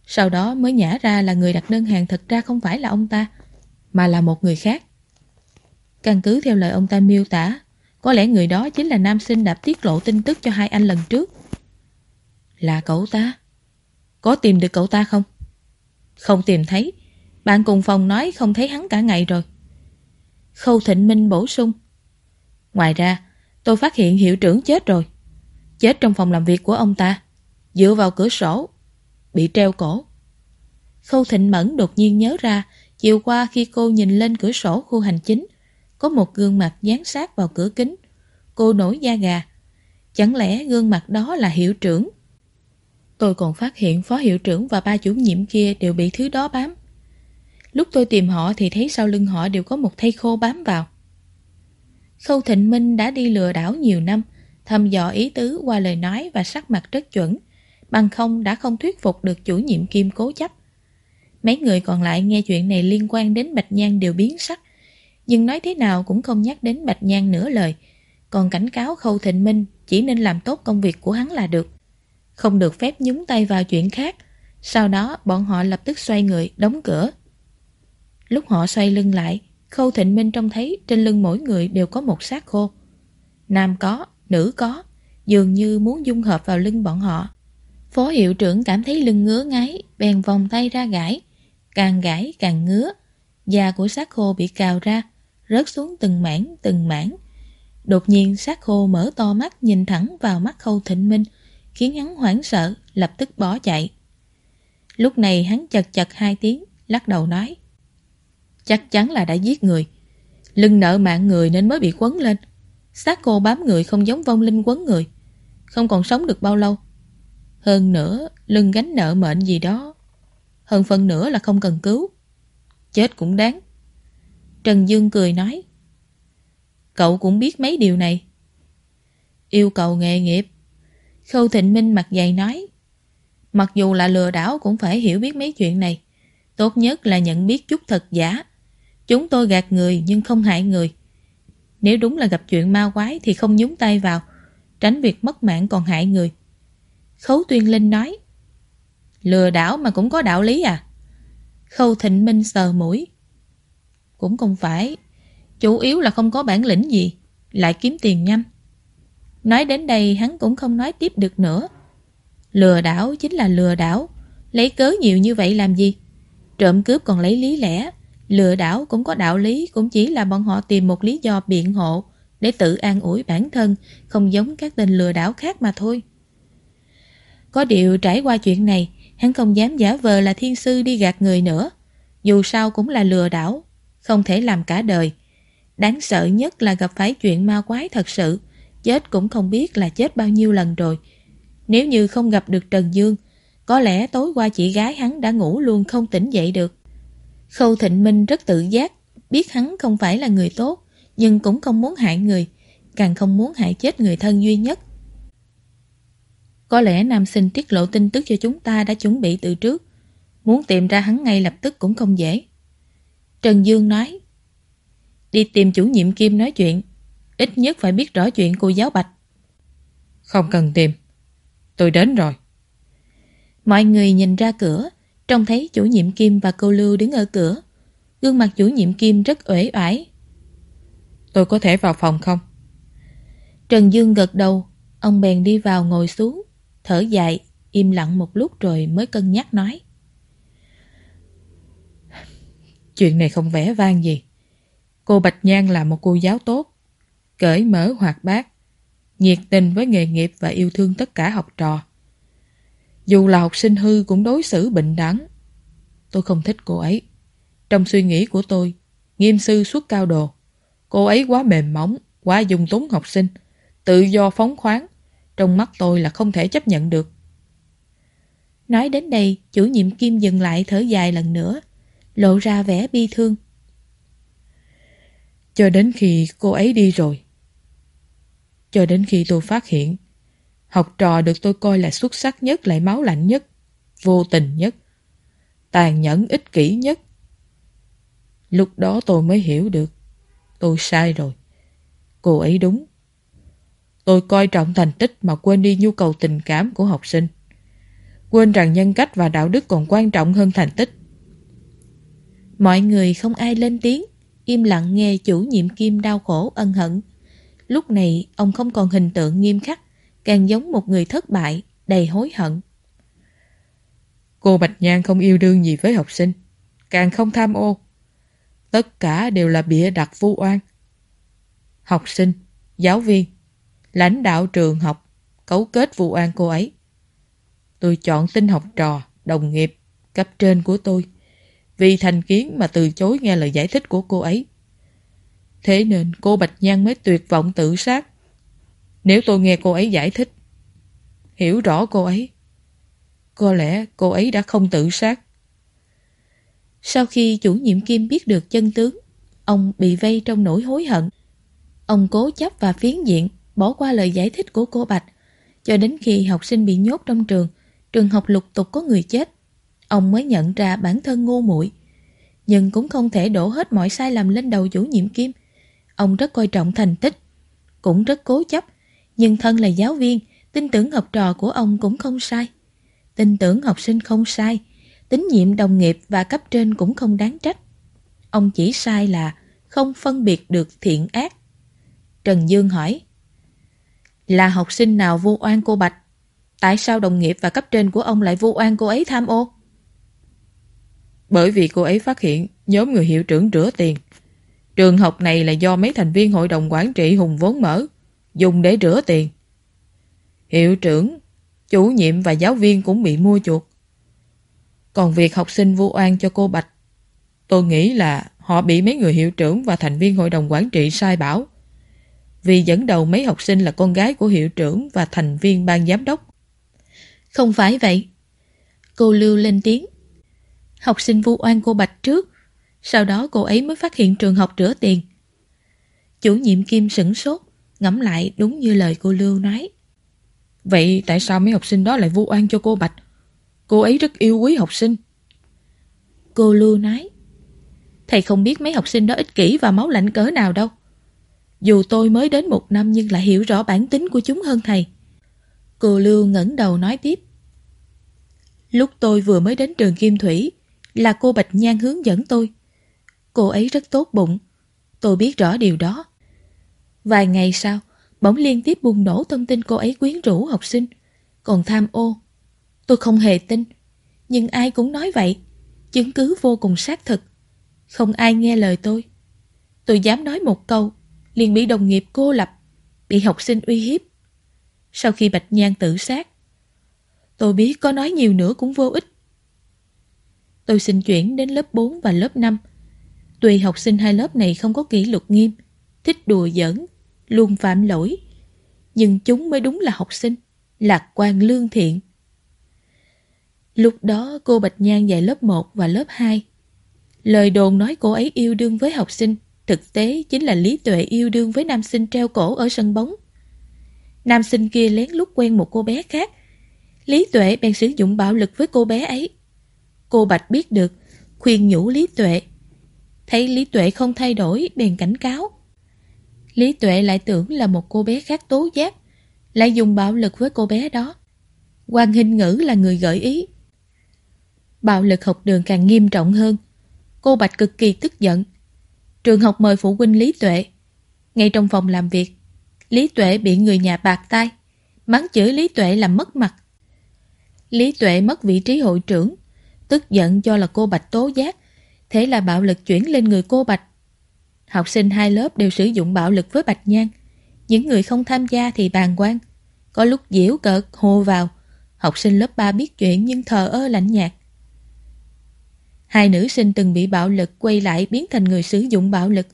sau đó mới nhả ra là người đặt đơn hàng thật ra không phải là ông ta, mà là một người khác. Căn cứ theo lời ông ta miêu tả, có lẽ người đó chính là nam sinh đã tiết lộ tin tức cho hai anh lần trước. Là cậu ta? Có tìm được cậu ta không? Không tìm thấy. Bạn cùng phòng nói không thấy hắn cả ngày rồi. Khâu Thịnh Minh bổ sung. Ngoài ra, tôi phát hiện hiệu trưởng chết rồi. Chết trong phòng làm việc của ông ta. Dựa vào cửa sổ. Bị treo cổ. Khâu Thịnh Mẫn đột nhiên nhớ ra chiều qua khi cô nhìn lên cửa sổ khu hành chính có một gương mặt dán sát vào cửa kính. Cô nổi da gà. Chẳng lẽ gương mặt đó là hiệu trưởng? Tôi còn phát hiện phó hiệu trưởng và ba chủ nhiệm kia đều bị thứ đó bám. Lúc tôi tìm họ thì thấy sau lưng họ đều có một thây khô bám vào. Khâu Thịnh Minh đã đi lừa đảo nhiều năm, thăm dò ý tứ qua lời nói và sắc mặt rất chuẩn, bằng không đã không thuyết phục được chủ nhiệm Kim cố chấp. Mấy người còn lại nghe chuyện này liên quan đến Bạch Nhan đều biến sắc, nhưng nói thế nào cũng không nhắc đến Bạch Nhan nửa lời. Còn cảnh cáo Khâu Thịnh Minh chỉ nên làm tốt công việc của hắn là được. Không được phép nhúng tay vào chuyện khác. Sau đó bọn họ lập tức xoay người, đóng cửa. Lúc họ xoay lưng lại, Khâu Thịnh Minh trông thấy trên lưng mỗi người đều có một xác khô. Nam có, nữ có, dường như muốn dung hợp vào lưng bọn họ. Phó hiệu trưởng cảm thấy lưng ngứa ngáy, bèn vòng tay ra gãi. Càng gãi càng ngứa. Da của xác khô bị cào ra, rớt xuống từng mảng từng mảng. Đột nhiên xác khô mở to mắt nhìn thẳng vào mắt khâu thịnh minh, khiến hắn hoảng sợ, lập tức bỏ chạy. Lúc này hắn chật chật hai tiếng, lắc đầu nói. Chắc chắn là đã giết người. Lưng nợ mạng người nên mới bị quấn lên. xác cô bám người không giống vong linh quấn người. Không còn sống được bao lâu. Hơn nữa, lưng gánh nợ mệnh gì đó. Hơn phần nữa là không cần cứu. Chết cũng đáng. Trần Dương cười nói. Cậu cũng biết mấy điều này. Yêu cầu nghề nghiệp. Khâu Thịnh Minh mặt dày nói. Mặc dù là lừa đảo cũng phải hiểu biết mấy chuyện này. Tốt nhất là nhận biết chút thật giả. Chúng tôi gạt người nhưng không hại người. Nếu đúng là gặp chuyện ma quái thì không nhúng tay vào, tránh việc mất mạng còn hại người. Khấu Tuyên Linh nói. Lừa đảo mà cũng có đạo lý à? Khâu Thịnh Minh sờ mũi. Cũng không phải. Chủ yếu là không có bản lĩnh gì, lại kiếm tiền nhanh. Nói đến đây hắn cũng không nói tiếp được nữa. Lừa đảo chính là lừa đảo, lấy cớ nhiều như vậy làm gì? Trộm cướp còn lấy lý lẽ, lừa đảo cũng có đạo lý, cũng chỉ là bọn họ tìm một lý do biện hộ để tự an ủi bản thân, không giống các tên lừa đảo khác mà thôi. Có điều trải qua chuyện này, hắn không dám giả vờ là thiên sư đi gạt người nữa. Dù sao cũng là lừa đảo, không thể làm cả đời. Đáng sợ nhất là gặp phải chuyện ma quái thật sự, chết cũng không biết là chết bao nhiêu lần rồi. Nếu như không gặp được Trần Dương, có lẽ tối qua chị gái hắn đã ngủ luôn không tỉnh dậy được. Khâu Thịnh Minh rất tự giác, biết hắn không phải là người tốt, nhưng cũng không muốn hại người, càng không muốn hại chết người thân duy nhất. Có lẽ nam sinh tiết lộ tin tức cho chúng ta đã chuẩn bị từ trước, muốn tìm ra hắn ngay lập tức cũng không dễ. Trần Dương nói, đi tìm chủ nhiệm Kim nói chuyện, ít nhất phải biết rõ chuyện cô giáo Bạch. Không cần tìm, tôi đến rồi. Mọi người nhìn ra cửa, trông thấy chủ nhiệm Kim và cô Lưu đứng ở cửa. Gương mặt chủ nhiệm Kim rất uể oải. Tôi có thể vào phòng không? Trần Dương gật đầu, ông bèn đi vào ngồi xuống, thở dài, im lặng một lúc rồi mới cân nhắc nói. Chuyện này không vẻ vang gì. Cô Bạch Nhan là một cô giáo tốt, cởi mở hoạt bát, nhiệt tình với nghề nghiệp và yêu thương tất cả học trò. Dù là học sinh hư cũng đối xử bình đẳng. Tôi không thích cô ấy. Trong suy nghĩ của tôi, nghiêm sư xuất cao đồ. Cô ấy quá mềm mỏng, quá dung túng học sinh, tự do phóng khoáng. Trong mắt tôi là không thể chấp nhận được. Nói đến đây, chủ nhiệm Kim dừng lại thở dài lần nữa, lộ ra vẻ bi thương. Cho đến khi cô ấy đi rồi. Cho đến khi tôi phát hiện Học trò được tôi coi là xuất sắc nhất lại máu lạnh nhất, vô tình nhất, tàn nhẫn ích kỷ nhất. Lúc đó tôi mới hiểu được, tôi sai rồi. Cô ấy đúng. Tôi coi trọng thành tích mà quên đi nhu cầu tình cảm của học sinh. Quên rằng nhân cách và đạo đức còn quan trọng hơn thành tích. Mọi người không ai lên tiếng, im lặng nghe chủ nhiệm Kim đau khổ ân hận. Lúc này ông không còn hình tượng nghiêm khắc, càng giống một người thất bại, đầy hối hận. Cô Bạch Nhan không yêu đương gì với học sinh, càng không tham ô. Tất cả đều là bịa đặt vu oan. Học sinh, giáo viên, lãnh đạo trường học, cấu kết vụ oan cô ấy. Tôi chọn tin học trò, đồng nghiệp, cấp trên của tôi, vì thành kiến mà từ chối nghe lời giải thích của cô ấy. Thế nên cô Bạch Nhan mới tuyệt vọng tự sát. Nếu tôi nghe cô ấy giải thích, hiểu rõ cô ấy, có lẽ cô ấy đã không tự sát. Sau khi chủ nhiệm Kim biết được chân tướng, ông bị vây trong nỗi hối hận. Ông cố chấp và phiến diện, bỏ qua lời giải thích của cô Bạch, cho đến khi học sinh bị nhốt trong trường, trường học lục tục có người chết. Ông mới nhận ra bản thân ngu muội nhưng cũng không thể đổ hết mọi sai lầm lên đầu chủ nhiệm Kim. Ông rất coi trọng thành tích, cũng rất cố chấp, nhưng thân là giáo viên, tin tưởng học trò của ông cũng không sai. Tin tưởng học sinh không sai, tín nhiệm đồng nghiệp và cấp trên cũng không đáng trách. Ông chỉ sai là không phân biệt được thiện ác. Trần Dương hỏi, là học sinh nào vô oan cô Bạch? Tại sao đồng nghiệp và cấp trên của ông lại vô oan cô ấy tham ô? Bởi vì cô ấy phát hiện nhóm người hiệu trưởng rửa tiền. Trường học này là do mấy thành viên hội đồng quản trị hùng vốn mở dùng để rửa tiền. Hiệu trưởng, chủ nhiệm và giáo viên cũng bị mua chuột. Còn việc học sinh vu oan cho cô Bạch, tôi nghĩ là họ bị mấy người hiệu trưởng và thành viên hội đồng quản trị sai bảo. vì dẫn đầu mấy học sinh là con gái của hiệu trưởng và thành viên ban giám đốc. Không phải vậy. Cô Lưu lên tiếng. Học sinh vu oan cô Bạch trước, sau đó cô ấy mới phát hiện trường học rửa tiền. Chủ nhiệm Kim sửng sốt, ngẫm lại đúng như lời cô Lưu nói. Vậy tại sao mấy học sinh đó lại vu oan cho cô Bạch? Cô ấy rất yêu quý học sinh. Cô Lưu nói. Thầy không biết mấy học sinh đó ích kỷ và máu lạnh cỡ nào đâu. Dù tôi mới đến một năm nhưng lại hiểu rõ bản tính của chúng hơn thầy. Cô Lưu ngẩng đầu nói tiếp. Lúc tôi vừa mới đến trường Kim Thủy là cô Bạch Nhan hướng dẫn tôi. Cô ấy rất tốt bụng. Tôi biết rõ điều đó. Vài ngày sau, bỗng liên tiếp bùng nổ thông tin cô ấy quyến rũ học sinh, còn tham ô. Tôi không hề tin, nhưng ai cũng nói vậy. Chứng cứ vô cùng xác thực. Không ai nghe lời tôi. Tôi dám nói một câu, liền bị đồng nghiệp cô lập, bị học sinh uy hiếp. Sau khi Bạch Nhan tự sát, tôi biết có nói nhiều nữa cũng vô ích. Tôi xin chuyển đến lớp 4 và lớp 5. Tuy học sinh hai lớp này không có kỷ luật nghiêm, thích đùa giỡn, luôn phạm lỗi, nhưng chúng mới đúng là học sinh, lạc quan lương thiện. Lúc đó cô Bạch Nhan dạy lớp 1 và lớp 2. Lời đồn nói cô ấy yêu đương với học sinh, thực tế chính là Lý Tuệ yêu đương với nam sinh treo cổ ở sân bóng. Nam sinh kia lén lút quen một cô bé khác. Lý Tuệ bèn sử dụng bạo lực với cô bé ấy. Cô Bạch biết được, khuyên nhủ Lý Tuệ. Thấy Lý Tuệ không thay đổi, bèn cảnh cáo. Lý Tuệ lại tưởng là một cô bé khác tố giác, lại dùng bạo lực với cô bé đó. Quan Hình Ngữ là người gợi ý. Bạo lực học đường càng nghiêm trọng hơn. Cô Bạch cực kỳ tức giận. Trường học mời phụ huynh Lý Tuệ. Ngay trong phòng làm việc, Lý Tuệ bị người nhà bạc tay, mắng chửi Lý Tuệ làm mất mặt. Lý Tuệ mất vị trí hội trưởng, tức giận cho là cô Bạch tố giác, thế là bạo lực chuyển lên người cô Bạch. Học sinh hai lớp đều sử dụng bạo lực với Bạch Nhan. Những người không tham gia thì bàn quan. Có lúc diễu cợt, hô vào. Học sinh lớp 3 biết chuyện nhưng thờ ơ lạnh nhạt. Hai nữ sinh từng bị bạo lực quay lại biến thành người sử dụng bạo lực.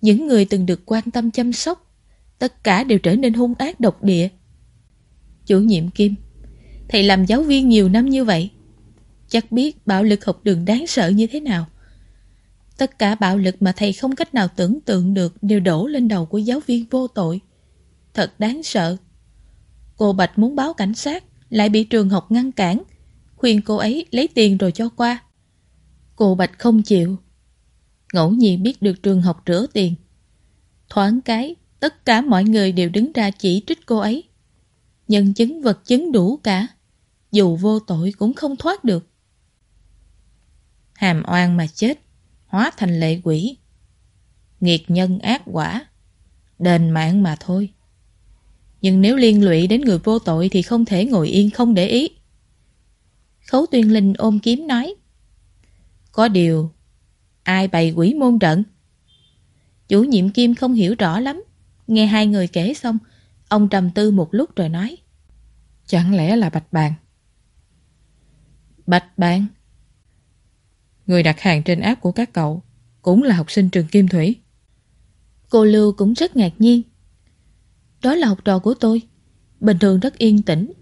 Những người từng được quan tâm chăm sóc, tất cả đều trở nên hung ác độc địa. Chủ nhiệm Kim, thầy làm giáo viên nhiều năm như vậy. Chắc biết bạo lực học đường đáng sợ như thế nào. Tất cả bạo lực mà thầy không cách nào tưởng tượng được đều đổ lên đầu của giáo viên vô tội. Thật đáng sợ. Cô Bạch muốn báo cảnh sát, lại bị trường học ngăn cản, khuyên cô ấy lấy tiền rồi cho qua. Cô Bạch không chịu. Ngẫu nhiên biết được trường học rửa tiền. Thoáng cái, tất cả mọi người đều đứng ra chỉ trích cô ấy. Nhân chứng vật chứng đủ cả. Dù vô tội cũng không thoát được. Hàm oan mà chết hóa thành lệ quỷ. Nghiệt nhân ác quả, đền mạng mà thôi. Nhưng nếu liên lụy đến người vô tội thì không thể ngồi yên không để ý. Khấu tuyên linh ôm kiếm nói. Có điều, ai bày quỷ môn trận? Chủ nhiệm Kim không hiểu rõ lắm. Nghe hai người kể xong, ông trầm tư một lúc rồi nói. Chẳng lẽ là Bạch Bàn? Bạch Bàn? Người đặt hàng trên app của các cậu cũng là học sinh trường Kim Thủy. Cô Lưu cũng rất ngạc nhiên. Đó là học trò của tôi. Bình thường rất yên tĩnh.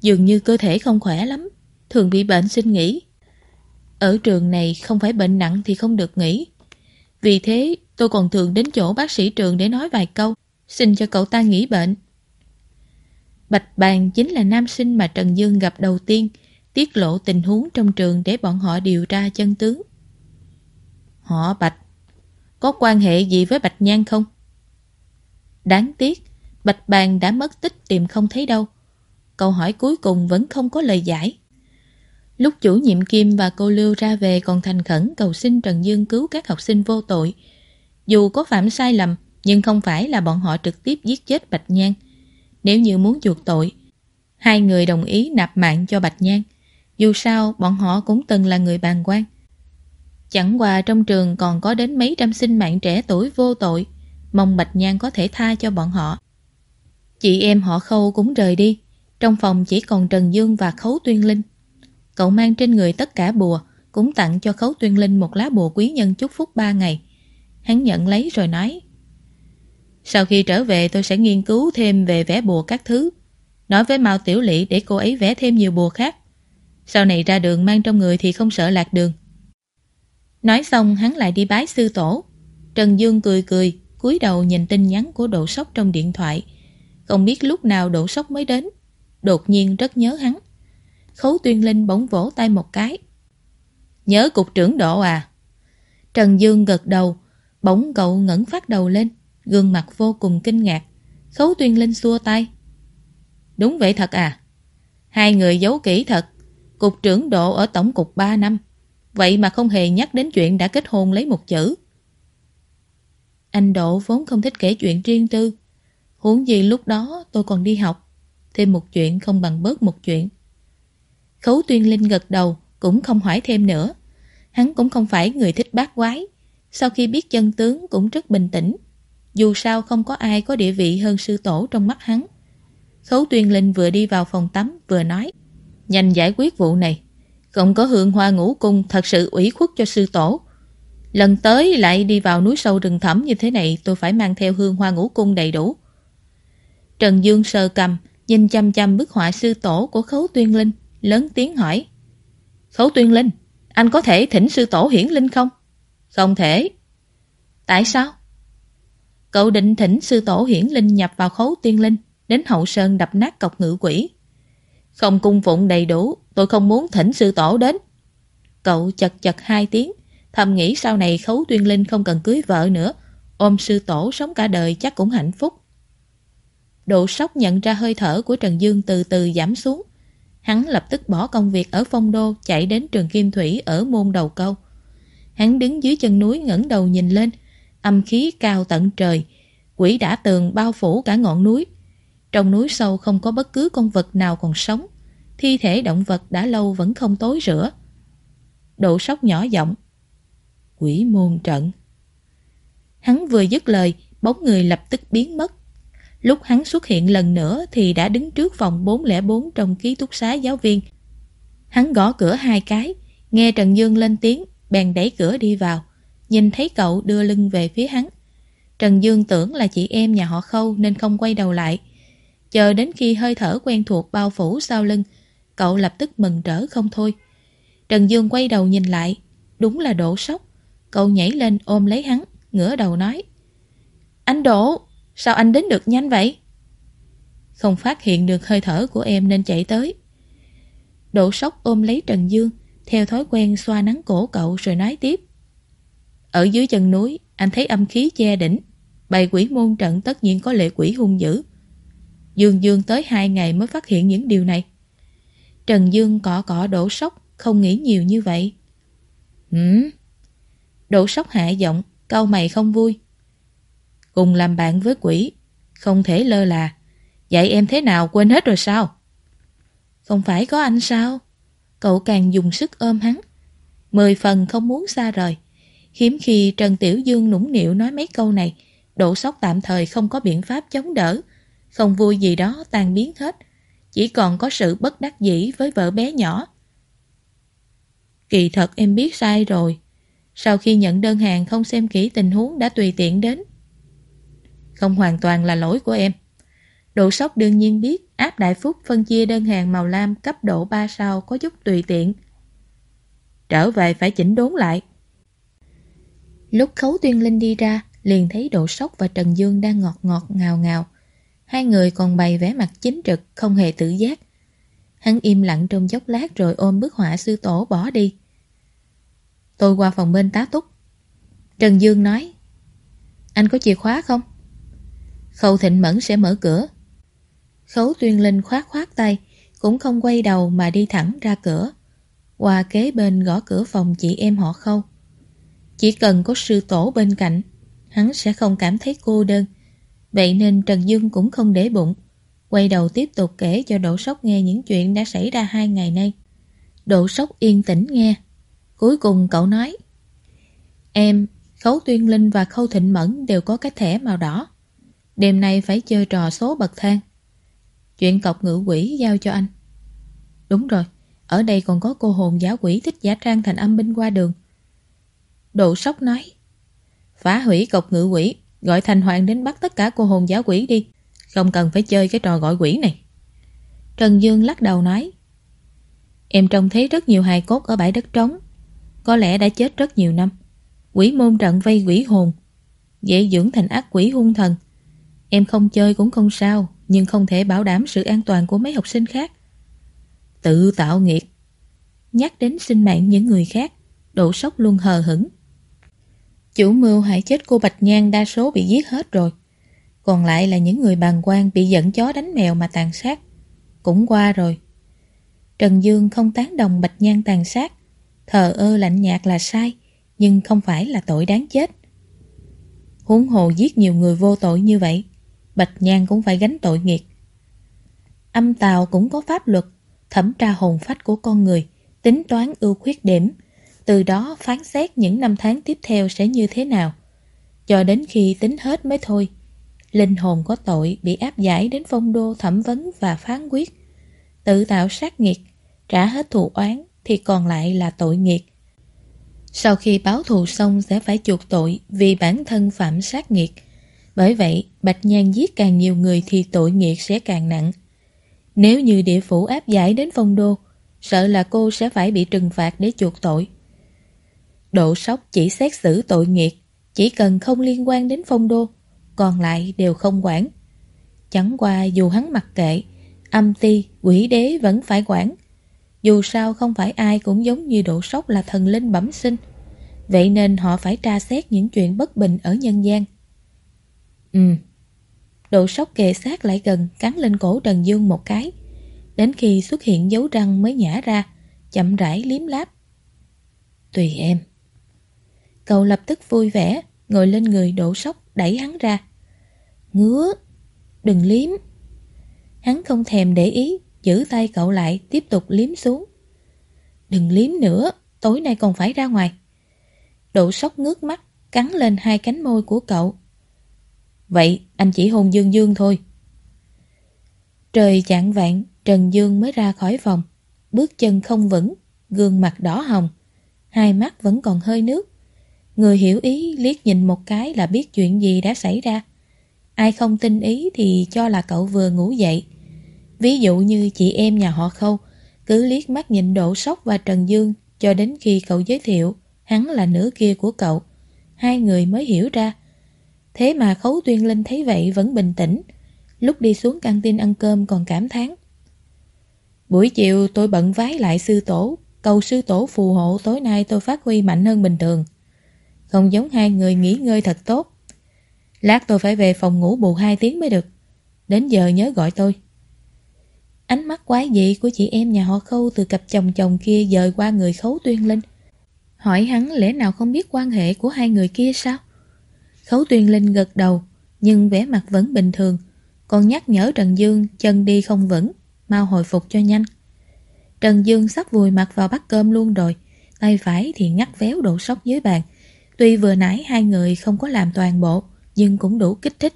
Dường như cơ thể không khỏe lắm. Thường bị bệnh xin nghỉ. Ở trường này không phải bệnh nặng thì không được nghỉ. Vì thế, tôi còn thường đến chỗ bác sĩ trường để nói vài câu. Xin cho cậu ta nghỉ bệnh. Bạch Bàn chính là nam sinh mà Trần Dương gặp đầu tiên tiết lộ tình huống trong trường để bọn họ điều tra chân tướng. Họ Bạch, có quan hệ gì với Bạch Nhan không? Đáng tiếc, Bạch Bàn đã mất tích tìm không thấy đâu. Câu hỏi cuối cùng vẫn không có lời giải. Lúc chủ nhiệm Kim và cô Lưu ra về còn thành khẩn cầu xin Trần Dương cứu các học sinh vô tội. Dù có phạm sai lầm, nhưng không phải là bọn họ trực tiếp giết chết Bạch Nhan. Nếu như muốn chuộc tội, hai người đồng ý nạp mạng cho Bạch Nhan. Dù sao, bọn họ cũng từng là người bàn quan. Chẳng qua trong trường còn có đến mấy trăm sinh mạng trẻ tuổi vô tội, mong Bạch Nhan có thể tha cho bọn họ. Chị em họ Khâu cũng rời đi, trong phòng chỉ còn Trần Dương và Khấu Tuyên Linh. Cậu mang trên người tất cả bùa, cũng tặng cho Khấu Tuyên Linh một lá bùa quý nhân chúc phúc ba ngày. Hắn nhận lấy rồi nói, Sau khi trở về tôi sẽ nghiên cứu thêm về vẽ bùa các thứ. Nói với Mao Tiểu Lị để cô ấy vẽ thêm nhiều bùa khác. Sau này ra đường mang trong người thì không sợ lạc đường. Nói xong hắn lại đi bái sư tổ. Trần Dương cười cười, cúi đầu nhìn tin nhắn của độ Sóc trong điện thoại. Không biết lúc nào độ Sóc mới đến. Đột nhiên rất nhớ hắn. Khấu Tuyên Linh bỗng vỗ tay một cái. Nhớ cục trưởng độ à? Trần Dương gật đầu, bỗng cậu ngẩng phát đầu lên, gương mặt vô cùng kinh ngạc. Khấu Tuyên Linh xua tay. Đúng vậy thật à? Hai người giấu kỹ thật. Cục trưởng độ ở tổng cục 3 năm. Vậy mà không hề nhắc đến chuyện đã kết hôn lấy một chữ. Anh Độ vốn không thích kể chuyện riêng tư. Huống gì lúc đó tôi còn đi học. Thêm một chuyện không bằng bớt một chuyện. Khấu Tuyên Linh gật đầu, cũng không hỏi thêm nữa. Hắn cũng không phải người thích bát quái. Sau khi biết chân tướng cũng rất bình tĩnh. Dù sao không có ai có địa vị hơn sư tổ trong mắt hắn. Khấu Tuyên Linh vừa đi vào phòng tắm vừa nói Nhanh giải quyết vụ này Không có hương hoa ngũ cung thật sự ủy khuất cho sư tổ Lần tới lại đi vào núi sâu rừng thẳm như thế này tôi phải mang theo hương hoa ngũ cung đầy đủ. Trần Dương sờ cầm, nhìn chăm chăm bức họa sư tổ của Khấu Tuyên Linh, lớn tiếng hỏi. Khấu Tuyên Linh, anh có thể thỉnh sư tổ hiển linh không? Không thể. Tại sao? Cậu định thỉnh sư tổ hiển linh nhập vào Khấu Tuyên Linh, đến hậu sơn đập nát cọc ngự quỷ. Không cung phụng đầy đủ, tôi không muốn thỉnh sư tổ đến. Cậu chật chật hai tiếng, thầm nghĩ sau này Khấu Tuyên Linh không cần cưới vợ nữa, ôm sư tổ sống cả đời chắc cũng hạnh phúc. Độ sốc nhận ra hơi thở của Trần Dương từ từ giảm xuống. Hắn lập tức bỏ công việc ở phong đô chạy đến trường Kim Thủy ở môn đầu câu. Hắn đứng dưới chân núi ngẩng đầu nhìn lên, âm khí cao tận trời, quỷ đã tường bao phủ cả ngọn núi. Trong núi sâu không có bất cứ con vật nào còn sống, thi thể động vật đã lâu vẫn không tối rửa. Độ sóc nhỏ giọng, Quỷ môn trận. Hắn vừa dứt lời, bóng người lập tức biến mất. Lúc hắn xuất hiện lần nữa thì đã đứng trước phòng 404 trong ký túc xá giáo viên. Hắn gõ cửa hai cái, nghe Trần Dương lên tiếng, bèn đẩy cửa đi vào, nhìn thấy cậu đưa lưng về phía hắn. Trần Dương tưởng là chị em nhà họ Khâu nên không quay đầu lại. Chờ đến khi hơi thở quen thuộc bao phủ sau lưng, cậu lập tức mừng rỡ không thôi. Trần Dương quay đầu nhìn lại, đúng là đổ sốc. Cậu nhảy lên ôm lấy hắn, ngửa đầu nói. Anh Đỗ, sao anh đến được nhanh vậy? Không phát hiện được hơi thở của em nên chạy tới. đổ sốc ôm lấy Trần Dương, theo thói quen xoa nắng cổ cậu rồi nói tiếp. Ở dưới chân núi, anh thấy âm khí che đỉnh. Bày quỷ môn trận tất nhiên có lệ quỷ hung dữ. Dương Dương tới hai ngày mới phát hiện những điều này. Trần Dương cọ cọ đổ sốc, không nghĩ nhiều như vậy. Ừm. Đổ sốc hạ giọng, câu mày không vui. Cùng làm bạn với quỷ, không thể lơ là. Dạy em thế nào quên hết rồi sao? Không phải có anh sao? Cậu càng dùng sức ôm hắn. Mười phần không muốn xa rời. Hiếm khi Trần Tiểu Dương nũng nịu nói mấy câu này, đổ sóc tạm thời không có biện pháp chống đỡ. Không vui gì đó tan biến hết. Chỉ còn có sự bất đắc dĩ với vợ bé nhỏ. Kỳ thật em biết sai rồi. Sau khi nhận đơn hàng không xem kỹ tình huống đã tùy tiện đến. Không hoàn toàn là lỗi của em. Độ sốc đương nhiên biết áp đại phúc phân chia đơn hàng màu lam cấp độ 3 sao có chút tùy tiện. Trở về phải chỉnh đốn lại. Lúc Khấu Tuyên Linh đi ra, liền thấy Độ Sóc và Trần Dương đang ngọt ngọt ngào ngào. Hai người còn bày vẻ mặt chính trực, không hề tự giác. Hắn im lặng trong chốc lát rồi ôm bức họa sư tổ bỏ đi. Tôi qua phòng bên tá túc. Trần Dương nói Anh có chìa khóa không? Khâu Thịnh Mẫn sẽ mở cửa. Khấu Tuyên Linh khoát khoát tay, cũng không quay đầu mà đi thẳng ra cửa. Qua kế bên gõ cửa phòng chị em họ Khâu. Chỉ cần có sư tổ bên cạnh, hắn sẽ không cảm thấy cô đơn. Vậy nên Trần Dương cũng không để bụng. Quay đầu tiếp tục kể cho Đỗ Sóc nghe những chuyện đã xảy ra hai ngày nay. Đỗ Sóc yên tĩnh nghe. Cuối cùng cậu nói Em, Khấu Tuyên Linh và Khâu Thịnh Mẫn đều có cái thẻ màu đỏ. Đêm nay phải chơi trò số bậc thang. Chuyện cọc ngự quỷ giao cho anh. Đúng rồi, ở đây còn có cô hồn giả quỷ thích giả trang thành âm binh qua đường. Độ sóc nói Phá hủy cọc ngự quỷ, gọi thành hoàng đến bắt tất cả cô hồn giáo quỷ đi. Không cần phải chơi cái trò gọi quỷ này. Trần Dương lắc đầu nói. Em trông thấy rất nhiều hài cốt ở bãi đất trống. Có lẽ đã chết rất nhiều năm. Quỷ môn trận vây quỷ hồn. Dễ dưỡng thành ác quỷ hung thần. Em không chơi cũng không sao, nhưng không thể bảo đảm sự an toàn của mấy học sinh khác. Tự tạo nghiệt. Nhắc đến sinh mạng những người khác, độ sốc luôn hờ hững. Chủ mưu hại chết cô Bạch Nhan đa số bị giết hết rồi. Còn lại là những người bàn quan bị dẫn chó đánh mèo mà tàn sát. Cũng qua rồi. Trần Dương không tán đồng Bạch Nhan tàn sát. Thờ ơ lạnh nhạt là sai, nhưng không phải là tội đáng chết. Huống hồ giết nhiều người vô tội như vậy, Bạch Nhan cũng phải gánh tội nghiệt. Âm Tào cũng có pháp luật, thẩm tra hồn phách của con người, tính toán ưu khuyết điểm, từ đó phán xét những năm tháng tiếp theo sẽ như thế nào. Cho đến khi tính hết mới thôi, linh hồn có tội bị áp giải đến phong đô thẩm vấn và phán quyết. Tự tạo sát nghiệt, trả hết thù oán thì còn lại là tội nghiệt. Sau khi báo thù xong sẽ phải chuộc tội vì bản thân phạm sát nghiệt. Bởi vậy, Bạch Nhan giết càng nhiều người thì tội nghiệt sẽ càng nặng. Nếu như địa phủ áp giải đến phong đô, sợ là cô sẽ phải bị trừng phạt để chuộc tội. Độ sốc chỉ xét xử tội nghiệt, chỉ cần không liên quan đến phong đô, còn lại đều không quản. Chẳng qua dù hắn mặc kệ, âm ti, quỷ đế vẫn phải quản. Dù sao không phải ai cũng giống như độ sốc là thần linh bẩm sinh. Vậy nên họ phải tra xét những chuyện bất bình ở nhân gian. Ừ. Độ sốc kề sát lại gần cắn lên cổ Trần Dương một cái. Đến khi xuất hiện dấu răng mới nhả ra, chậm rãi liếm láp. Tùy em. Cậu lập tức vui vẻ, ngồi lên người đổ sốc đẩy hắn ra. Ngứa, đừng liếm. Hắn không thèm để ý, giữ tay cậu lại tiếp tục liếm xuống. Đừng liếm nữa, tối nay còn phải ra ngoài. Độ sốc ngước mắt, cắn lên hai cánh môi của cậu. Vậy anh chỉ hôn Dương Dương thôi. Trời chạng vạn, Trần Dương mới ra khỏi phòng. Bước chân không vững, gương mặt đỏ hồng. Hai mắt vẫn còn hơi nước. Người hiểu ý liếc nhìn một cái là biết chuyện gì đã xảy ra. Ai không tin ý thì cho là cậu vừa ngủ dậy. Ví dụ như chị em nhà họ Khâu, cứ liếc mắt nhìn Độ Sóc và Trần Dương cho đến khi cậu giới thiệu hắn là nửa kia của cậu. Hai người mới hiểu ra. Thế mà Khấu Tuyên Linh thấy vậy vẫn bình tĩnh. Lúc đi xuống căng tin ăn cơm còn cảm thán. Buổi chiều tôi bận vái lại sư tổ, cầu sư tổ phù hộ tối nay tôi phát huy mạnh hơn bình thường. Không giống hai người nghỉ ngơi thật tốt. Lát tôi phải về phòng ngủ bù hai tiếng mới được. Đến giờ nhớ gọi tôi. Ánh mắt quái dị của chị em nhà họ khâu từ cặp chồng chồng kia dời qua người khấu tuyên linh. Hỏi hắn lẽ nào không biết quan hệ của hai người kia sao? Khấu tuyên linh gật đầu, nhưng vẻ mặt vẫn bình thường. Còn nhắc nhở Trần Dương chân đi không vững, mau hồi phục cho nhanh. Trần Dương sắp vùi mặt vào bát cơm luôn rồi, tay phải thì ngắt véo độ sóc dưới bàn. Tuy vừa nãy hai người không có làm toàn bộ, nhưng cũng đủ kích thích.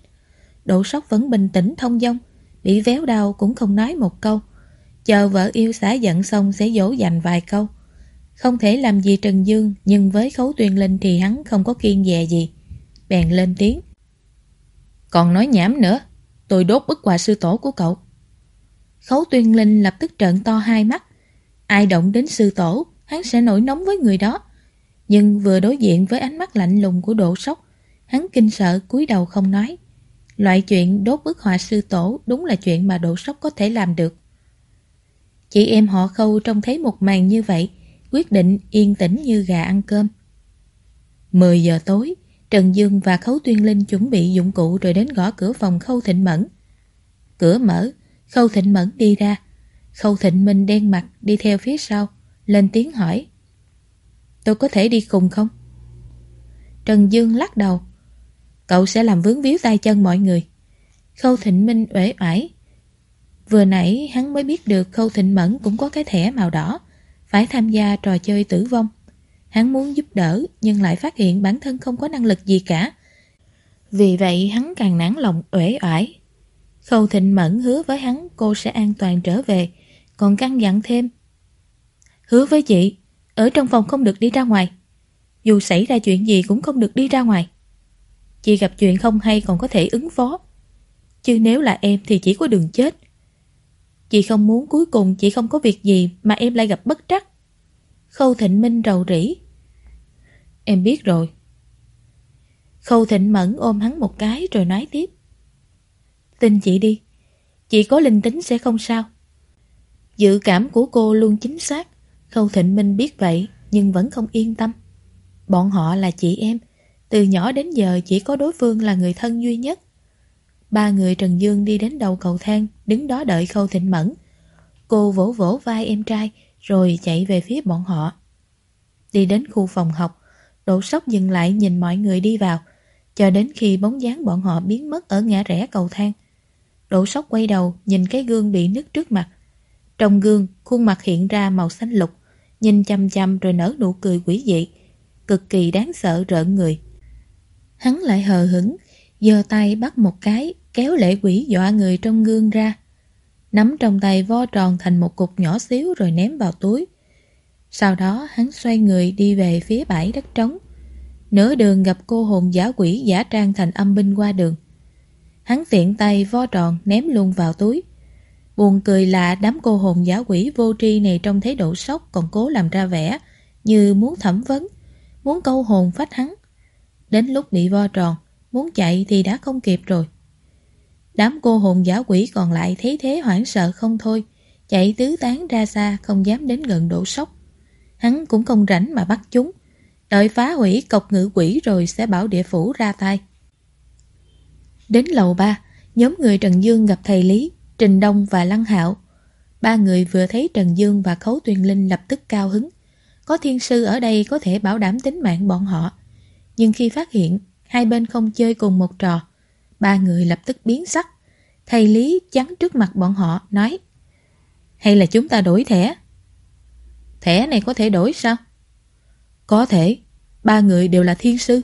Độ sóc vẫn bình tĩnh thông dong, bị véo đau cũng không nói một câu. Chờ vợ yêu xả giận xong sẽ dỗ dành vài câu. Không thể làm gì Trần Dương, nhưng với khấu tuyên linh thì hắn không có kiên dè gì. Bèn lên tiếng. Còn nói nhảm nữa, tôi đốt bức quà sư tổ của cậu. Khấu tuyên linh lập tức trợn to hai mắt. Ai động đến sư tổ, hắn sẽ nổi nóng với người đó. Nhưng vừa đối diện với ánh mắt lạnh lùng của độ sốc, hắn kinh sợ cúi đầu không nói. Loại chuyện đốt bức họa sư tổ đúng là chuyện mà độ sốc có thể làm được. Chị em họ khâu trông thấy một màn như vậy, quyết định yên tĩnh như gà ăn cơm. 10 giờ tối, Trần Dương và Khấu Tuyên Linh chuẩn bị dụng cụ rồi đến gõ cửa phòng Khâu Thịnh Mẫn. Cửa mở, Khâu Thịnh Mẫn đi ra. Khâu Thịnh Minh đen mặt đi theo phía sau, lên tiếng hỏi. Tôi có thể đi cùng không? Trần Dương lắc đầu. Cậu sẽ làm vướng víu tay chân mọi người. Khâu Thịnh Minh uể oải. Vừa nãy hắn mới biết được Khâu Thịnh Mẫn cũng có cái thẻ màu đỏ, phải tham gia trò chơi tử vong. Hắn muốn giúp đỡ nhưng lại phát hiện bản thân không có năng lực gì cả. Vì vậy hắn càng nản lòng uể oải. Khâu Thịnh Mẫn hứa với hắn cô sẽ an toàn trở về, còn căn dặn thêm. Hứa với chị, ở trong phòng không được đi ra ngoài. Dù xảy ra chuyện gì cũng không được đi ra ngoài. Chị gặp chuyện không hay còn có thể ứng phó. Chứ nếu là em thì chỉ có đường chết. Chị không muốn cuối cùng chị không có việc gì mà em lại gặp bất trắc. Khâu Thịnh Minh rầu rĩ. Em biết rồi. Khâu Thịnh Mẫn ôm hắn một cái rồi nói tiếp. Tin chị đi. Chị có linh tính sẽ không sao. Dự cảm của cô luôn chính xác. Khâu Thịnh Minh biết vậy nhưng vẫn không yên tâm. Bọn họ là chị em. Từ nhỏ đến giờ chỉ có đối phương là người thân duy nhất. Ba người Trần Dương đi đến đầu cầu thang, đứng đó đợi Khâu Thịnh Mẫn. Cô vỗ vỗ vai em trai, rồi chạy về phía bọn họ. Đi đến khu phòng học, Đỗ Sóc dừng lại nhìn mọi người đi vào, cho đến khi bóng dáng bọn họ biến mất ở ngã rẽ cầu thang. Đỗ Sóc quay đầu nhìn cái gương bị nứt trước mặt. Trong gương, khuôn mặt hiện ra màu xanh lục, nhìn chăm chăm rồi nở nụ cười quỷ dị, cực kỳ đáng sợ rợn người. Hắn lại hờ hững, giơ tay bắt một cái, kéo lệ quỷ dọa người trong gương ra. Nắm trong tay vo tròn thành một cục nhỏ xíu rồi ném vào túi. Sau đó hắn xoay người đi về phía bãi đất trống. Nửa đường gặp cô hồn giả quỷ giả trang thành âm binh qua đường. Hắn tiện tay vo tròn ném luôn vào túi. Buồn cười là đám cô hồn giả quỷ vô tri này trong thế độ sốc còn cố làm ra vẻ như muốn thẩm vấn, muốn câu hồn phách hắn. Đến lúc bị vo tròn, muốn chạy thì đã không kịp rồi. Đám cô hồn giả quỷ còn lại thấy thế hoảng sợ không thôi, chạy tứ tán ra xa không dám đến gần đổ sốc. Hắn cũng không rảnh mà bắt chúng, đợi phá hủy cọc ngữ quỷ rồi sẽ bảo địa phủ ra tay. Đến lầu ba, nhóm người Trần Dương gặp thầy Lý, Trình Đông và Lăng Hạo. Ba người vừa thấy Trần Dương và Khấu Tuyền Linh lập tức cao hứng. Có thiên sư ở đây có thể bảo đảm tính mạng bọn họ. Nhưng khi phát hiện hai bên không chơi cùng một trò, ba người lập tức biến sắc. Thầy Lý chắn trước mặt bọn họ, nói Hay là chúng ta đổi thẻ? Thẻ này có thể đổi sao? Có thể, ba người đều là thiên sư.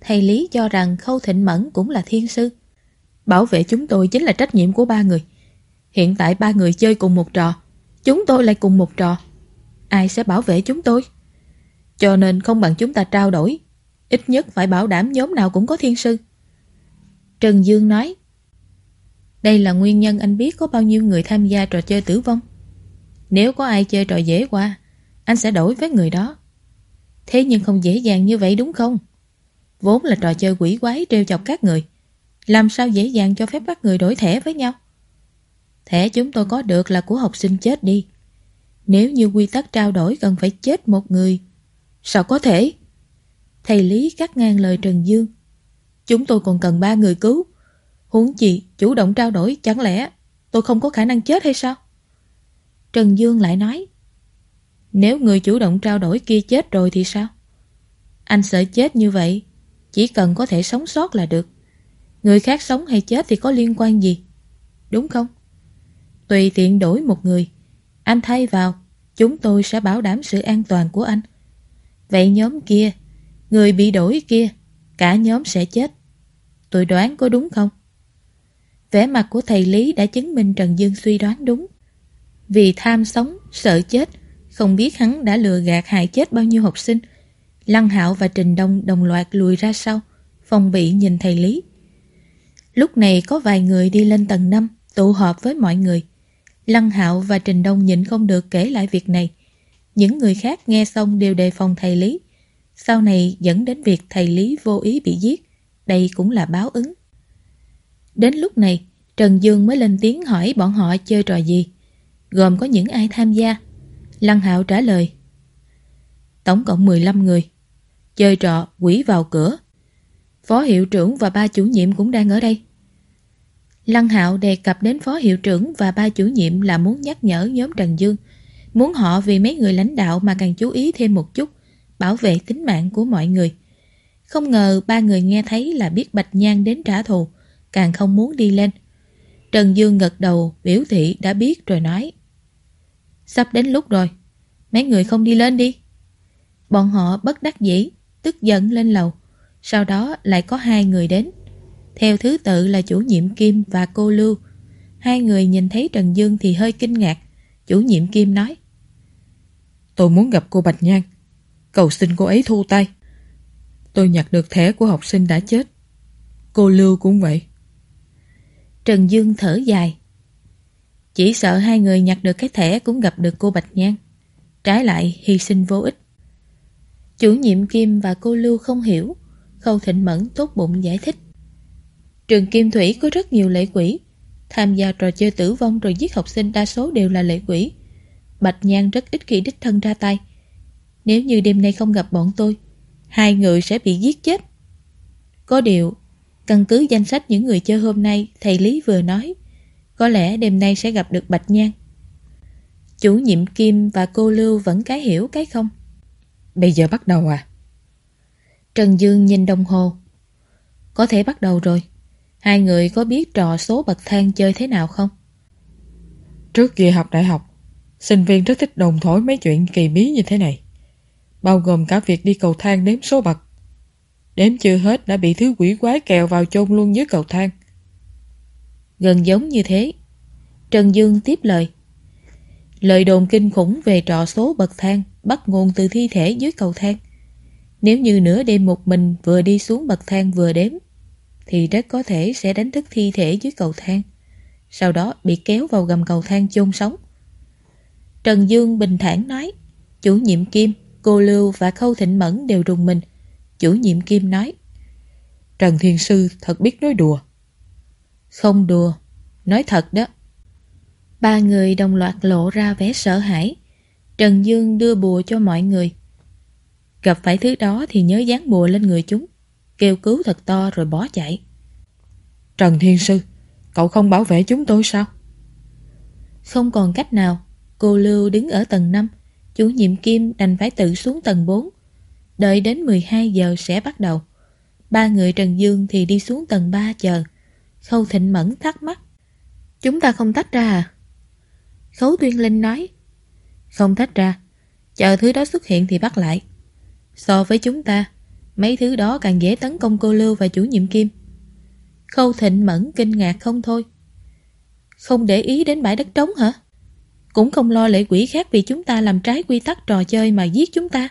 Thầy Lý cho rằng Khâu Thịnh Mẫn cũng là thiên sư. Bảo vệ chúng tôi chính là trách nhiệm của ba người. Hiện tại ba người chơi cùng một trò, chúng tôi lại cùng một trò. Ai sẽ bảo vệ chúng tôi? Cho nên không bằng chúng ta trao đổi. Ít nhất phải bảo đảm nhóm nào cũng có thiên sư. Trần Dương nói Đây là nguyên nhân anh biết có bao nhiêu người tham gia trò chơi tử vong. Nếu có ai chơi trò dễ qua, anh sẽ đổi với người đó. Thế nhưng không dễ dàng như vậy đúng không? Vốn là trò chơi quỷ quái trêu chọc các người. Làm sao dễ dàng cho phép các người đổi thẻ với nhau? Thẻ chúng tôi có được là của học sinh chết đi. Nếu như quy tắc trao đổi cần phải chết một người, sao có thể? Thầy Lý cắt ngang lời Trần Dương. Chúng tôi còn cần ba người cứu. Huống chi chủ động trao đổi chẳng lẽ tôi không có khả năng chết hay sao? Trần Dương lại nói Nếu người chủ động trao đổi kia chết rồi thì sao? Anh sợ chết như vậy Chỉ cần có thể sống sót là được Người khác sống hay chết thì có liên quan gì? Đúng không? Tùy tiện đổi một người Anh thay vào Chúng tôi sẽ bảo đảm sự an toàn của anh Vậy nhóm kia Người bị đổi kia Cả nhóm sẽ chết Tôi đoán có đúng không? Vẻ mặt của thầy Lý đã chứng minh Trần Dương suy đoán đúng Vì tham sống, sợ chết Không biết hắn đã lừa gạt hại chết bao nhiêu học sinh Lăng Hạo và Trình Đông đồng loạt lùi ra sau Phòng bị nhìn thầy Lý Lúc này có vài người đi lên tầng 5 Tụ họp với mọi người. Lăng Hạo và Trình Đông nhịn không được kể lại việc này. Những người khác nghe xong đều đề phòng thầy Lý. Sau này dẫn đến việc thầy Lý vô ý bị giết. Đây cũng là báo ứng. Đến lúc này, Trần Dương mới lên tiếng hỏi bọn họ chơi trò gì. Gồm có những ai tham gia? Lăng Hạo trả lời. Tổng cộng 15 người. Chơi trò quỷ vào cửa. Phó hiệu trưởng và ba chủ nhiệm cũng đang ở đây. Lăng Hạo đề cập đến phó hiệu trưởng và ba chủ nhiệm là muốn nhắc nhở nhóm Trần Dương. Muốn họ vì mấy người lãnh đạo mà càng chú ý thêm một chút, Bảo vệ tính mạng của mọi người. Không ngờ ba người nghe thấy là biết Bạch Nhan đến trả thù, Càng không muốn đi lên. Trần Dương gật đầu, biểu thị đã biết rồi nói. Sắp đến lúc rồi, Mấy người không đi lên đi. Bọn họ bất đắc dĩ, Tức giận lên lầu. Sau đó lại có hai người đến. Theo thứ tự là chủ nhiệm Kim và cô Lưu Hai người nhìn thấy Trần Dương thì hơi kinh ngạc Chủ nhiệm Kim nói Tôi muốn gặp cô Bạch Nhan Cầu xin cô ấy thu tay Tôi nhặt được thẻ của học sinh đã chết Cô Lưu cũng vậy. Trần Dương thở dài. Chỉ sợ hai người nhặt được cái thẻ cũng gặp được cô Bạch Nhan. Trái lại hy sinh vô ích. Chủ nhiệm Kim và cô Lưu không hiểu. Khâu Thịnh Mẫn tốt bụng giải thích. Trường Kim Thủy có rất nhiều lệ quỷ. Tham gia trò chơi tử vong rồi giết học sinh đa số đều là lệ quỷ. Bạch Nhan rất ít khi đích thân ra tay. Nếu như đêm nay không gặp bọn tôi, hai người sẽ bị giết chết. Có điều, căn cứ danh sách những người chơi hôm nay, thầy Lý vừa nói, có lẽ đêm nay sẽ gặp được Bạch Nhan. Chủ nhiệm Kim và cô Lưu vẫn cái hiểu cái không. Bây giờ bắt đầu à? Trần Dương nhìn đồng hồ. Có thể bắt đầu rồi. Hai người có biết trò số bậc thang chơi thế nào không? Trước kia học đại học, sinh viên rất thích đồng thổi mấy chuyện kỳ bí như thế này. Bao gồm cả việc đi cầu thang đếm số bậc. Đếm chưa hết đã bị thứ quỷ quái kèo vào chôn luôn dưới cầu thang. Gần giống như thế. Trần Dương tiếp lời. Lời đồn kinh khủng về trò số bậc thang bắt nguồn từ thi thể dưới cầu thang. Nếu như nửa đêm một mình vừa đi xuống bậc thang vừa đếm, thì rất có thể sẽ đánh thức thi thể dưới cầu thang. Sau đó bị kéo vào gầm cầu thang chôn sống. Trần Dương bình thản nói, chủ nhiệm Kim, cô Lưu và Khâu Thịnh Mẫn đều rùng mình. Chủ nhiệm Kim nói, Trần Thiên Sư thật biết nói đùa. Không đùa, nói thật đó. Ba người đồng loạt lộ ra vẻ sợ hãi. Trần Dương đưa bùa cho mọi người. Gặp phải thứ đó thì nhớ dán bùa lên người chúng. Kêu cứu thật to rồi bỏ chạy. Trần Thiên Sư, cậu không bảo vệ chúng tôi sao? Không còn cách nào. Cô Lưu đứng ở tầng 5. Chủ nhiệm Kim đành phải tự xuống tầng 4. Đợi đến 12 giờ sẽ bắt đầu. Ba người Trần Dương thì đi xuống tầng 3 chờ. Khâu Thịnh Mẫn thắc mắc. Chúng ta không tách ra à? Khấu Tuyên Linh nói. Không tách ra. Chờ thứ đó xuất hiện thì bắt lại. So với chúng ta, mấy thứ đó càng dễ tấn công cô Lưu và chủ nhiệm Kim. Khâu Thịnh Mẫn kinh ngạc không thôi. Không để ý đến bãi đất trống hả? Cũng không lo lệ quỷ khác vì chúng ta làm trái quy tắc trò chơi mà giết chúng ta.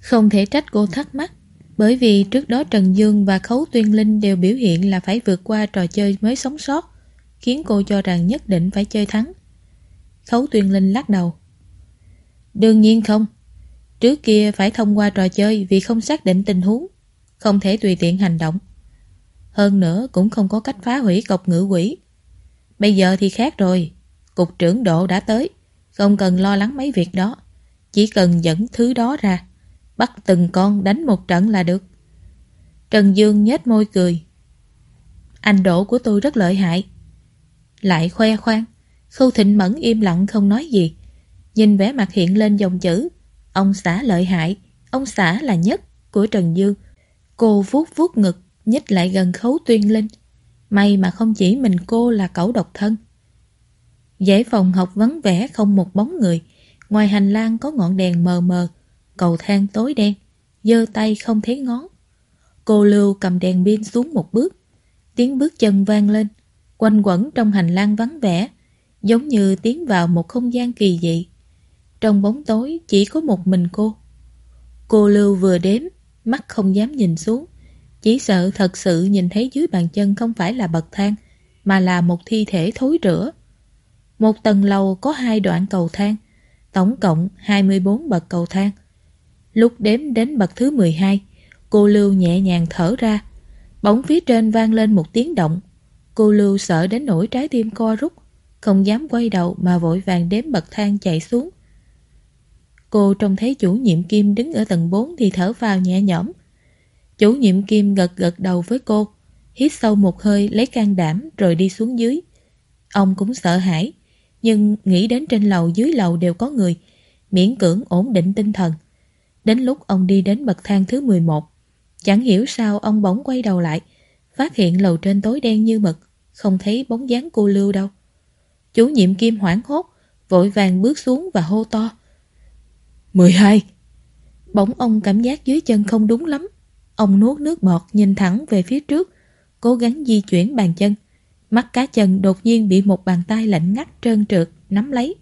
Không thể trách cô thắc mắc, bởi vì trước đó Trần Dương và Khấu Tuyên Linh đều biểu hiện là phải vượt qua trò chơi mới sống sót, khiến cô cho rằng nhất định phải chơi thắng. Khấu Tuyên Linh lắc đầu. Đương nhiên không. Trước kia phải thông qua trò chơi vì không xác định tình huống, không thể tùy tiện hành động. Hơn nữa cũng không có cách phá hủy cọc ngữ quỷ. Bây giờ thì khác rồi, cục trưởng độ đã tới, không cần lo lắng mấy việc đó, chỉ cần dẫn thứ đó ra, bắt từng con đánh một trận là được. Trần Dương nhếch môi cười. Anh độ của tôi rất lợi hại. Lại khoe khoang, Khâu Thịnh Mẫn im lặng không nói gì. Nhìn vẻ mặt hiện lên dòng chữ Ông xã lợi hại, ông xã là nhất của Trần Dương. Cô vuốt vuốt ngực, nhích lại gần khấu tuyên linh. May mà không chỉ mình cô là cẩu độc thân. Giải phòng học vắng vẻ không một bóng người. Ngoài hành lang có ngọn đèn mờ mờ, cầu thang tối đen, giơ tay không thấy ngón. Cô Lưu cầm đèn pin xuống một bước. Tiếng bước chân vang lên, quanh quẩn trong hành lang vắng vẻ, giống như tiến vào một không gian kỳ dị. Trong bóng tối chỉ có một mình cô. Cô Lưu vừa đếm, mắt không dám nhìn xuống. Chỉ sợ thật sự nhìn thấy dưới bàn chân không phải là bậc thang, mà là một thi thể thối rữa. Một tầng lầu có hai đoạn cầu thang, tổng cộng 24 bậc cầu thang. Lúc đếm đến bậc thứ 12, cô Lưu nhẹ nhàng thở ra. Bóng phía trên vang lên một tiếng động. Cô Lưu sợ đến nỗi trái tim co rút, không dám quay đầu mà vội vàng đếm bậc thang chạy xuống. Cô trông thấy chủ nhiệm Kim đứng ở tầng 4 thì thở vào nhẹ nhõm. Chủ nhiệm Kim gật gật đầu với cô, hít sâu một hơi lấy can đảm rồi đi xuống dưới. Ông cũng sợ hãi, nhưng nghĩ đến trên lầu dưới lầu đều có người, miễn cưỡng ổn định tinh thần. Đến lúc ông đi đến bậc thang thứ 11, chẳng hiểu sao ông bỗng quay đầu lại, phát hiện lầu trên tối đen như mực, không thấy bóng dáng cô Lưu đâu. Chủ nhiệm Kim hoảng hốt, vội vàng bước xuống và hô to. 12 Bỗng ông cảm giác dưới chân không đúng lắm. Ông nuốt nước bọt nhìn thẳng về phía trước, cố gắng di chuyển bàn chân. Mắt cá chân đột nhiên bị một bàn tay lạnh ngắt trơn trượt, nắm lấy.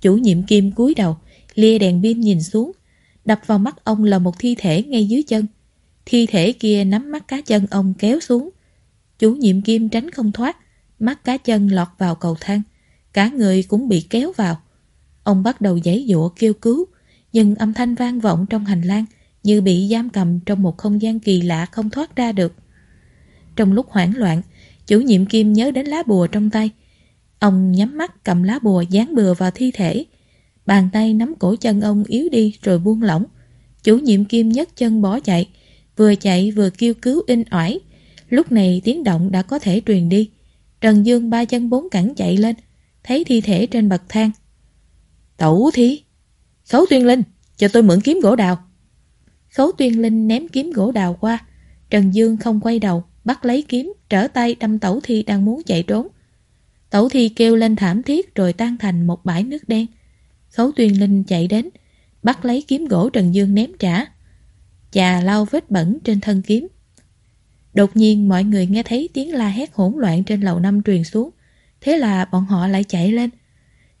Chủ nhiệm Kim cúi đầu, lia đèn pin nhìn xuống. Đập vào mắt ông là một thi thể ngay dưới chân. Thi thể kia nắm mắt cá chân ông kéo xuống. Chủ nhiệm kim tránh không thoát, mắt cá chân lọt vào cầu thang. Cả người cũng bị kéo vào. Ông bắt đầu giãy dụa kêu cứu, nhưng âm thanh vang vọng trong hành lang như bị giam cầm trong một không gian kỳ lạ không thoát ra được. Trong lúc hoảng loạn, chủ nhiệm kim nhớ đến lá bùa trong tay. Ông nhắm mắt cầm lá bùa dán bừa vào thi thể. Bàn tay nắm cổ chân ông yếu đi rồi buông lỏng. Chủ nhiệm kim nhấc chân bỏ chạy, vừa chạy vừa kêu cứu in ỏi. Lúc này tiếng động đã có thể truyền đi. Trần Dương ba chân bốn cẳng chạy lên, thấy thi thể trên bậc thang. Tẩu thi! Khấu Tuyên Linh, cho tôi mượn kiếm gỗ đào. Khấu Tuyên Linh ném kiếm gỗ đào qua. Trần Dương không quay đầu, bắt lấy kiếm, trở tay đâm Tẩu Thi đang muốn chạy trốn. Tẩu Thi kêu lên thảm thiết rồi tan thành một bãi nước đen. Khấu Tuyên Linh chạy đến, bắt lấy kiếm gỗ Trần Dương ném trả. Chà lau vết bẩn trên thân kiếm. Đột nhiên mọi người nghe thấy tiếng la hét hỗn loạn trên lầu năm truyền xuống. Thế là bọn họ lại chạy lên.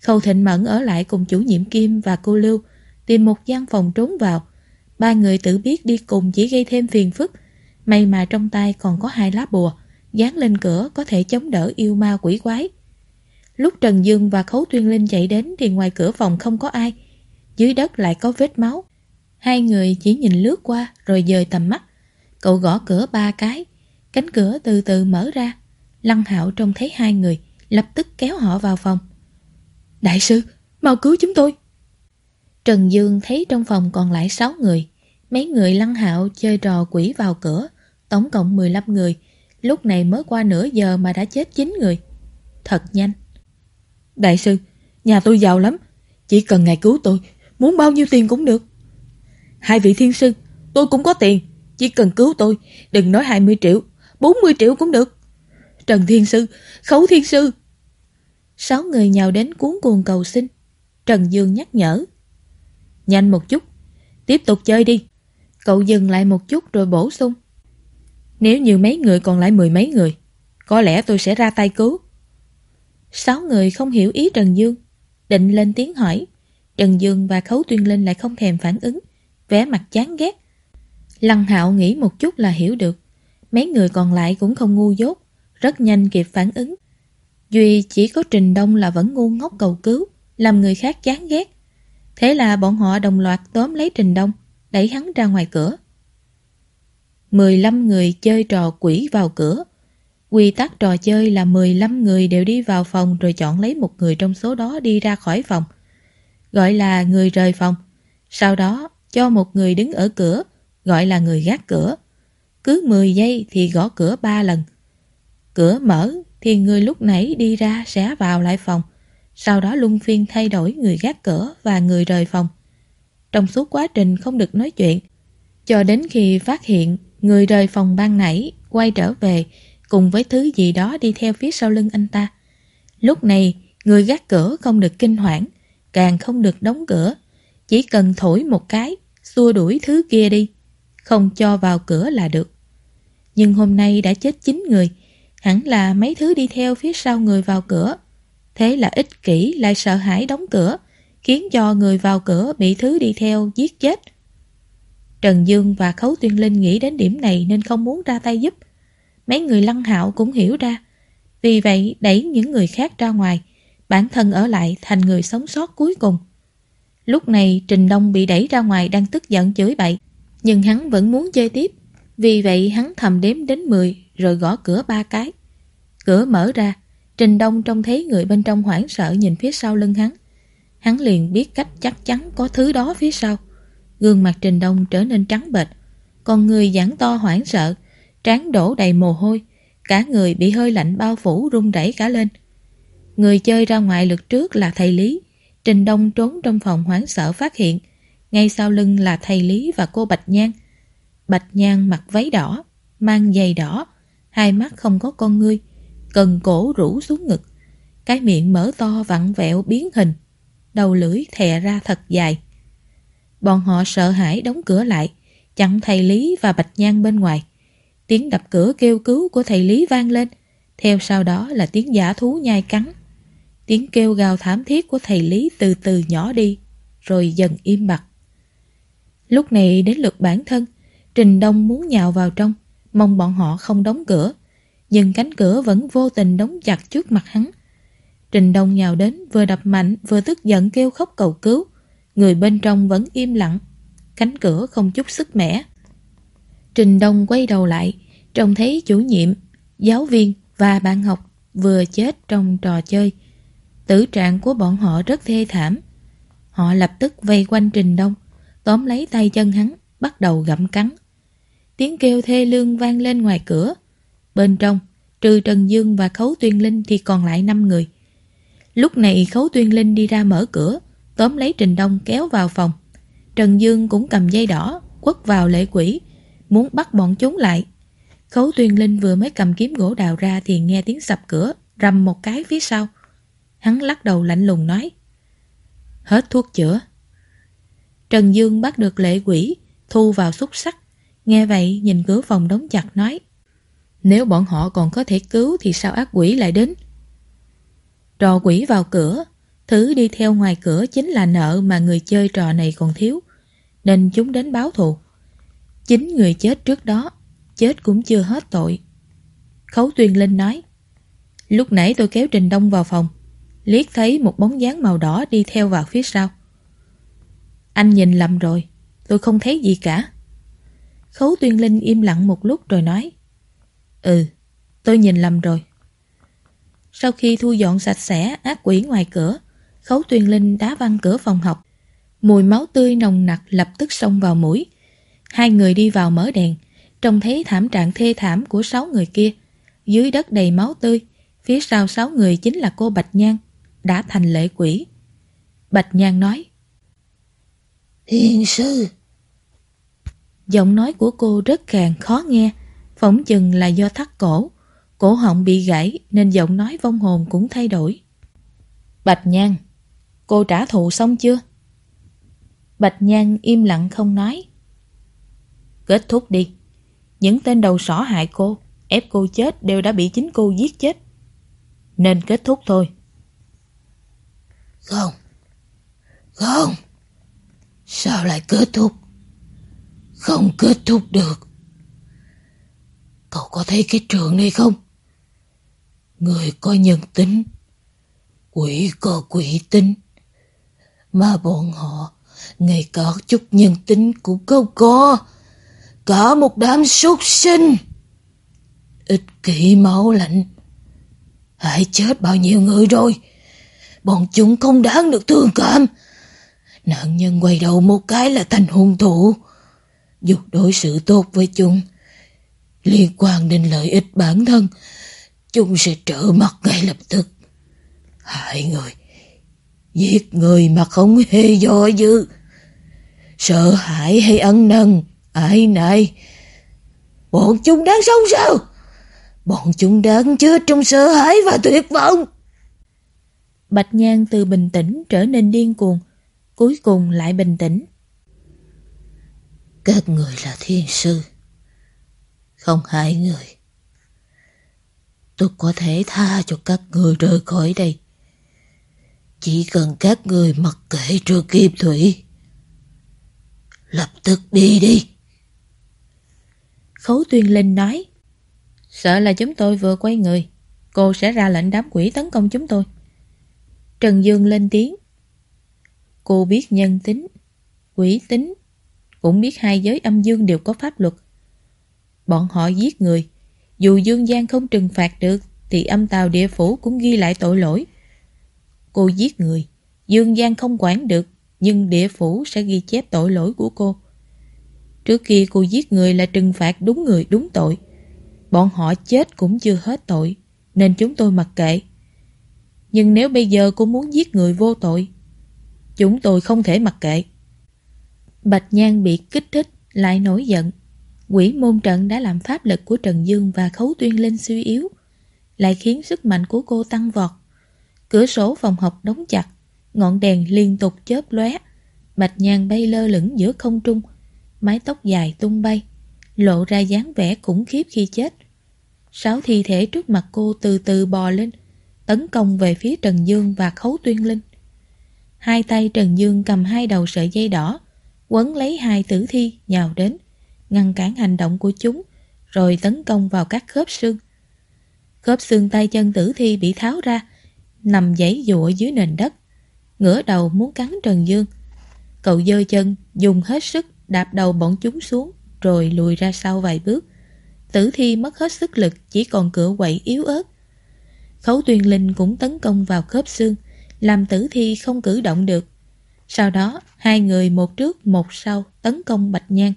Khâu Thịnh Mẫn ở lại cùng chủ nhiệm Kim và cô Lưu tìm một gian phòng trốn vào. Ba người tự biết đi cùng chỉ gây thêm phiền phức. May mà trong tay còn có hai lá bùa, dán lên cửa có thể chống đỡ yêu ma quỷ quái. Lúc Trần Dương và Khấu Tuyên Linh chạy đến thì ngoài cửa phòng không có ai. Dưới đất lại có vết máu. Hai người chỉ nhìn lướt qua rồi dời tầm mắt. Cậu gõ cửa ba cái. Cánh cửa từ từ mở ra. Lăng Hạo trông thấy hai người, lập tức kéo họ vào phòng. Đại sư, mau cứu chúng tôi. Trần Dương thấy trong phòng còn lại 6 người. Mấy người lăng hạo chơi trò quỷ vào cửa, tổng cộng 15 người. Lúc này mới qua nửa giờ mà đã chết 9 người. Thật nhanh. Đại sư, nhà tôi giàu lắm. Chỉ cần ngài cứu tôi, muốn bao nhiêu tiền cũng được. Hai vị thiên sư, tôi cũng có tiền. Chỉ cần cứu tôi, đừng nói 20 triệu, 40 triệu cũng được. Trần Thiên Sư, Khấu Thiên Sư. Sáu người nhào đến cuốn cuồng cầu xin. Trần Dương nhắc nhở. Nhanh một chút, tiếp tục chơi đi. Cậu dừng lại một chút rồi bổ sung. Nếu như mấy người còn lại mười mấy người, có lẽ tôi sẽ ra tay cứu. Sáu người không hiểu ý Trần Dương, định lên tiếng hỏi. Trần Dương và Khấu Tuyên Linh lại không thèm phản ứng, vẻ mặt chán ghét. Lăng Hạo nghĩ một chút là hiểu được. Mấy người còn lại cũng không ngu dốt, rất nhanh kịp phản ứng. Duy chỉ có Trình Đông là vẫn ngu ngốc cầu cứu, làm người khác chán ghét. Thế là bọn họ đồng loạt tóm lấy Trình Đông, đẩy hắn ra ngoài cửa. 15 người chơi trò quỷ vào cửa. Quy tắc trò chơi là 15 người đều đi vào phòng rồi chọn lấy một người trong số đó đi ra khỏi phòng. Gọi là người rời phòng. Sau đó cho một người đứng ở cửa, gọi là người gác cửa. Cứ 10 giây thì gõ cửa 3 lần. Cửa mở thì người lúc nãy đi ra sẽ vào lại phòng. Sau đó luân phiên thay đổi người gác cửa và người rời phòng. Trong suốt quá trình không được nói chuyện, cho đến khi phát hiện người rời phòng ban nãy quay trở về cùng với thứ gì đó đi theo phía sau lưng anh ta. Lúc này, người gác cửa không được kinh hoảng, càng không được đóng cửa. Chỉ cần thổi một cái, xua đuổi thứ kia đi, không cho vào cửa là được. Nhưng hôm nay đã chết 9 người, hẳn là mấy thứ đi theo phía sau người vào cửa Thế là ích kỷ lại sợ hãi đóng cửa, khiến cho người vào cửa bị thứ đi theo giết chết. Trần Dương và Khấu Tuyên Linh nghĩ đến điểm này nên không muốn ra tay giúp. Mấy người lăng hạo cũng hiểu ra. Vì vậy đẩy những người khác ra ngoài, bản thân ở lại thành người sống sót cuối cùng. Lúc này Trình Đông bị đẩy ra ngoài đang tức giận chửi bậy, nhưng hắn vẫn muốn chơi tiếp. Vì vậy hắn thầm đếm đến 10 rồi gõ cửa ba cái. Cửa mở ra, Trình Đông trông thấy người bên trong hoảng sợ nhìn phía sau lưng hắn. Hắn liền biết cách chắc chắn có thứ đó phía sau. Gương mặt Trình Đông trở nên trắng bệch, còn người giãn to hoảng sợ, trán đổ đầy mồ hôi, cả người bị hơi lạnh bao phủ run rẩy cả lên. Người chơi ra ngoài lượt trước là thầy Lý, Trình Đông trốn trong phòng hoảng sợ phát hiện, ngay sau lưng là thầy Lý và cô Bạch Nhan. Bạch Nhan mặc váy đỏ, mang giày đỏ, hai mắt không có con ngươi, cần cổ rũ xuống ngực. Cái miệng mở to vặn vẹo biến hình, đầu lưỡi thè ra thật dài. Bọn họ sợ hãi đóng cửa lại, chặn thầy Lý và Bạch Nhan bên ngoài. Tiếng đập cửa kêu cứu của thầy Lý vang lên, theo sau đó là tiếng giả thú nhai cắn. Tiếng kêu gào thảm thiết của thầy Lý từ từ nhỏ đi, rồi dần im bặt. Lúc này đến lượt bản thân, Trình Đông muốn nhào vào trong, mong bọn họ không đóng cửa, nhưng cánh cửa vẫn vô tình đóng chặt trước mặt hắn. Trình Đông nhào đến vừa đập mạnh vừa tức giận kêu khóc cầu cứu, người bên trong vẫn im lặng, cánh cửa không chút sức mẻ. Trình Đông quay đầu lại, trông thấy chủ nhiệm, giáo viên và bạn học vừa chết trong trò chơi. Tử trạng của bọn họ rất thê thảm. Họ lập tức vây quanh Trình Đông, tóm lấy tay chân hắn, bắt đầu gặm cắn. Tiếng kêu thê lương vang lên ngoài cửa. Bên trong, trừ Trần Dương và Khấu Tuyên Linh thì còn lại 5 người. Lúc này Khấu Tuyên Linh đi ra mở cửa, tóm lấy Trình Đông kéo vào phòng. Trần Dương cũng cầm dây đỏ, quất vào lệ quỷ, muốn bắt bọn chúng lại. Khấu Tuyên Linh vừa mới cầm kiếm gỗ đào ra thì nghe tiếng sập cửa, rầm một cái phía sau. Hắn lắc đầu lạnh lùng nói. Hết thuốc chữa. Trần Dương bắt được lệ quỷ, thu vào xúc sắc. Nghe vậy nhìn cửa phòng đóng chặt nói. Nếu bọn họ còn có thể cứu thì sao ác quỷ lại đến? Trò quỷ vào cửa, thứ đi theo ngoài cửa chính là nợ mà người chơi trò này còn thiếu, nên chúng đến báo thù. Chính người chết trước đó, chết cũng chưa hết tội. Khấu Tuyên Linh nói, lúc nãy tôi kéo Trình Đông vào phòng, liếc thấy một bóng dáng màu đỏ đi theo vào phía sau. Anh nhìn lầm rồi, tôi không thấy gì cả. Khấu Tuyên Linh im lặng một lúc rồi nói, Ừ, tôi nhìn lầm rồi. Sau khi thu dọn sạch sẽ ác quỷ ngoài cửa, Khấu Tuyên Linh đá văng cửa phòng học. Mùi máu tươi nồng nặc lập tức xông vào mũi. Hai người đi vào mở đèn, trông thấy thảm trạng thê thảm của sáu người kia. Dưới đất đầy máu tươi, phía sau sáu người chính là cô Bạch Nhan, đã thành lệ quỷ. Bạch Nhan nói Thiên sư Giọng nói của cô rất khàn khó nghe, phỏng chừng là do thắt cổ. Cổ họng bị gãy nên giọng nói vong hồn cũng thay đổi. Bạch Nhan, cô trả thù xong chưa? Bạch Nhan im lặng không nói. Kết thúc đi. Những tên đầu sỏ hại cô, ép cô chết đều đã bị chính cô giết chết. Nên kết thúc thôi. Không. Không. Sao lại kết thúc? Không kết thúc được. Cậu có thấy cái trường này không? Người có nhân tính, quỷ có quỷ tính. Mà bọn họ ngay cả chút nhân tính cũng không có. Cả một đám súc sinh. Ích kỷ máu lạnh. Hãy chết bao nhiêu người rồi. Bọn chúng không đáng được thương cảm. Nạn nhân quay đầu một cái là thành hung thủ dục đối xử tốt với chúng, liên quan đến lợi ích bản thân, chúng sẽ trở mặt ngay lập tức. Hại người, giết người mà không hề do dự. Sợ hãi hay ân năn, ai này? Bọn chúng đáng sống sao? Bọn chúng đáng chết trong sợ hãi và tuyệt vọng. Bạch Nhan từ bình tĩnh trở nên điên cuồng, cuối cùng lại bình tĩnh. Các người là thiên sư, không hại người. Tôi có thể tha cho các người rời khỏi đây. Chỉ cần các người mặc kệ trước kim thủy. Lập tức đi đi. Khấu Tuyên Linh nói Sợ là chúng tôi vừa quay người Cô sẽ ra lệnh đám quỷ tấn công chúng tôi Trần Dương lên tiếng Cô biết nhân tính Quỷ tính cũng biết hai giới âm dương đều có pháp luật Bọn họ giết người Dù dương gian không trừng phạt được Thì âm tàu địa phủ cũng ghi lại tội lỗi Cô giết người Dương gian không quản được Nhưng địa phủ sẽ ghi chép tội lỗi của cô Trước kia cô giết người là trừng phạt đúng người đúng tội. Bọn họ chết cũng chưa hết tội, nên chúng tôi mặc kệ. Nhưng nếu bây giờ cô muốn giết người vô tội, chúng tôi không thể mặc kệ. Bạch Nhan bị kích thích, lại nổi giận. Quỷ môn trận đã làm pháp lực của Trần Dương và Khấu Tuyên Linh suy yếu, lại khiến sức mạnh của cô tăng vọt. Cửa sổ phòng học đóng chặt, ngọn đèn liên tục chớp lóe. Bạch Nhan bay lơ lửng giữa không trung, mái tóc dài tung bay, lộ ra dáng vẻ khủng khiếp khi chết. Sáu thi thể trước mặt cô từ từ bò lên, tấn công về phía Trần Dương và Khấu Tuyên Linh. Hai tay Trần Dương cầm hai đầu sợi dây đỏ, quấn lấy hai tử thi nhào đến, ngăn cản hành động của chúng, rồi tấn công vào các khớp xương. Khớp xương tay chân tử thi bị tháo ra, nằm giãy dụa dưới nền đất, ngửa đầu muốn cắn Trần Dương. Cậu dơ chân, dùng hết sức đạp đầu bọn chúng xuống, rồi lùi ra sau vài bước. Tử thi mất hết sức lực, chỉ còn cửa quậy yếu ớt. Khấu tuyên linh cũng tấn công vào khớp xương, làm tử thi không cử động được. Sau đó, hai người một trước một sau tấn công Bạch Nhan.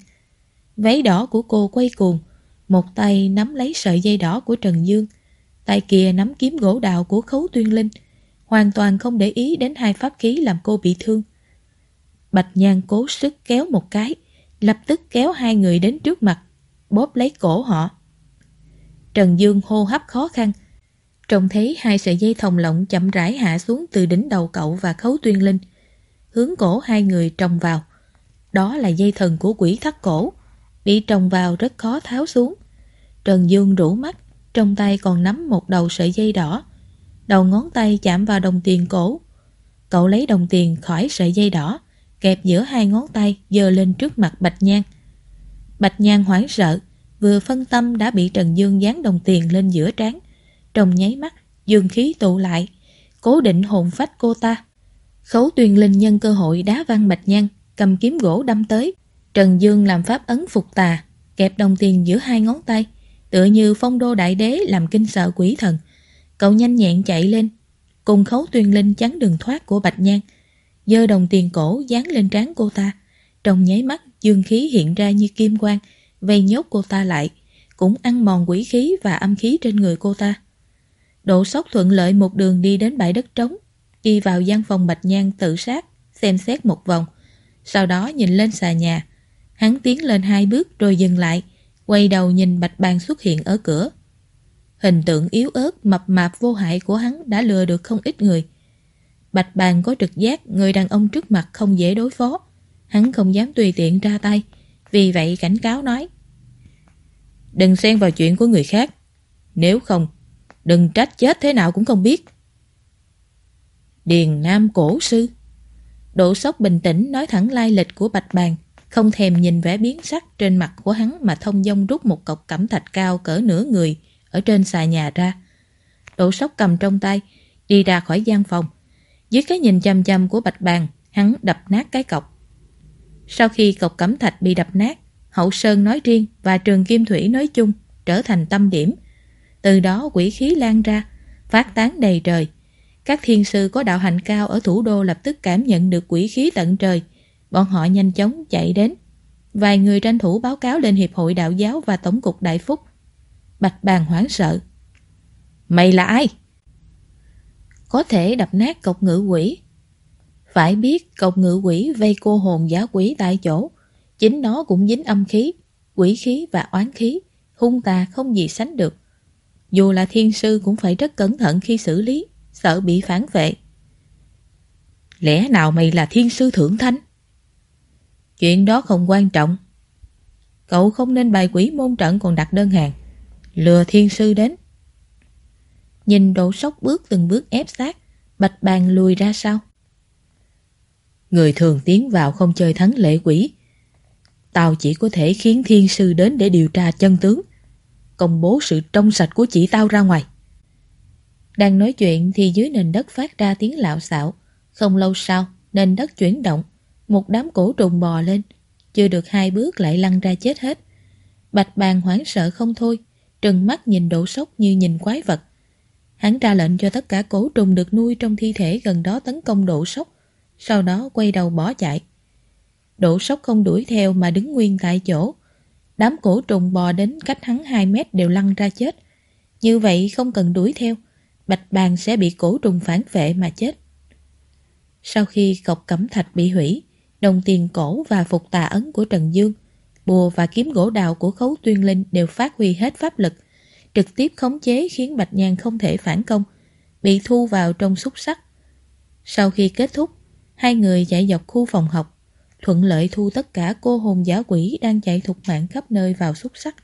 Váy đỏ của cô quay cuồng, một tay nắm lấy sợi dây đỏ của Trần Dương, tay kia nắm kiếm gỗ đào của Khấu Tuyên Linh, hoàn toàn không để ý đến hai pháp khí làm cô bị thương. Bạch Nhan cố sức kéo một cái, lập tức kéo hai người đến trước mặt, bóp lấy cổ họ. Trần Dương hô hấp khó khăn, trông thấy hai sợi dây thòng lọng chậm rãi hạ xuống từ đỉnh đầu cậu và Khấu Tuyên Linh, hướng cổ hai người trồng vào. Đó là dây thần của quỷ thắt cổ, bị trồng vào rất khó tháo xuống. Trần Dương rủ mắt, trong tay còn nắm một đầu sợi dây đỏ. Đầu ngón tay chạm vào đồng tiền cổ. Cậu lấy đồng tiền khỏi sợi dây đỏ, kẹp giữa hai ngón tay dơ lên trước mặt Bạch Nhan. Bạch Nhan hoảng sợ, vừa phân tâm đã bị Trần Dương dán đồng tiền lên giữa trán. Trong nháy mắt, dương khí tụ lại, cố định hồn phách cô ta. Khấu tuyền linh nhân cơ hội đá văng Bạch Nhăn, cầm kiếm gỗ đâm tới. Trần Dương làm pháp ấn phục tà, kẹp đồng tiền giữa hai ngón tay, tựa như phong đô đại đế làm kinh sợ quỷ thần. Cậu nhanh nhẹn chạy lên, cùng khấu tuyên linh chắn đường thoát của Bạch Nhan, dơ đồng tiền cổ dán lên trán cô ta. Trong nháy mắt, dương khí hiện ra như kim quang, vây nhốt cô ta lại, cũng ăn mòn quỷ khí và âm khí trên người cô ta. Độ sốc thuận lợi một đường đi đến bãi đất trống, đi vào gian phòng Bạch Nhan tự sát, xem xét một vòng. Sau đó nhìn lên xà nhà, hắn tiến lên hai bước rồi dừng lại, quay đầu nhìn Bạch Bàn xuất hiện ở cửa. Hình tượng yếu ớt, mập mạp vô hại của hắn đã lừa được không ít người. Bạch Bàn có trực giác người đàn ông trước mặt không dễ đối phó. Hắn không dám tùy tiện ra tay, vì vậy cảnh cáo nói. Đừng xen vào chuyện của người khác. Nếu không, đừng trách chết thế nào cũng không biết. Điền Nam Cổ Sư Độ sốc bình tĩnh nói thẳng lai lịch của Bạch Bàn, không thèm nhìn vẻ biến sắc trên mặt của hắn mà thông dong rút một cọc cẩm thạch cao cỡ nửa người ở trên xà nhà ra. Độ sốc cầm trong tay, đi ra khỏi gian phòng. Dưới cái nhìn chăm chăm của Bạch Bàn, hắn đập nát cái cọc. Sau khi cọc cẩm thạch bị đập nát, Hậu Sơn nói riêng và Trường Kim Thủy nói chung trở thành tâm điểm. Từ đó quỷ khí lan ra, phát tán đầy trời. Các thiên sư có đạo hạnh cao ở thủ đô lập tức cảm nhận được quỷ khí tận trời. Bọn họ nhanh chóng chạy đến. Vài người tranh thủ báo cáo lên Hiệp hội Đạo giáo và Tổng cục Đại Phúc. Bạch bàn hoảng sợ. Mày là ai? Có thể đập nát cọc ngự quỷ. Phải biết cọc ngự quỷ vây cô hồn giả quỷ tại chỗ. Chính nó cũng dính âm khí, quỷ khí và oán khí. Hung tà không gì sánh được. Dù là thiên sư cũng phải rất cẩn thận khi xử lý, sợ bị phản vệ. Lẽ nào mày là thiên sư thượng thánh? Chuyện đó không quan trọng. Cậu không nên bài quỷ môn trận còn đặt đơn hàng. Lừa thiên sư đến. Nhìn độ sốc bước từng bước ép sát, bạch bàn lùi ra sau. Người thường tiến vào không chơi thắng lệ quỷ. Tao chỉ có thể khiến thiên sư đến để điều tra chân tướng. Công bố sự trong sạch của chị tao ra ngoài. Đang nói chuyện thì dưới nền đất phát ra tiếng lạo xạo. Không lâu sau, nền đất chuyển động. Một đám cổ trùng bò lên. Chưa được hai bước lại lăn ra chết hết. Bạch bàn hoảng sợ không thôi. Trừng mắt nhìn đổ sốc như nhìn quái vật. Hắn ra lệnh cho tất cả cổ trùng được nuôi trong thi thể gần đó tấn công độ sốc. Sau đó quay đầu bỏ chạy. Độ sốc không đuổi theo mà đứng nguyên tại chỗ. Đám cổ trùng bò đến cách hắn 2 mét đều lăn ra chết. Như vậy không cần đuổi theo Bạch Bàn sẽ bị cổ trùng phản vệ mà chết. Sau khi cọc cẩm thạch bị hủy, đồng tiền cổ và phục tà ấn của Trần Dương, bùa và kiếm gỗ đào của khấu tuyên linh đều phát huy hết pháp lực, trực tiếp khống chế khiến Bạch Nhan không thể phản công, bị thu vào trong xúc sắc. Sau khi kết thúc, hai người chạy dọc khu phòng học, thuận lợi thu tất cả cô hồn giả quỷ đang chạy thục mạng khắp nơi vào xúc sắc.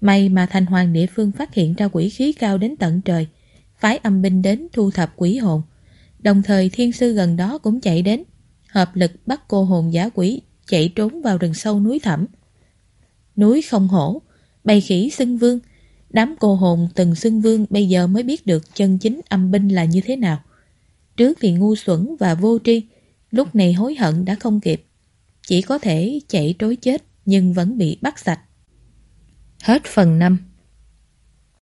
May mà thành hoàng địa phương phát hiện ra quỷ khí cao đến tận trời, phái âm binh đến thu thập quỷ hồn. Đồng thời thiên sư gần đó cũng chạy đến, hợp lực bắt cô hồn giả quỷ chạy trốn vào rừng sâu núi thẳm. núi không hổ, bầy khỉ xưng vương. Đám cô hồn từng xưng vương bây giờ mới biết được chân chính âm binh là như thế nào. Trước thì ngu xuẩn và vô tri, lúc này hối hận đã không kịp. Chỉ có thể chạy trối chết nhưng vẫn bị bắt sạch. Hết phần 5